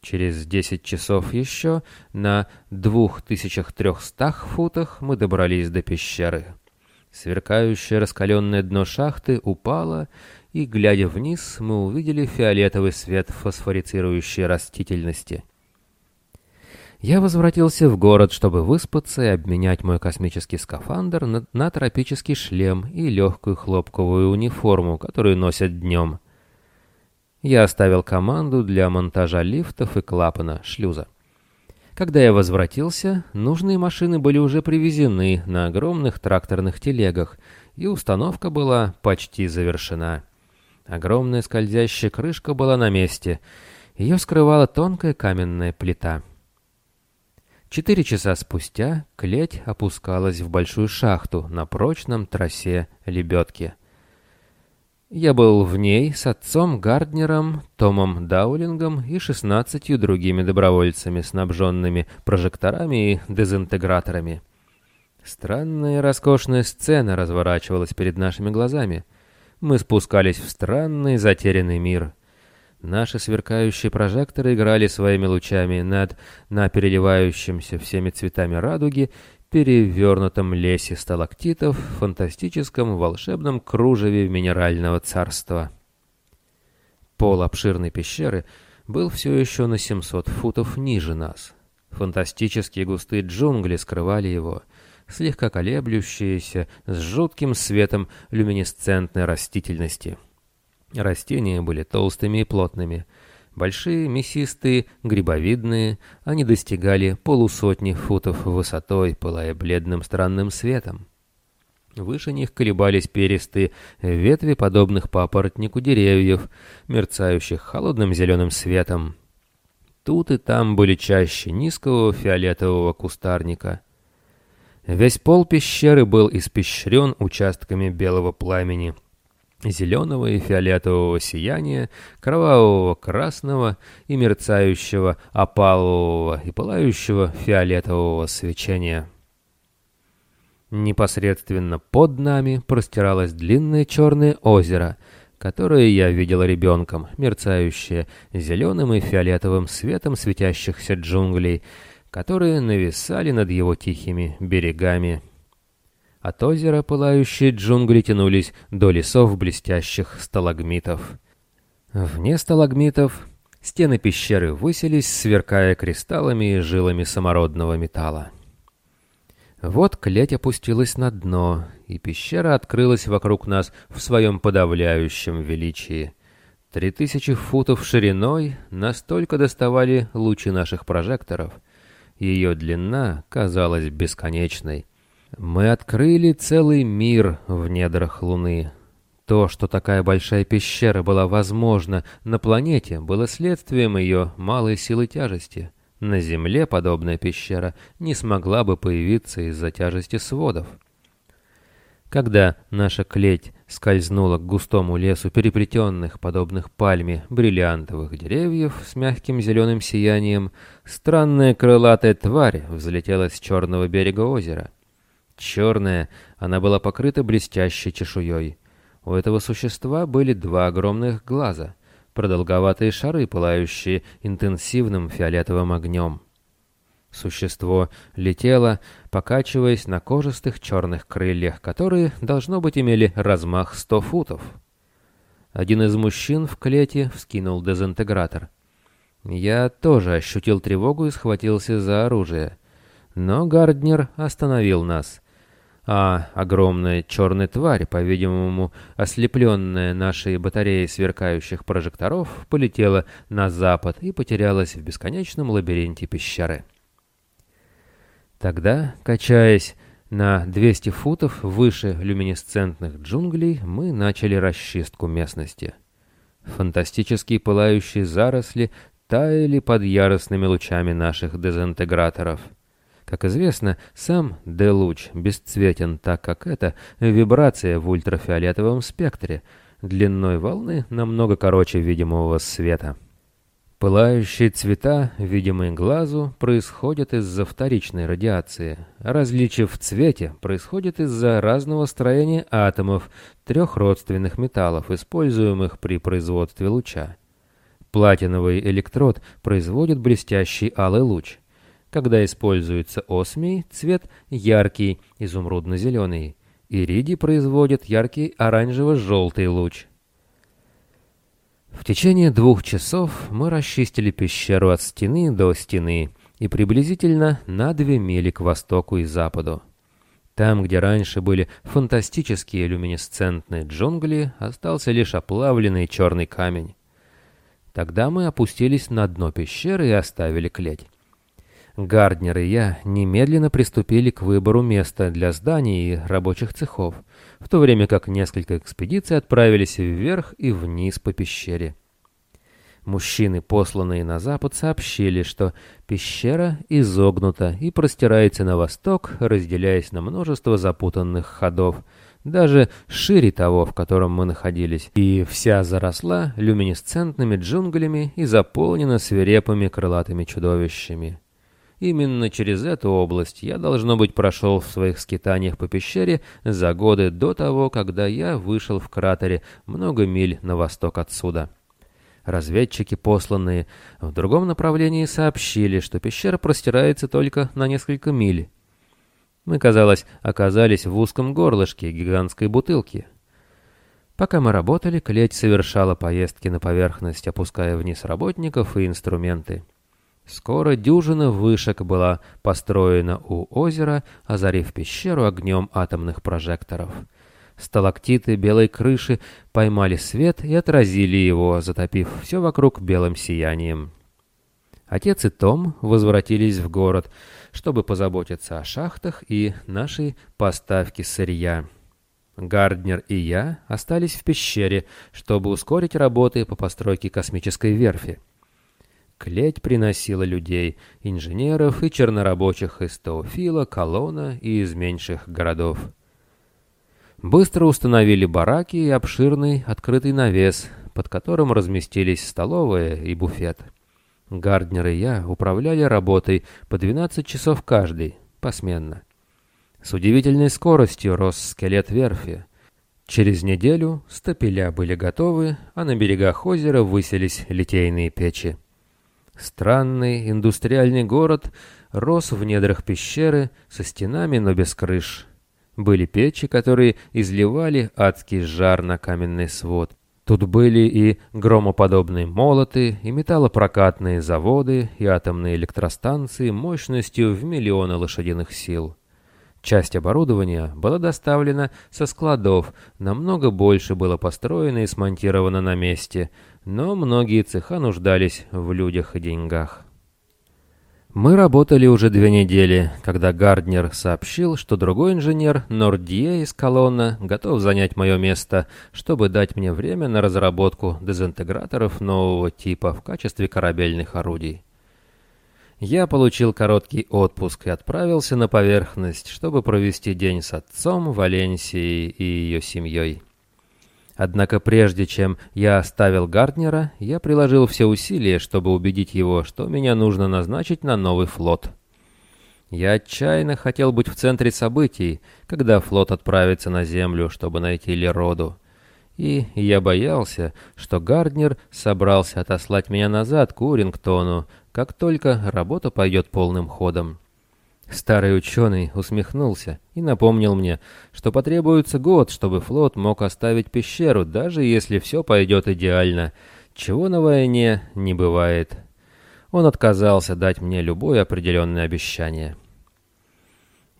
Через 10 часов еще на 2300 футах мы добрались до пещеры. Сверкающее раскаленное дно шахты упало, и, глядя вниз, мы увидели фиолетовый свет фосфорицирующей растительности. Я возвратился в город, чтобы выспаться и обменять мой космический скафандр на, на тропический шлем и легкую хлопковую униформу, которую носят днем. Я оставил команду для монтажа лифтов и клапана шлюза. Когда я возвратился, нужные машины были уже привезены на огромных тракторных телегах, и установка была почти завершена. Огромная скользящая крышка была на месте. Ее скрывала тонкая каменная плита. Четыре часа спустя клеть опускалась в большую шахту на прочном тросе лебедки. Я был в ней с отцом Гарднером, Томом Даулингом и шестнадцатью другими добровольцами, снабженными прожекторами и дезинтеграторами. Странная роскошная сцена разворачивалась перед нашими глазами. Мы спускались в странный затерянный мир. Наши сверкающие прожекторы играли своими лучами над на переливающимся всеми цветами радуги перевернутом лесе сталактитов фантастическом волшебном кружеве минерального царства. Пол обширной пещеры был все еще на 700 футов ниже нас. Фантастические густые джунгли скрывали его, слегка колеблющиеся, с жутким светом люминесцентной растительности. Растения были толстыми и плотными — Большие, мясистые, грибовидные, они достигали полусотни футов высотой, пылая бледным странным светом. Выше них колебались перистые ветви, подобных папоротнику деревьев, мерцающих холодным зеленым светом. Тут и там были чаще низкого фиолетового кустарника. Весь пол пещеры был испещрен участками белого пламени — зеленого и фиолетового сияния, кровавого красного и мерцающего опалового и пылающего фиолетового свечения. Непосредственно под нами простиралось длинное черное озеро, которое я видел ребенком, мерцающее зеленым и фиолетовым светом светящихся джунглей, которые нависали над его тихими берегами от озера пылающие джунгли тянулись до лесов блестящих сталагмитов. Вне сталагмитов стены пещеры высились, сверкая кристаллами и жилами самородного металла. Вот клеть опустилась на дно, и пещера открылась вокруг нас в своем подавляющем величии. Три тысячи футов шириной настолько доставали лучи наших прожекторов. Ее длина казалась бесконечной. Мы открыли целый мир в недрах Луны. То, что такая большая пещера была возможна на планете, было следствием ее малой силы тяжести. На Земле подобная пещера не смогла бы появиться из-за тяжести сводов. Когда наша клеть скользнула к густому лесу переплетенных, подобных пальме, бриллиантовых деревьев с мягким зеленым сиянием, странная крылатая тварь взлетела с черного берега озера — Черная, она была покрыта блестящей чешуей. У этого существа были два огромных глаза, продолговатые шары, пылающие интенсивным фиолетовым огнем. Существо летело, покачиваясь на кожистых черных крыльях, которые, должно быть, имели размах сто футов. Один из мужчин в клете вскинул дезинтегратор. Я тоже ощутил тревогу и схватился за оружие. Но Гарднер остановил нас а огромная черная тварь, по-видимому, ослепленная нашей батареей сверкающих прожекторов, полетела на запад и потерялась в бесконечном лабиринте пещеры. Тогда, качаясь на 200 футов выше люминесцентных джунглей, мы начали расчистку местности. Фантастические пылающие заросли таяли под яростными лучами наших дезинтеграторов — как известно, сам D-луч бесцветен, так как это вибрация в ультрафиолетовом спектре, длиной волны намного короче видимого света. Пылающие цвета, видимые глазу, происходят из-за вторичной радиации. Различие в цвете происходит из-за разного строения атомов трех родственных металлов, используемых при производстве луча. Платиновый электрод производит блестящий алый луч. Когда используется осмий, цвет яркий, изумрудно-зеленый. Иридий производит яркий оранжево-желтый луч. В течение двух часов мы расчистили пещеру от стены до стены и приблизительно на две мили к востоку и западу. Там, где раньше были фантастические люминесцентные джунгли, остался лишь оплавленный черный камень. Тогда мы опустились на дно пещеры и оставили клеть. Гарднер и я немедленно приступили к выбору места для зданий и рабочих цехов, в то время как несколько экспедиций отправились вверх и вниз по пещере. Мужчины, посланные на запад, сообщили, что пещера изогнута и простирается на восток, разделяясь на множество запутанных ходов, даже шире того, в котором мы находились, и вся заросла люминесцентными джунглями и заполнена свирепыми крылатыми чудовищами. Именно через эту область я, должно быть, прошел в своих скитаниях по пещере за годы до того, когда я вышел в кратере много миль на восток отсюда. Разведчики, посланные в другом направлении, сообщили, что пещера простирается только на несколько миль. Мы, казалось, оказались в узком горлышке гигантской бутылки. Пока мы работали, клеть совершала поездки на поверхность, опуская вниз работников и инструменты. Скоро дюжина вышек была построена у озера, озарив пещеру огнем атомных прожекторов. Сталактиты белой крыши поймали свет и отразили его, затопив все вокруг белым сиянием. Отец и Том возвратились в город, чтобы позаботиться о шахтах и нашей поставке сырья. Гарднер и я остались в пещере, чтобы ускорить работы по постройке космической верфи. Клеть приносила людей, инженеров и чернорабочих из Теофила, Колона и из меньших городов. Быстро установили бараки и обширный открытый навес, под которым разместились столовая и буфет. Гарднер и я управляли работой по 12 часов каждый, посменно. С удивительной скоростью рос скелет верфи. Через неделю стапеля были готовы, а на берегах озера высились литейные печи. Странный индустриальный город рос в недрах пещеры со стенами, но без крыш. Были печи, которые изливали адский жар на каменный свод. Тут были и громоподобные молоты, и металлопрокатные заводы, и атомные электростанции мощностью в миллионы лошадиных сил. Часть оборудования была доставлена со складов, намного больше было построено и смонтировано на месте, но многие цеха нуждались в людях и деньгах. Мы работали уже две недели, когда Гарднер сообщил, что другой инженер, Нордье из колонна, готов занять мое место, чтобы дать мне время на разработку дезинтеграторов нового типа в качестве корабельных орудий. Я получил короткий отпуск и отправился на поверхность, чтобы провести день с отцом, Валенсией и ее семьей. Однако прежде чем я оставил Гарднера, я приложил все усилия, чтобы убедить его, что меня нужно назначить на новый флот. Я отчаянно хотел быть в центре событий, когда флот отправится на Землю, чтобы найти Лероду. И я боялся, что Гарднер собрался отослать меня назад к Урингтону, как только работа пойдет полным ходом. Старый ученый усмехнулся и напомнил мне, что потребуется год, чтобы флот мог оставить пещеру, даже если все пойдет идеально, чего на войне не бывает. Он отказался дать мне любое определенное обещание.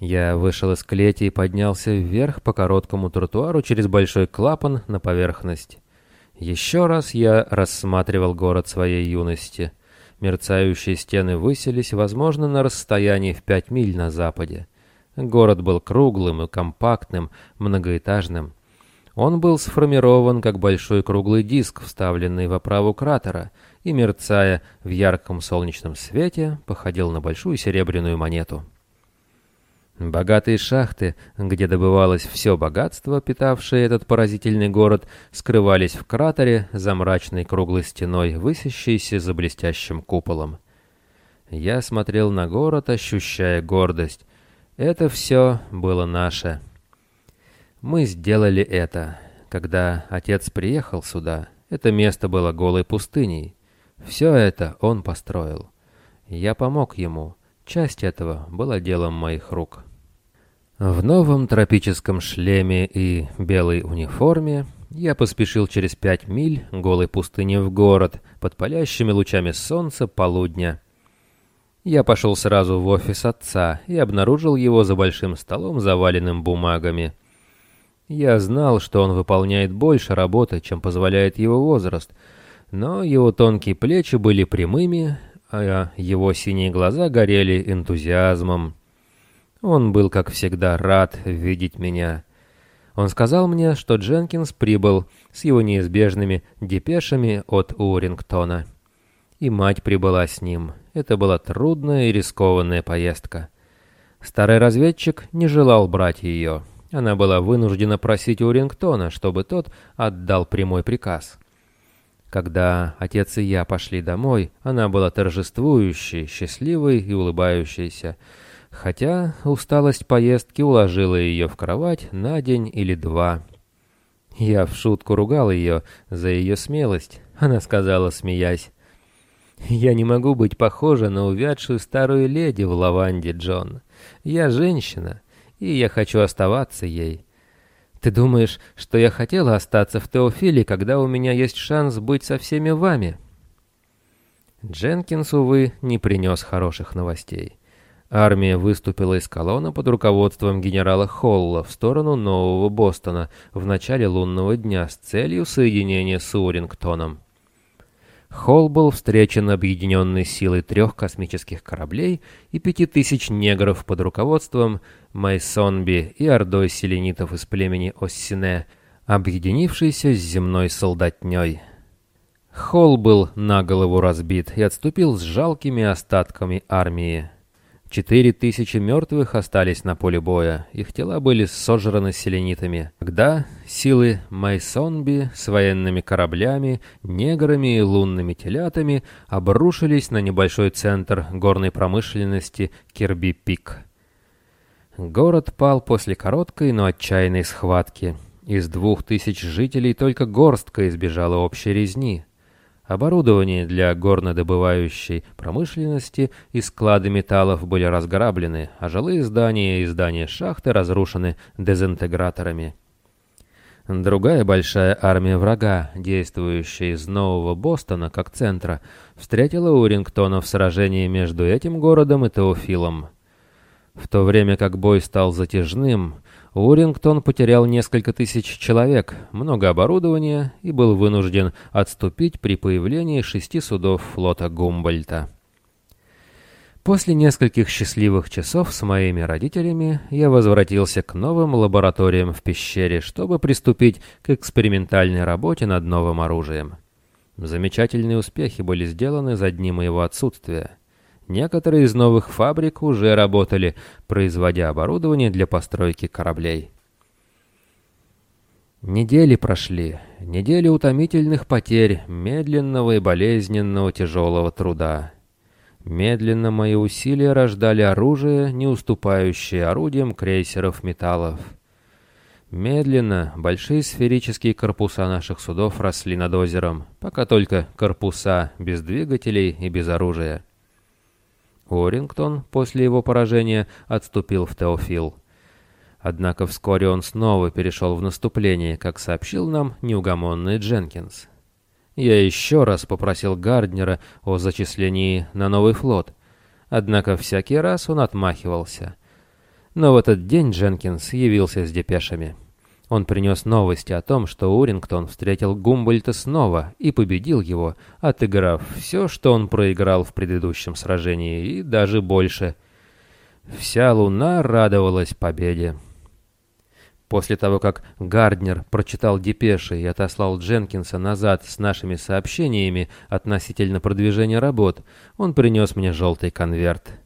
Я вышел из клети и поднялся вверх по короткому тротуару через большой клапан на поверхность. Еще раз я рассматривал город своей юности — Мерцающие стены высились, возможно, на расстоянии в пять миль на западе. Город был круглым и компактным, многоэтажным. Он был сформирован как большой круглый диск, вставленный в оправу кратера, и, мерцая в ярком солнечном свете, походил на большую серебряную монету. Богатые шахты, где добывалось все богатство, питавшее этот поразительный город, скрывались в кратере за мрачной круглой стеной, высящейся за блестящим куполом. Я смотрел на город, ощущая гордость. Это все было наше. Мы сделали это. Когда отец приехал сюда, это место было голой пустыней. Все это он построил. Я помог ему. Часть этого была делом моих рук. В новом тропическом шлеме и белой униформе я поспешил через пять миль голой пустыни в город под палящими лучами солнца полудня. Я пошел сразу в офис отца и обнаружил его за большим столом, заваленным бумагами. Я знал, что он выполняет больше работы, чем позволяет его возраст, но его тонкие плечи были прямыми, а его синие глаза горели энтузиазмом. Он был, как всегда, рад видеть меня. Он сказал мне, что Дженкинс прибыл с его неизбежными депешами от Урингтона. И мать прибыла с ним. Это была трудная и рискованная поездка. Старый разведчик не желал брать ее. Она была вынуждена просить Урингтона, чтобы тот отдал прямой приказ. Когда отец и я пошли домой, она была торжествующей, счастливой и улыбающейся хотя усталость поездки уложила ее в кровать на день или два. Я в шутку ругал ее за ее смелость. Она сказала, смеясь, «Я не могу быть похожа на увядшую старую леди в лаванде, Джон. Я женщина, и я хочу оставаться ей. Ты думаешь, что я хотела остаться в Теофиле, когда у меня есть шанс быть со всеми вами?» Дженкинс, увы, не принес хороших новостей. Армия выступила из колонны под руководством генерала Холла в сторону Нового Бостона в начале лунного дня с целью соединения с Урингтоном. Холл был встречен объединенной силой трех космических кораблей и пяти тысяч негров под руководством Майсонби и ордой селенитов из племени Оссине, объединившейся с земной солдатней. Холл был на голову разбит и отступил с жалкими остатками армии. Четыре тысячи мертвых остались на поле боя, их тела были сожраны селенитами. Когда силы Майсонби с военными кораблями, неграми и лунными телятами обрушились на небольшой центр горной промышленности Кирби-Пик. Город пал после короткой, но отчаянной схватки. Из двух тысяч жителей только горстка избежала общей резни. Оборудование для горнодобывающей промышленности и склады металлов были разграблены, а жилые здания и здания шахты разрушены дезинтеграторами. Другая большая армия врага, действующая из Нового Бостона как центра, встретила Урингтона в сражении между этим городом и Теофилом. В то время как бой стал затяжным, Урингтон потерял несколько тысяч человек, много оборудования и был вынужден отступить при появлении шести судов флота Гумбольта. После нескольких счастливых часов с моими родителями я возвратился к новым лабораториям в пещере, чтобы приступить к экспериментальной работе над новым оружием. Замечательные успехи были сделаны за дни моего отсутствия. Некоторые из новых фабрик уже работали, производя оборудование для постройки кораблей. Недели прошли, недели утомительных потерь, медленного и болезненного тяжелого труда. Медленно мои усилия рождали оружие, не уступающее орудиям крейсеров металлов. Медленно большие сферические корпуса наших судов росли над озером, пока только корпуса без двигателей и без оружия. Уоррингтон после его поражения отступил в Теофил. Однако вскоре он снова перешел в наступление, как сообщил нам неугомонный Дженкинс. Я еще раз попросил Гарднера о зачислении на новый флот, однако всякий раз он отмахивался. Но в этот день Дженкинс явился с депешами. Он принес новости о том, что Урингтон встретил Гумбольта снова и победил его, отыграв все, что он проиграл в предыдущем сражении, и даже больше. Вся луна радовалась победе. После того, как Гарднер прочитал депеши и отослал Дженкинса назад с нашими сообщениями относительно продвижения работ, он принес мне желтый конверт.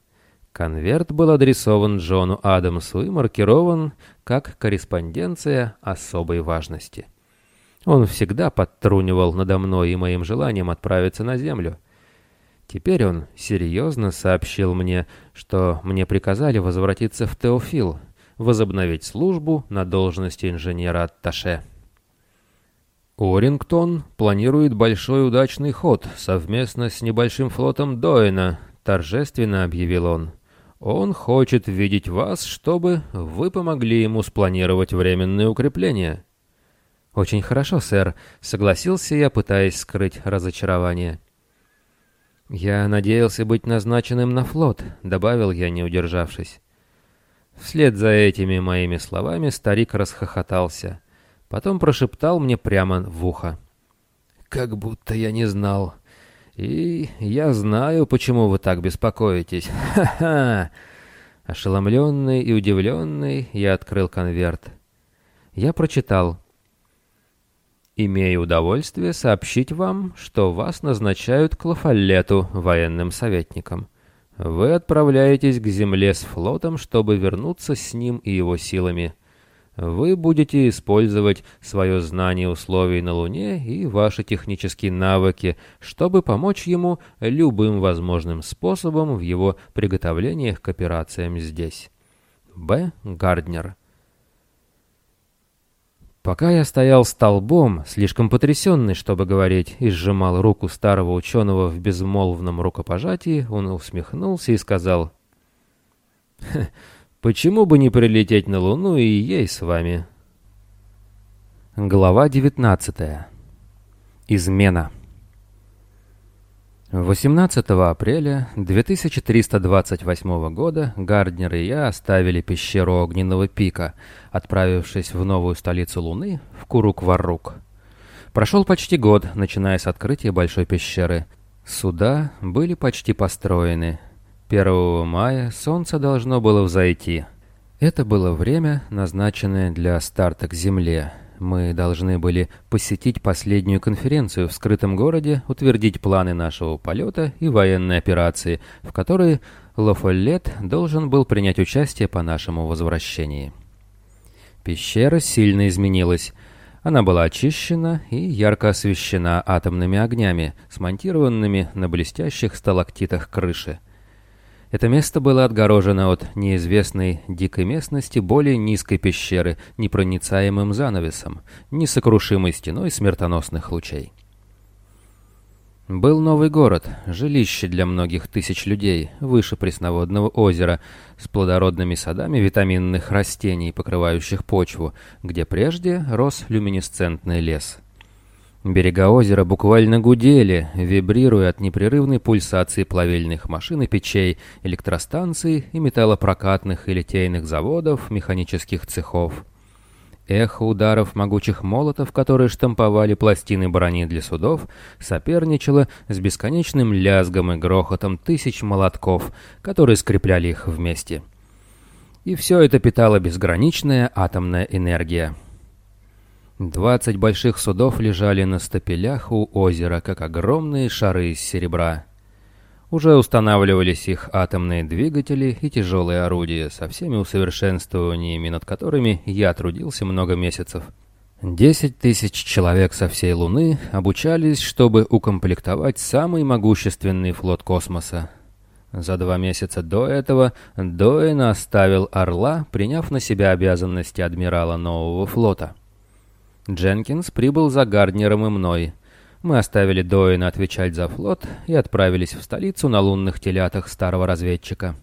Конверт был адресован Джону Адамсу и маркирован как корреспонденция особой важности. Он всегда подтрунивал надо мной и моим желанием отправиться на Землю. Теперь он серьезно сообщил мне, что мне приказали возвратиться в Теофил, возобновить службу на должности инженера-атташе. Орингтон планирует большой удачный ход совместно с небольшим флотом Доина, торжественно объявил он. Он хочет видеть вас, чтобы вы помогли ему спланировать временные укрепления». «Очень хорошо, сэр», — согласился я, пытаясь скрыть разочарование. «Я надеялся быть назначенным на флот», — добавил я, не удержавшись. Вслед за этими моими словами старик расхохотался. Потом прошептал мне прямо в ухо. «Как будто я не знал. И я знаю, почему вы так беспокоитесь. Ха-ха!» Ошеломленный и удивленный, я открыл конверт. Я прочитал. «Имею удовольствие сообщить вам, что вас назначают к Лафалету военным советником. Вы отправляетесь к земле с флотом, чтобы вернуться с ним и его силами». Вы будете использовать свое знание условий на Луне и ваши технические навыки, чтобы помочь ему любым возможным способом в его приготовлениях к операциям здесь. Б. Гарднер Пока я стоял столбом, слишком потрясенный, чтобы говорить, и сжимал руку старого ученого в безмолвном рукопожатии, он усмехнулся и сказал... Почему бы не прилететь на Луну и ей с вами? Глава 19. Измена. 18 апреля 2328 года Гарднер и я оставили пещеру Огненного пика, отправившись в новую столицу Луны, в Курук-Варук. Прошел почти год, начиная с открытия Большой пещеры. Суда были почти построены, 1 мая солнце должно было взойти. Это было время, назначенное для старта к Земле. Мы должны были посетить последнюю конференцию в скрытом городе, утвердить планы нашего полета и военной операции, в которой Лафоллет должен был принять участие по нашему возвращении. Пещера сильно изменилась. Она была очищена и ярко освещена атомными огнями, смонтированными на блестящих сталактитах крыши. Это место было отгорожено от неизвестной дикой местности более низкой пещеры непроницаемым занавесом, несокрушимой стеной смертоносных лучей. Был новый город, жилище для многих тысяч людей, выше пресноводного озера, с плодородными садами витаминных растений, покрывающих почву, где прежде рос люминесцентный лес. Берега озера буквально гудели, вибрируя от непрерывной пульсации плавильных машин и печей, электростанций и металлопрокатных и литейных заводов, механических цехов. Эхо ударов могучих молотов, которые штамповали пластины брони для судов, соперничало с бесконечным лязгом и грохотом тысяч молотков, которые скрепляли их вместе. И все это питала безграничная атомная энергия. Двадцать больших судов лежали на стапелях у озера, как огромные шары из серебра. Уже устанавливались их атомные двигатели и тяжелые орудия со всеми усовершенствованиями, над которыми я трудился много месяцев. Десять тысяч человек со всей Луны обучались, чтобы укомплектовать самый могущественный флот космоса. За два месяца до этого Доэн оставил Орла, приняв на себя обязанности адмирала нового флота. Дженкинс прибыл за Гарднером и мной. Мы оставили Доина отвечать за флот и отправились в столицу на лунных телятах старого разведчика.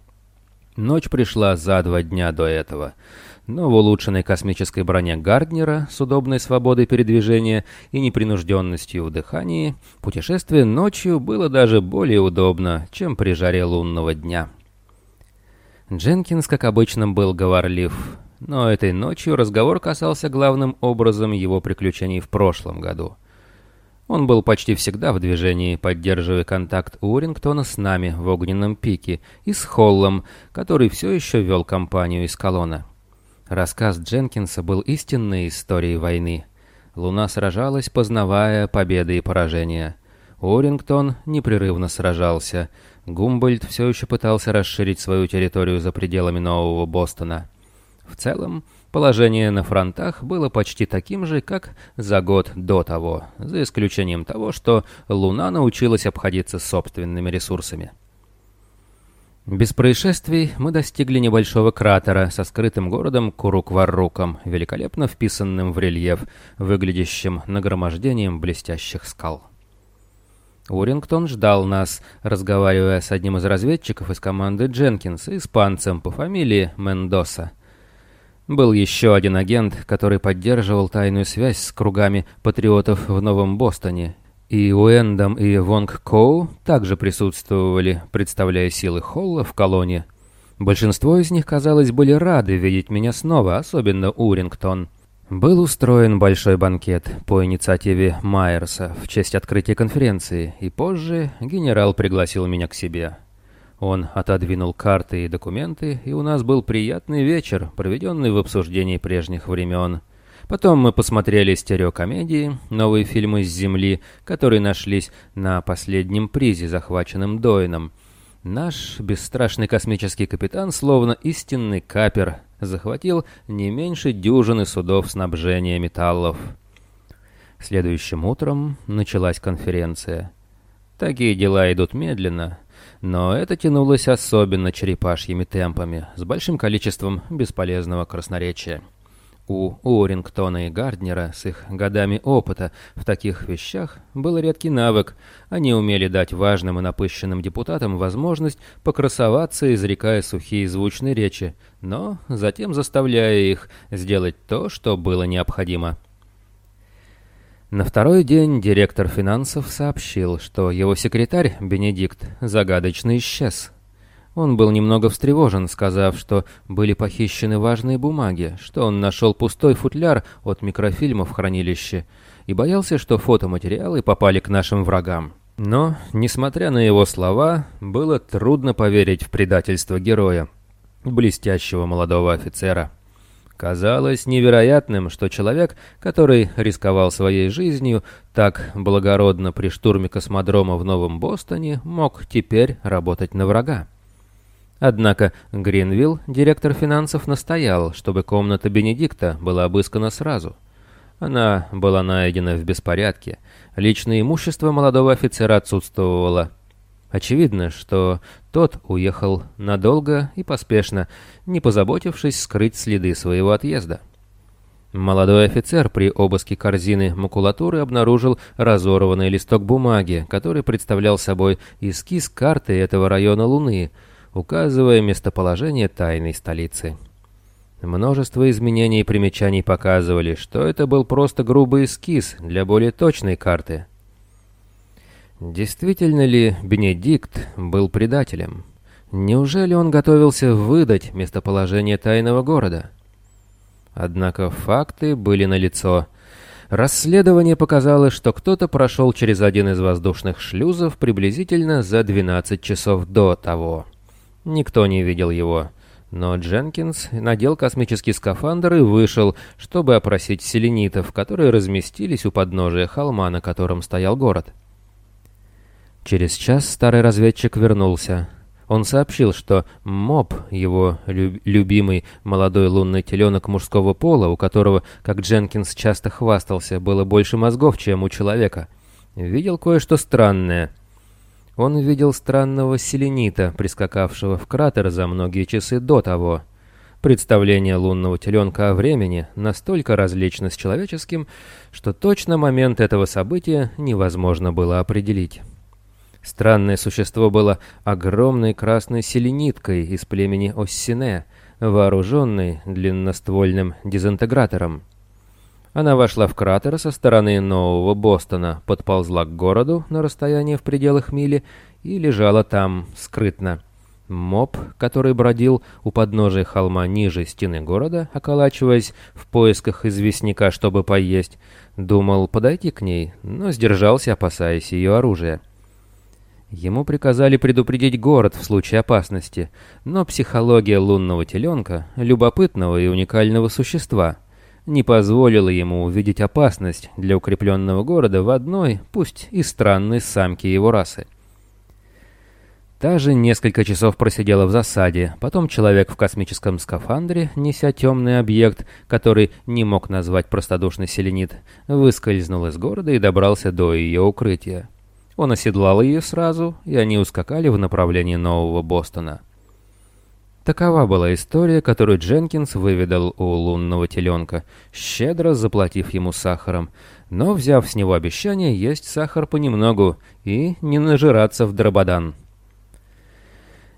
Ночь пришла за два дня до этого, но в улучшенной космической броне Гарднера с удобной свободой передвижения и непринужденностью в дыхании путешествие ночью было даже более удобно, чем при жаре лунного дня. Дженкинс, как обычно, был говорлив, но этой ночью разговор касался главным образом его приключений в прошлом году. Он был почти всегда в движении, поддерживая контакт Урингтона с нами в Огненном пике и с Холлом, который все еще вел компанию из колонна. Рассказ Дженкинса был истинной историей войны. Луна сражалась, познавая победы и поражения. Урингтон непрерывно сражался. Гумбольд все еще пытался расширить свою территорию за пределами Нового Бостона. В целом, положение на фронтах было почти таким же, как за год до того, за исключением того, что Луна научилась обходиться собственными ресурсами. Без происшествий мы достигли небольшого кратера со скрытым городом Курукварруком, великолепно вписанным в рельеф, выглядящим нагромождением блестящих скал. Урингтон ждал нас, разговаривая с одним из разведчиков из команды Дженкинс, испанцем по фамилии Мендоса. Был еще один агент, который поддерживал тайную связь с кругами патриотов в Новом Бостоне и Уэндом и Вонг Коу также присутствовали, представляя силы Холла в колонии. Большинство из них, казалось, были рады видеть меня снова, особенно Урингтон. Был устроен большой банкет по инициативе Майерса в честь открытия конференции, и позже генерал пригласил меня к себе. Он отодвинул карты и документы, и у нас был приятный вечер, проведенный в обсуждении прежних времен. Потом мы посмотрели стереокомедии, новые фильмы с Земли, которые нашлись на последнем призе, захваченном Дойном. Наш бесстрашный космический капитан, словно истинный капер, захватил не меньше дюжины судов снабжения металлов. Следующим утром началась конференция. Такие дела идут медленно, но это тянулось особенно черепашьими темпами, с большим количеством бесполезного красноречия. У Уоррингтона и Гарднера с их годами опыта в таких вещах был редкий навык. Они умели дать важным и напыщенным депутатам возможность покрасоваться, изрекая сухие звучные речи, но затем заставляя их сделать то, что было необходимо. На второй день директор финансов сообщил, что его секретарь, Бенедикт, загадочно исчез. Он был немного встревожен, сказав, что были похищены важные бумаги, что он нашел пустой футляр от микрофильма в хранилище и боялся, что фотоматериалы попали к нашим врагам. Но, несмотря на его слова, было трудно поверить в предательство героя, блестящего молодого офицера. Казалось невероятным, что человек, который рисковал своей жизнью так благородно при штурме космодрома в Новом Бостоне, мог теперь работать на врага. Однако Гринвилл, директор финансов, настоял, чтобы комната Бенедикта была обыскана сразу. Она была найдена в беспорядке. Личное имущество молодого офицера отсутствовало. Очевидно, что тот уехал надолго и поспешно, не позаботившись скрыть следы своего отъезда. Молодой офицер при обыске корзины макулатуры обнаружил разорванный листок бумаги, который представлял собой эскиз карты этого района Луны — указывая местоположение тайной столицы. Множество изменений и примечаний показывали, что это был просто грубый эскиз для более точной карты. Действительно ли Бенедикт был предателем? Неужели он готовился выдать местоположение тайного города? Однако факты были налицо. Расследование показало, что кто-то прошел через один из воздушных шлюзов приблизительно за 12 часов до того. Никто не видел его. Но Дженкинс надел космический скафандр и вышел, чтобы опросить селенитов, которые разместились у подножия холма, на котором стоял город. Через час старый разведчик вернулся. Он сообщил, что Моб, его люб любимый молодой лунный теленок мужского пола, у которого, как Дженкинс часто хвастался, было больше мозгов, чем у человека, видел кое-что странное — он видел странного селенита, прискакавшего в кратер за многие часы до того. Представление лунного теленка о времени настолько различно с человеческим, что точно момент этого события невозможно было определить. Странное существо было огромной красной селениткой из племени Оссине, вооруженной длинноствольным дезинтегратором. Она вошла в кратер со стороны Нового Бостона, подползла к городу на расстояние в пределах мили и лежала там скрытно. Моб, который бродил у подножия холма ниже стены города, околачиваясь в поисках известняка, чтобы поесть, думал подойти к ней, но сдержался, опасаясь ее оружия. Ему приказали предупредить город в случае опасности, но психология лунного теленка, любопытного и уникального существа, не позволила ему увидеть опасность для укрепленного города в одной, пусть и странной самке его расы. Та же несколько часов просидела в засаде, потом человек в космическом скафандре, неся темный объект, который не мог назвать простодушный селенит, выскользнул из города и добрался до ее укрытия. Он оседлал ее сразу, и они ускакали в направлении Нового Бостона. Такова была история, которую Дженкинс выведал у лунного теленка, щедро заплатив ему сахаром, но взяв с него обещание есть сахар понемногу и не нажираться в дрободан.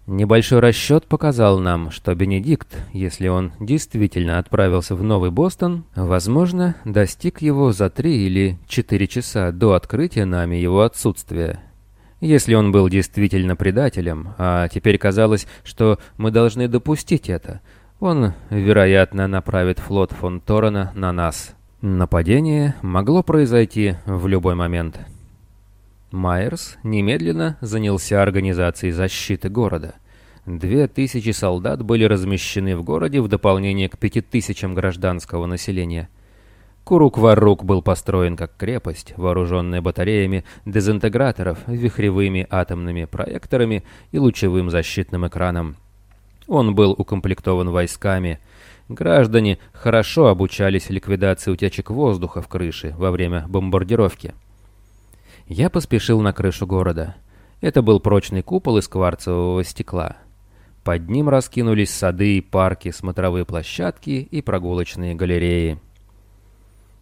Небольшой расчет показал нам, что Бенедикт, если он действительно отправился в Новый Бостон, возможно, достиг его за три или четыре часа до открытия нами его отсутствия. Если он был действительно предателем, а теперь казалось, что мы должны допустить это, он, вероятно, направит флот фон Торрена на нас. Нападение могло произойти в любой момент. Майерс немедленно занялся организацией защиты города. Две тысячи солдат были размещены в городе в дополнение к пяти тысячам гражданского населения. Курук-Варук был построен как крепость, вооруженная батареями дезинтеграторов, вихревыми атомными проекторами и лучевым защитным экраном. Он был укомплектован войсками. Граждане хорошо обучались ликвидации утечек воздуха в крыше во время бомбардировки. Я поспешил на крышу города. Это был прочный купол из кварцевого стекла. Под ним раскинулись сады парки, смотровые площадки и прогулочные галереи.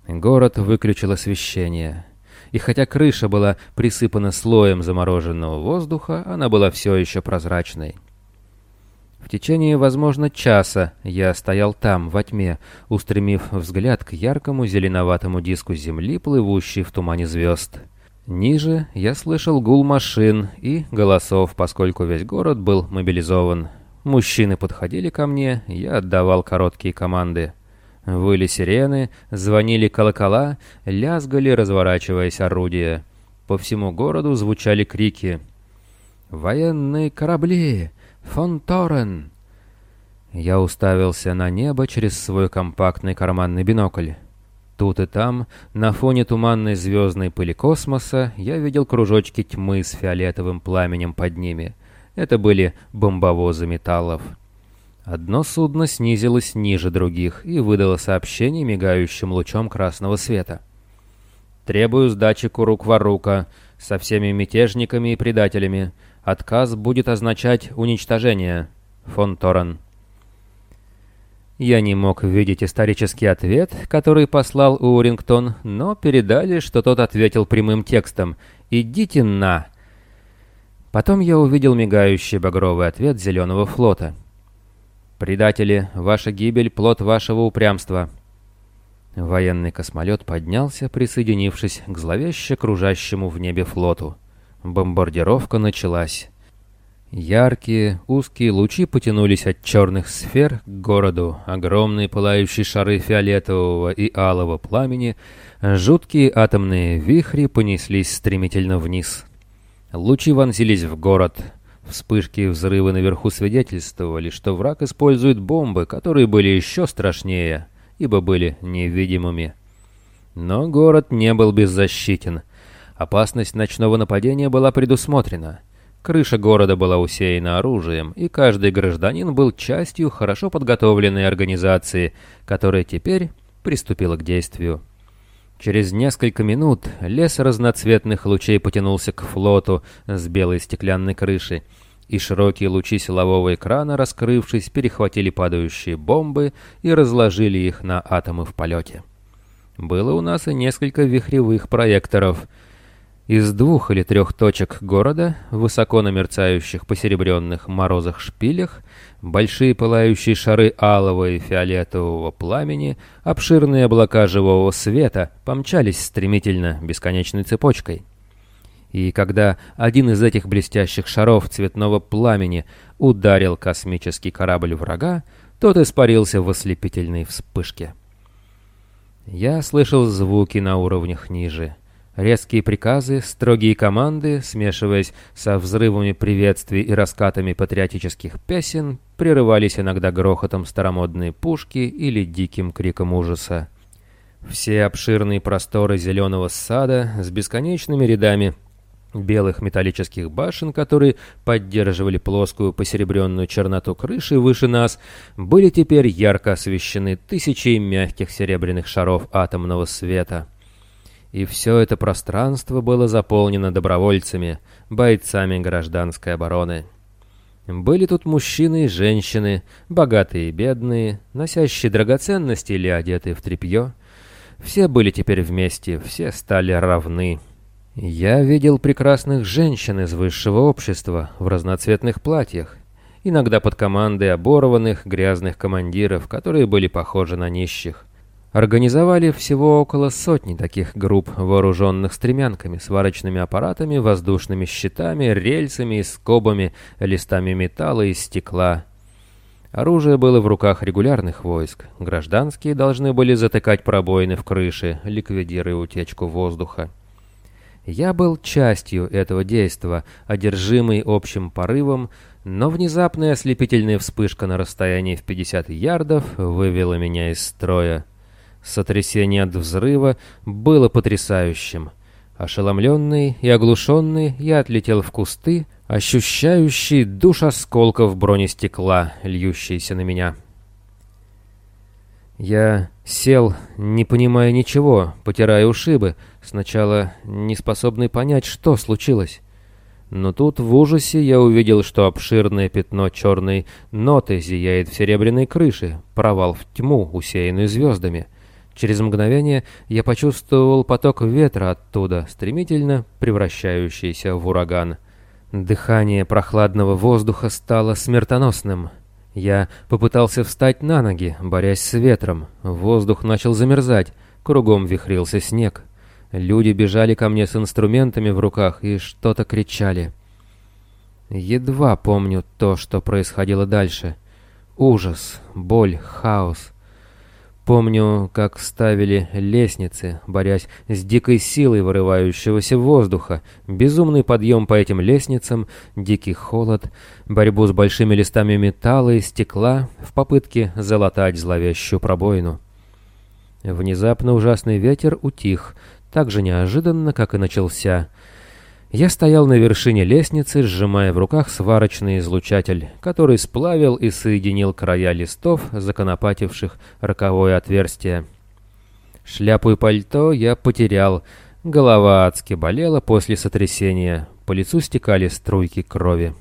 Город выключил освещение. И хотя крыша была присыпана слоем замороженного воздуха, она была все еще прозрачной. В течение, возможно, часа я стоял там, во тьме, устремив взгляд к яркому зеленоватому диску земли, плывущей в тумане звезд. Ниже я слышал гул машин и голосов, поскольку весь город был мобилизован. Мужчины подходили ко мне, я отдавал короткие команды. Выли сирены, звонили колокола, лязгали, разворачиваясь орудия. По всему городу звучали крики. «Военные корабли! Фон Торрен!» Я уставился на небо через свой компактный карманный бинокль. Тут и там, на фоне туманной звездной пыли космоса, я видел кружочки тьмы с фиолетовым пламенем под ними. Это были бомбовозы металлов. Одно судно снизилось ниже других и выдало сообщение мигающим лучом красного света. «Требую сдачи Курук-Варука со всеми мятежниками и предателями. Отказ будет означать уничтожение. Фон Торрен». Я не мог видеть исторический ответ, который послал Урингтон, но передали, что тот ответил прямым текстом «Идите на!». Потом я увидел мигающий багровый ответ Зеленого флота. «Предатели, ваша гибель — плод вашего упрямства». Военный космолет поднялся, присоединившись к зловеще кружащему в небе флоту. Бомбардировка началась. Яркие, узкие лучи потянулись от черных сфер к городу, огромные пылающие шары фиолетового и алого пламени, жуткие атомные вихри понеслись стремительно вниз. Лучи вонзились в город. Вспышки и взрывы наверху свидетельствовали, что враг использует бомбы, которые были еще страшнее, ибо были невидимыми. Но город не был беззащитен. Опасность ночного нападения была предусмотрена — Крыша города была усеяна оружием, и каждый гражданин был частью хорошо подготовленной организации, которая теперь приступила к действию. Через несколько минут лес разноцветных лучей потянулся к флоту с белой стеклянной крышей, и широкие лучи силового экрана, раскрывшись, перехватили падающие бомбы и разложили их на атомы в полете. Было у нас и несколько вихревых проекторов — из двух или трех точек города, высоко на мерцающих посеребренных морозах шпилях, большие пылающие шары алого и фиолетового пламени, обширные облака живого света помчались стремительно бесконечной цепочкой. И когда один из этих блестящих шаров цветного пламени ударил космический корабль врага, тот испарился в ослепительной вспышке. Я слышал звуки на уровнях ниже — Резкие приказы, строгие команды, смешиваясь со взрывами приветствий и раскатами патриотических песен, прерывались иногда грохотом старомодной пушки или диким криком ужаса. Все обширные просторы зеленого сада с бесконечными рядами белых металлических башен, которые поддерживали плоскую посеребренную черноту крыши выше нас, были теперь ярко освещены тысячей мягких серебряных шаров атомного света. И все это пространство было заполнено добровольцами, бойцами гражданской обороны. Были тут мужчины и женщины, богатые и бедные, носящие драгоценности или одетые в тряпье. Все были теперь вместе, все стали равны. Я видел прекрасных женщин из высшего общества в разноцветных платьях, иногда под командой оборванных, грязных командиров, которые были похожи на нищих. Организовали всего около сотни таких групп, вооруженных стремянками, сварочными аппаратами, воздушными щитами, рельсами и скобами, листами металла и стекла. Оружие было в руках регулярных войск. Гражданские должны были затыкать пробоины в крыше, ликвидируя утечку воздуха. Я был частью этого действа, одержимый общим порывом, но внезапная ослепительная вспышка на расстоянии в 50 ярдов вывела меня из строя. Сотрясение от взрыва было потрясающим. Ошеломленный и оглушенный, я отлетел в кусты, ощущающий душ осколков бронестекла, льющиеся на меня. Я сел, не понимая ничего, потирая ушибы, сначала не способный понять, что случилось. Но тут в ужасе я увидел, что обширное пятно черной ноты зияет в серебряной крыше, провал в тьму, усеянную звездами. Через мгновение я почувствовал поток ветра оттуда, стремительно превращающийся в ураган. Дыхание прохладного воздуха стало смертоносным — я попытался встать на ноги, борясь с ветром. Воздух начал замерзать, кругом вихрился снег. Люди бежали ко мне с инструментами в руках и что-то кричали. Едва помню то, что происходило дальше. Ужас, боль, хаос. Помню, как ставили лестницы, борясь с дикой силой вырывающегося воздуха, безумный подъем по этим лестницам, дикий холод, борьбу с большими листами металла и стекла в попытке залатать зловещую пробоину. Внезапно ужасный ветер утих, так же неожиданно, как и начался — я стоял на вершине лестницы, сжимая в руках сварочный излучатель, который сплавил и соединил края листов, законопативших роковое отверстие. Шляпу и пальто я потерял, голова адски болела после сотрясения, по лицу стекали струйки крови.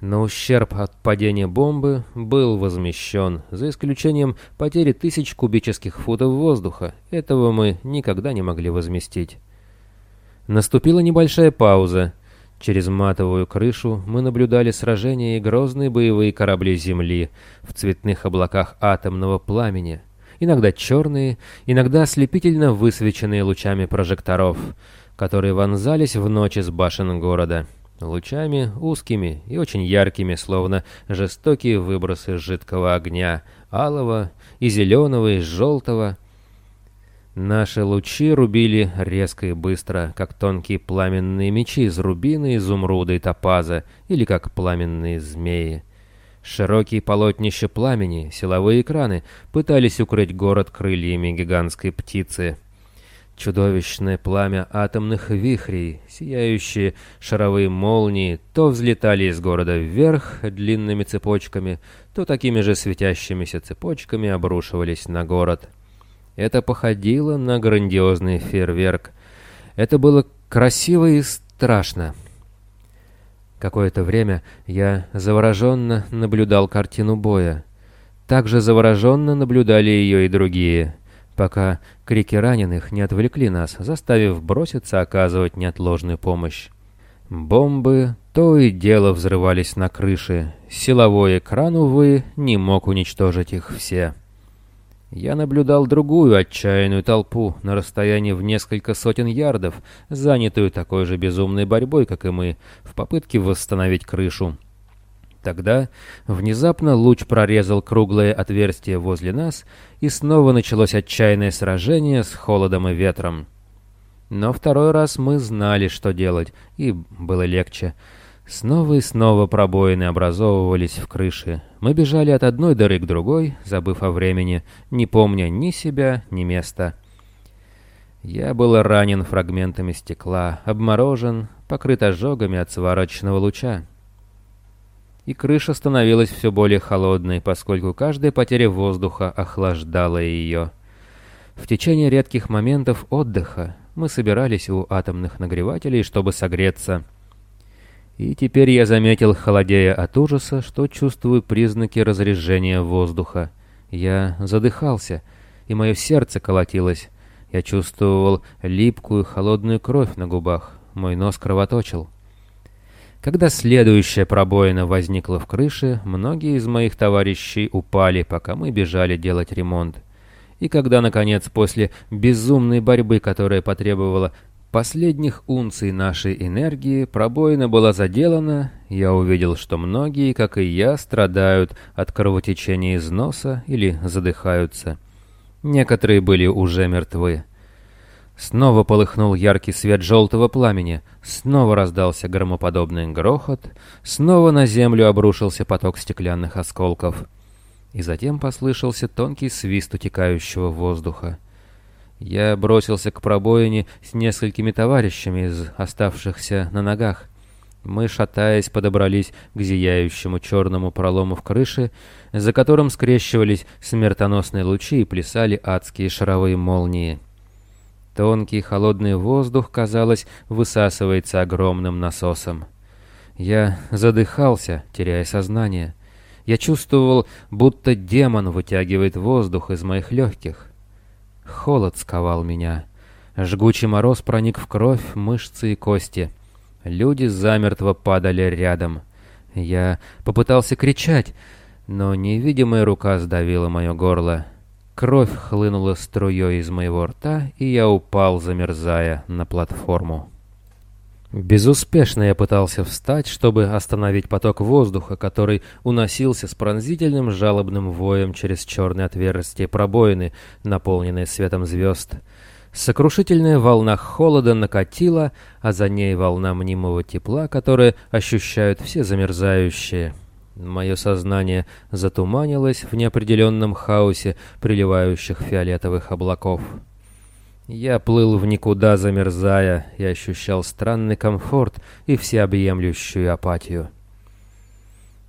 Но ущерб от падения бомбы был возмещен, за исключением потери тысяч кубических футов воздуха. Этого мы никогда не могли возместить. Наступила небольшая пауза. Через матовую крышу мы наблюдали сражения и грозные боевые корабли Земли в цветных облаках атомного пламени, иногда черные, иногда ослепительно высвеченные лучами прожекторов, которые вонзались в ночи с башен города. Лучами узкими и очень яркими, словно жестокие выбросы жидкого огня, алого и зеленого и желтого, Наши лучи рубили резко и быстро, как тонкие пламенные мечи из рубина, изумруда и топаза, или как пламенные змеи. Широкие полотнища пламени, силовые экраны, пытались укрыть город крыльями гигантской птицы. Чудовищное пламя атомных вихрей, сияющие шаровые молнии, то взлетали из города вверх длинными цепочками, то такими же светящимися цепочками обрушивались на город. Это походило на грандиозный фейерверк. Это было красиво и страшно. Какое-то время я завороженно наблюдал картину боя. Также завороженно наблюдали ее и другие, пока крики раненых не отвлекли нас, заставив броситься оказывать неотложную помощь. Бомбы то и дело взрывались на крыше. Силовой экран, увы, не мог уничтожить их все. Я наблюдал другую отчаянную толпу на расстоянии в несколько сотен ярдов, занятую такой же безумной борьбой, как и мы, в попытке восстановить крышу. Тогда внезапно луч прорезал круглое отверстие возле нас, и снова началось отчаянное сражение с холодом и ветром. Но второй раз мы знали, что делать, и было легче. Снова и снова пробоины образовывались в крыше. Мы бежали от одной дыры к другой, забыв о времени, не помня ни себя, ни места. Я был ранен фрагментами стекла, обморожен, покрыт ожогами от сварочного луча. И крыша становилась все более холодной, поскольку каждая потеря воздуха охлаждала ее. В течение редких моментов отдыха мы собирались у атомных нагревателей, чтобы согреться. И теперь я заметил, холодея от ужаса, что чувствую признаки разрежения воздуха. Я задыхался, и мое сердце колотилось. Я чувствовал липкую холодную кровь на губах. Мой нос кровоточил. Когда следующая пробоина возникла в крыше, многие из моих товарищей упали, пока мы бежали делать ремонт. И когда, наконец, после безумной борьбы, которая потребовала последних унций нашей энергии, пробоина была заделана, я увидел, что многие, как и я, страдают от кровотечения из носа или задыхаются. Некоторые были уже мертвы. Снова полыхнул яркий свет желтого пламени, снова раздался громоподобный грохот, снова на землю обрушился поток стеклянных осколков. И затем послышался тонкий свист утекающего воздуха. Я бросился к пробоине с несколькими товарищами из оставшихся на ногах. Мы, шатаясь, подобрались к зияющему черному пролому в крыше, за которым скрещивались смертоносные лучи и плясали адские шаровые молнии. Тонкий холодный воздух, казалось, высасывается огромным насосом. Я задыхался, теряя сознание. Я чувствовал, будто демон вытягивает воздух из моих легких. Холод сковал меня. Жгучий мороз проник в кровь, мышцы и кости — Люди замертво падали рядом. Я попытался кричать, но невидимая рука сдавила мое горло. Кровь хлынула струей из моего рта, и я упал, замерзая, на платформу. Безуспешно я пытался встать, чтобы остановить поток воздуха, который уносился с пронзительным жалобным воем через черные отверстия пробоины, наполненные светом звезд. Сокрушительная волна холода накатила, а за ней волна мнимого тепла, которое ощущают все замерзающие. Мое сознание затуманилось в неопределенном хаосе приливающих фиолетовых облаков. Я плыл в никуда, замерзая, и ощущал странный комфорт и всеобъемлющую апатию.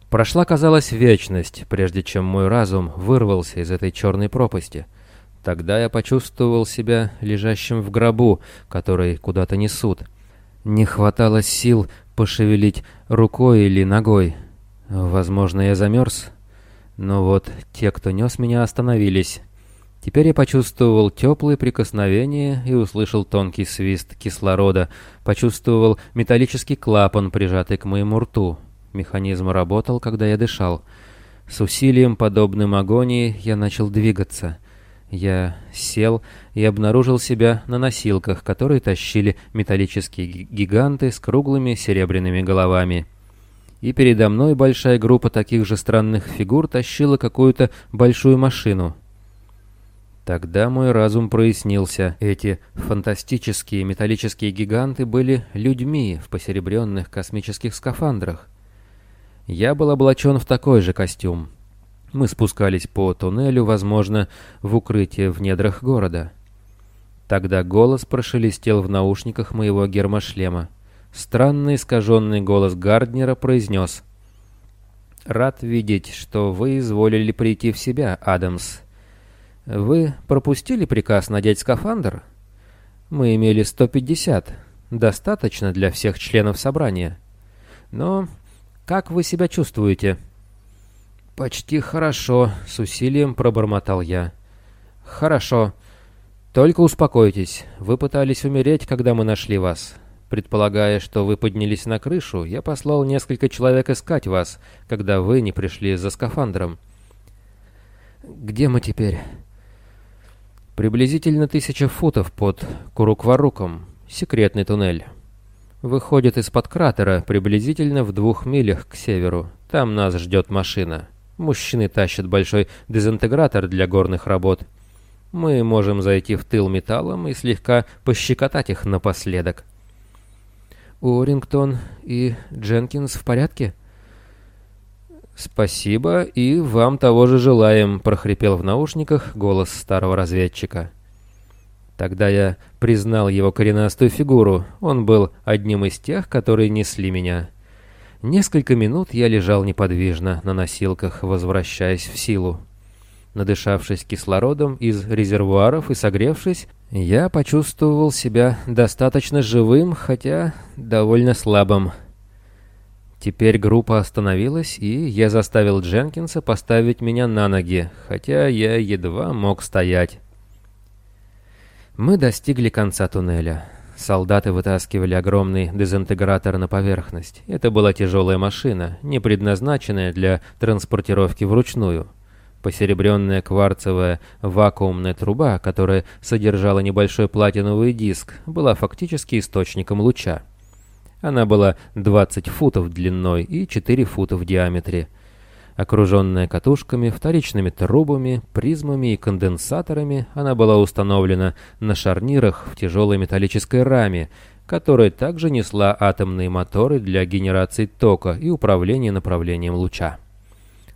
Прошла, казалось, вечность, прежде чем мой разум вырвался из этой черной пропасти — Тогда я почувствовал себя лежащим в гробу, который куда-то несут. Не хватало сил пошевелить рукой или ногой. Возможно, я замерз. Но вот те, кто нес меня, остановились. Теперь я почувствовал теплые прикосновения и услышал тонкий свист кислорода, почувствовал металлический клапан, прижатый к моему рту. Механизм работал, когда я дышал. С усилием, подобным агонии, я начал двигаться. Я сел и обнаружил себя на носилках, которые тащили металлические гиганты с круглыми серебряными головами. И передо мной большая группа таких же странных фигур тащила какую-то большую машину. Тогда мой разум прояснился. Эти фантастические металлические гиганты были людьми в посеребренных космических скафандрах. Я был облачен в такой же костюм. Мы спускались по туннелю, возможно, в укрытие в недрах города. Тогда голос прошелестел в наушниках моего гермошлема. Странный искаженный голос Гарднера произнес. «Рад видеть, что вы изволили прийти в себя, Адамс. Вы пропустили приказ надеть скафандр? Мы имели 150. Достаточно для всех членов собрания. Но как вы себя чувствуете?» «Почти хорошо», — с усилием пробормотал я. «Хорошо. Только успокойтесь. Вы пытались умереть, когда мы нашли вас. Предполагая, что вы поднялись на крышу, я послал несколько человек искать вас, когда вы не пришли за скафандром». «Где мы теперь?» «Приблизительно тысяча футов под Курукваруком. Секретный туннель. Выходит из-под кратера приблизительно в двух милях к северу. Там нас ждет машина». Мужчины тащат большой дезинтегратор для горных работ. Мы можем зайти в тыл металлом и слегка пощекотать их напоследок. Уоррингтон и Дженкинс в порядке? «Спасибо, и вам того же желаем», — прохрипел в наушниках голос старого разведчика. Тогда я признал его коренастую фигуру, он был одним из тех, которые несли меня. Несколько минут я лежал неподвижно на носилках, возвращаясь в силу. Надышавшись кислородом из резервуаров и согревшись, я почувствовал себя достаточно живым, хотя довольно слабым. Теперь группа остановилась, и я заставил Дженкинса поставить меня на ноги, хотя я едва мог стоять. Мы достигли конца туннеля. Солдаты вытаскивали огромный дезинтегратор на поверхность. Это была тяжелая машина, не предназначенная для транспортировки вручную. Посеребренная кварцевая вакуумная труба, которая содержала небольшой платиновый диск, была фактически источником луча. Она была 20 футов длиной и 4 фута в диаметре Окруженная катушками, вторичными трубами, призмами и конденсаторами, она была установлена на шарнирах в тяжелой металлической раме, которая также несла атомные моторы для генерации тока и управления направлением луча.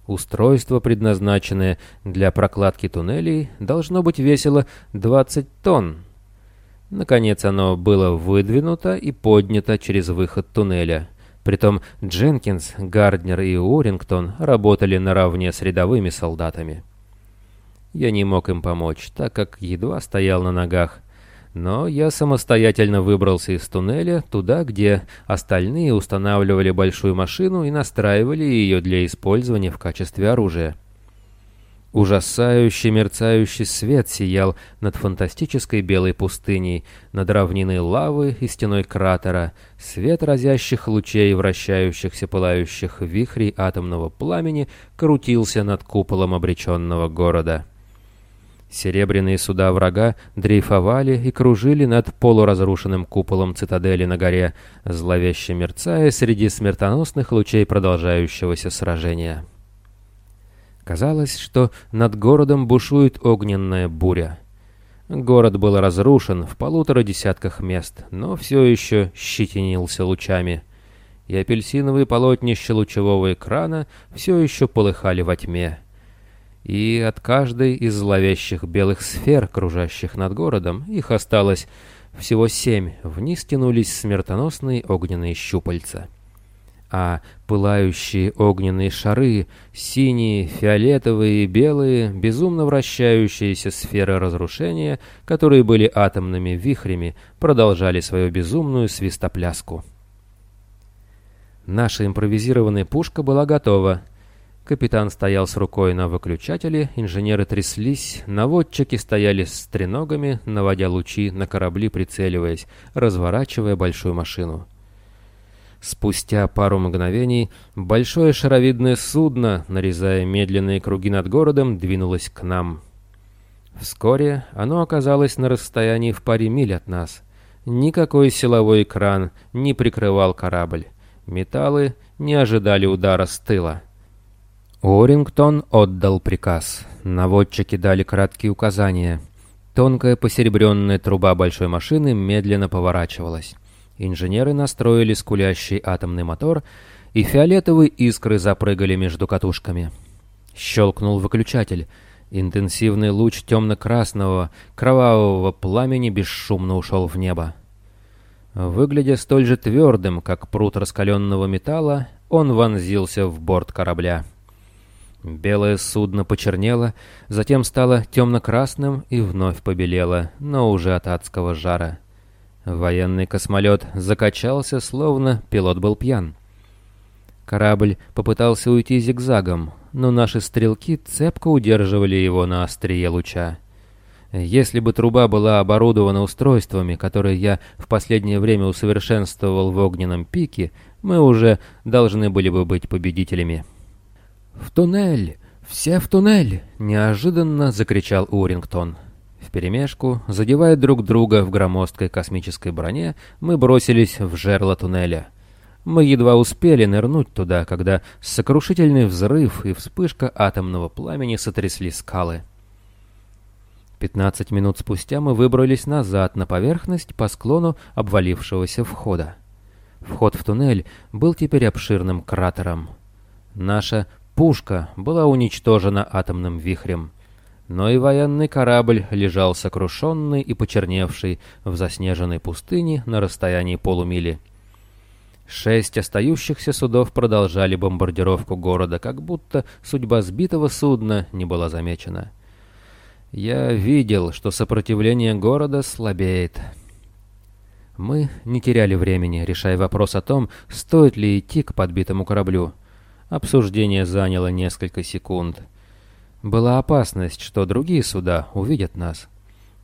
Устройство, предназначенное для прокладки туннелей, должно быть весило 20 тонн. Наконец оно было выдвинуто и поднято через выход туннеля. Притом Дженкинс, Гарднер и Урингтон работали наравне с рядовыми солдатами. Я не мог им помочь, так как едва стоял на ногах. Но я самостоятельно выбрался из туннеля туда, где остальные устанавливали большую машину и настраивали ее для использования в качестве оружия. Ужасающий мерцающий свет сиял над фантастической белой пустыней, над равниной лавы и стеной кратера, свет разящих лучей вращающихся пылающих вихрей атомного пламени крутился над куполом обреченного города. Серебряные суда врага дрейфовали и кружили над полуразрушенным куполом цитадели на горе, зловеще мерцая среди смертоносных лучей продолжающегося сражения. Казалось, что над городом бушует огненная буря. Город был разрушен в полутора десятках мест, но все еще щетинился лучами. И апельсиновые полотнища лучевого экрана все еще полыхали во тьме. И от каждой из зловещих белых сфер, кружащих над городом, их осталось всего семь, вниз тянулись смертоносные огненные щупальца а пылающие огненные шары, синие, фиолетовые и белые, безумно вращающиеся сферы разрушения, которые были атомными вихрями, продолжали свою безумную свистопляску. Наша импровизированная пушка была готова. Капитан стоял с рукой на выключателе, инженеры тряслись, наводчики стояли с треногами, наводя лучи на корабли, прицеливаясь, разворачивая большую машину. Спустя пару мгновений большое шаровидное судно, нарезая медленные круги над городом, двинулось к нам. Вскоре оно оказалось на расстоянии в паре миль от нас. Никакой силовой экран не прикрывал корабль. Металлы не ожидали удара с тыла. Уоррингтон отдал приказ. Наводчики дали краткие указания. Тонкая посеребренная труба большой машины медленно поворачивалась. Инженеры настроили скулящий атомный мотор, и фиолетовые искры запрыгали между катушками. Щелкнул выключатель. Интенсивный луч темно-красного, кровавого пламени бесшумно ушел в небо. Выглядя столь же твердым, как пруд раскаленного металла, он вонзился в борт корабля. Белое судно почернело, затем стало темно-красным и вновь побелело, но уже от адского жара. Военный космолет закачался, словно пилот был пьян. Корабль попытался уйти зигзагом, но наши стрелки цепко удерживали его на острие луча. Если бы труба была оборудована устройствами, которые я в последнее время усовершенствовал в огненном пике, мы уже должны были бы быть победителями. «В туннель! Все в туннель!» — неожиданно закричал Урингтон. Вперемешку, задевая друг друга в громоздкой космической броне, мы бросились в жерло туннеля. Мы едва успели нырнуть туда, когда сокрушительный взрыв и вспышка атомного пламени сотрясли скалы. Пятнадцать минут спустя мы выбрались назад на поверхность по склону обвалившегося входа. Вход в туннель был теперь обширным кратером. Наша пушка была уничтожена атомным вихрем. Но и военный корабль лежал сокрушенный и почерневший в заснеженной пустыне на расстоянии полумили. Шесть остающихся судов продолжали бомбардировку города, как будто судьба сбитого судна не была замечена. Я видел, что сопротивление города слабеет. Мы не теряли времени, решая вопрос о том, стоит ли идти к подбитому кораблю. Обсуждение заняло несколько секунд. Была опасность, что другие суда увидят нас.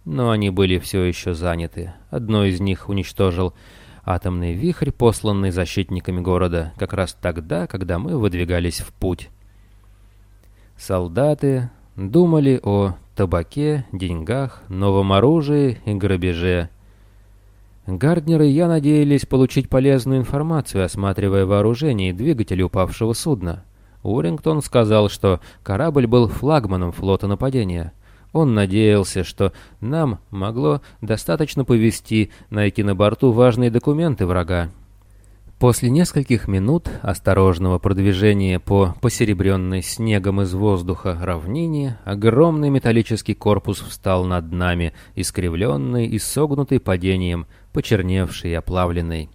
Но они были все еще заняты. Одно из них уничтожил атомный вихрь, посланный защитниками города, как раз тогда, когда мы выдвигались в путь. Солдаты думали о табаке, деньгах, новом оружии и грабеже. Гарднер и я надеялись получить полезную информацию, осматривая вооружение и двигатели упавшего судна. Урингтон сказал, что корабль был флагманом флота нападения. Он надеялся, что нам могло достаточно повести найти на борту важные документы врага. После нескольких минут осторожного продвижения по посеребренной снегом из воздуха равнине, огромный металлический корпус встал над нами, искривленный и согнутый падением, почерневший и оплавленный.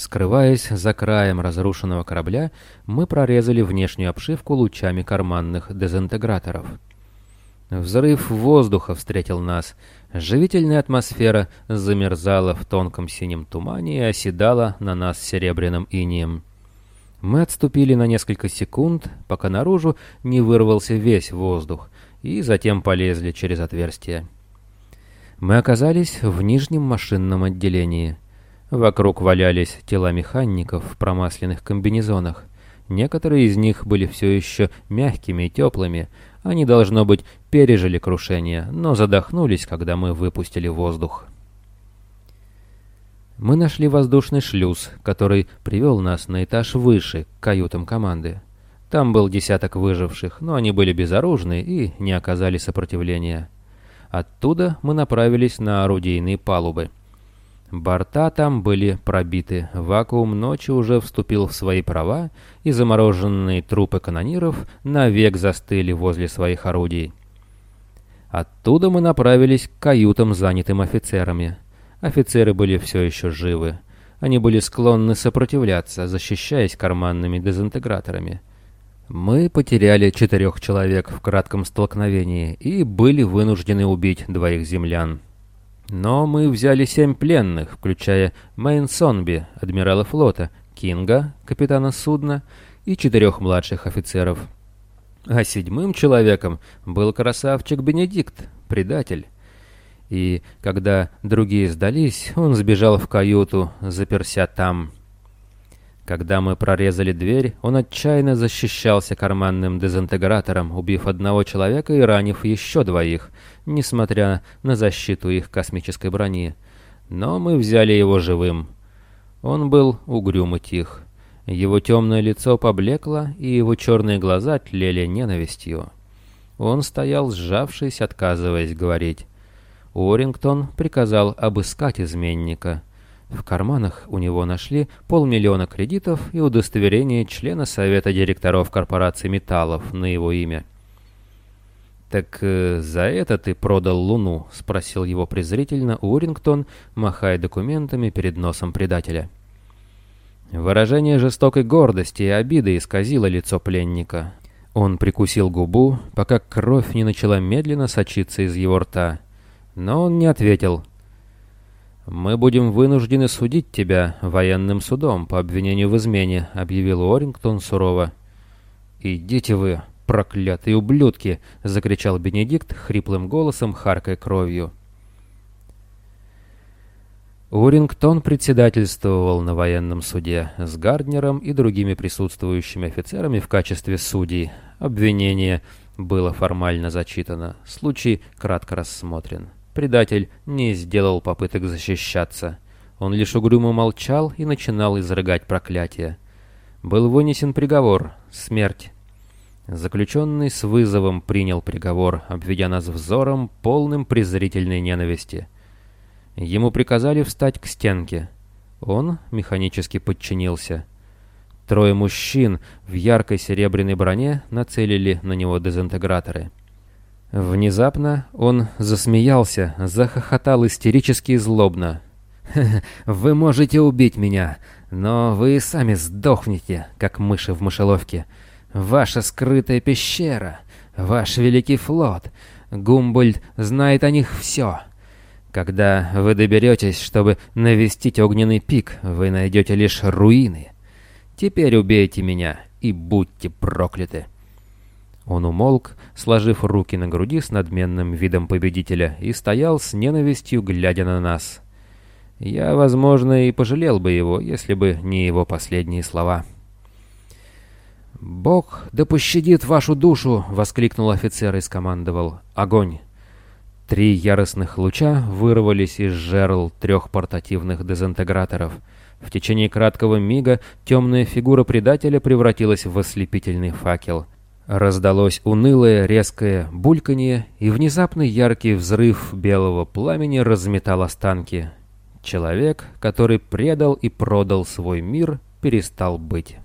Скрываясь за краем разрушенного корабля, мы прорезали внешнюю обшивку лучами карманных дезинтеграторов. Взрыв воздуха встретил нас. Живительная атмосфера замерзала в тонком синем тумане и оседала на нас серебряным инием. Мы отступили на несколько секунд, пока наружу не вырвался весь воздух, и затем полезли через отверстие. Мы оказались в нижнем машинном отделении — Вокруг валялись тела механиков в промасленных комбинезонах. Некоторые из них были все еще мягкими и теплыми. Они, должно быть, пережили крушение, но задохнулись, когда мы выпустили воздух. Мы нашли воздушный шлюз, который привел нас на этаж выше, к каютам команды. Там был десяток выживших, но они были безоружны и не оказали сопротивления. Оттуда мы направились на орудийные палубы. Борта там были пробиты, вакуум ночи уже вступил в свои права, и замороженные трупы канониров навек застыли возле своих орудий. Оттуда мы направились к каютам, занятым офицерами. Офицеры были все еще живы. Они были склонны сопротивляться, защищаясь карманными дезинтеграторами. Мы потеряли четырех человек в кратком столкновении и были вынуждены убить двоих землян. Но мы взяли семь пленных, включая Мэйн Сонби, адмирала флота, Кинга, капитана судна, и четырех младших офицеров. А седьмым человеком был красавчик Бенедикт, предатель. И когда другие сдались, он сбежал в каюту, заперся там. Когда мы прорезали дверь, он отчаянно защищался карманным дезинтегратором, убив одного человека и ранив еще двоих, несмотря на защиту их космической брони. Но мы взяли его живым. Он был угрюм и тих. Его темное лицо поблекло, и его черные глаза тлели ненавистью. Он стоял, сжавшись, отказываясь говорить. Уоррингтон приказал обыскать изменника — в карманах у него нашли полмиллиона кредитов и удостоверение члена совета директоров корпорации металлов на его имя. «Так э, за это ты продал Луну?» — спросил его презрительно Урингтон, махая документами перед носом предателя. Выражение жестокой гордости и обиды исказило лицо пленника. Он прикусил губу, пока кровь не начала медленно сочиться из его рта. Но он не ответил — «Мы будем вынуждены судить тебя военным судом по обвинению в измене», — объявил Уоррингтон сурово. «Идите вы, проклятые ублюдки!» — закричал Бенедикт хриплым голосом, харкая кровью. Урингтон председательствовал на военном суде с Гарднером и другими присутствующими офицерами в качестве судей. Обвинение было формально зачитано, случай кратко рассмотрен. Предатель не сделал попыток защищаться. Он лишь угрюмо молчал и начинал изрыгать проклятие. Был вынесен приговор — смерть. Заключенный с вызовом принял приговор, обведя нас взором, полным презрительной ненависти. Ему приказали встать к стенке. Он механически подчинился. Трое мужчин в яркой серебряной броне нацелили на него дезинтеграторы. Внезапно он засмеялся, захохотал истерически и злобно. «Вы можете убить меня, но вы сами сдохнете, как мыши в мышеловке. Ваша скрытая пещера, ваш великий флот. Гумбольд знает о них все. Когда вы доберетесь, чтобы навестить огненный пик, вы найдете лишь руины. Теперь убейте меня и будьте прокляты». Он умолк, сложив руки на груди с надменным видом победителя, и стоял с ненавистью, глядя на нас. Я, возможно, и пожалел бы его, если бы не его последние слова. «Бог да пощадит вашу душу!» — воскликнул офицер и скомандовал. «Огонь!» Три яростных луча вырвались из жерл трех портативных дезинтеграторов. В течение краткого мига темная фигура предателя превратилась в ослепительный факел — Раздалось унылое, резкое бульканье, и внезапный яркий взрыв белого пламени разметал останки. Человек, который предал и продал свой мир, перестал быть.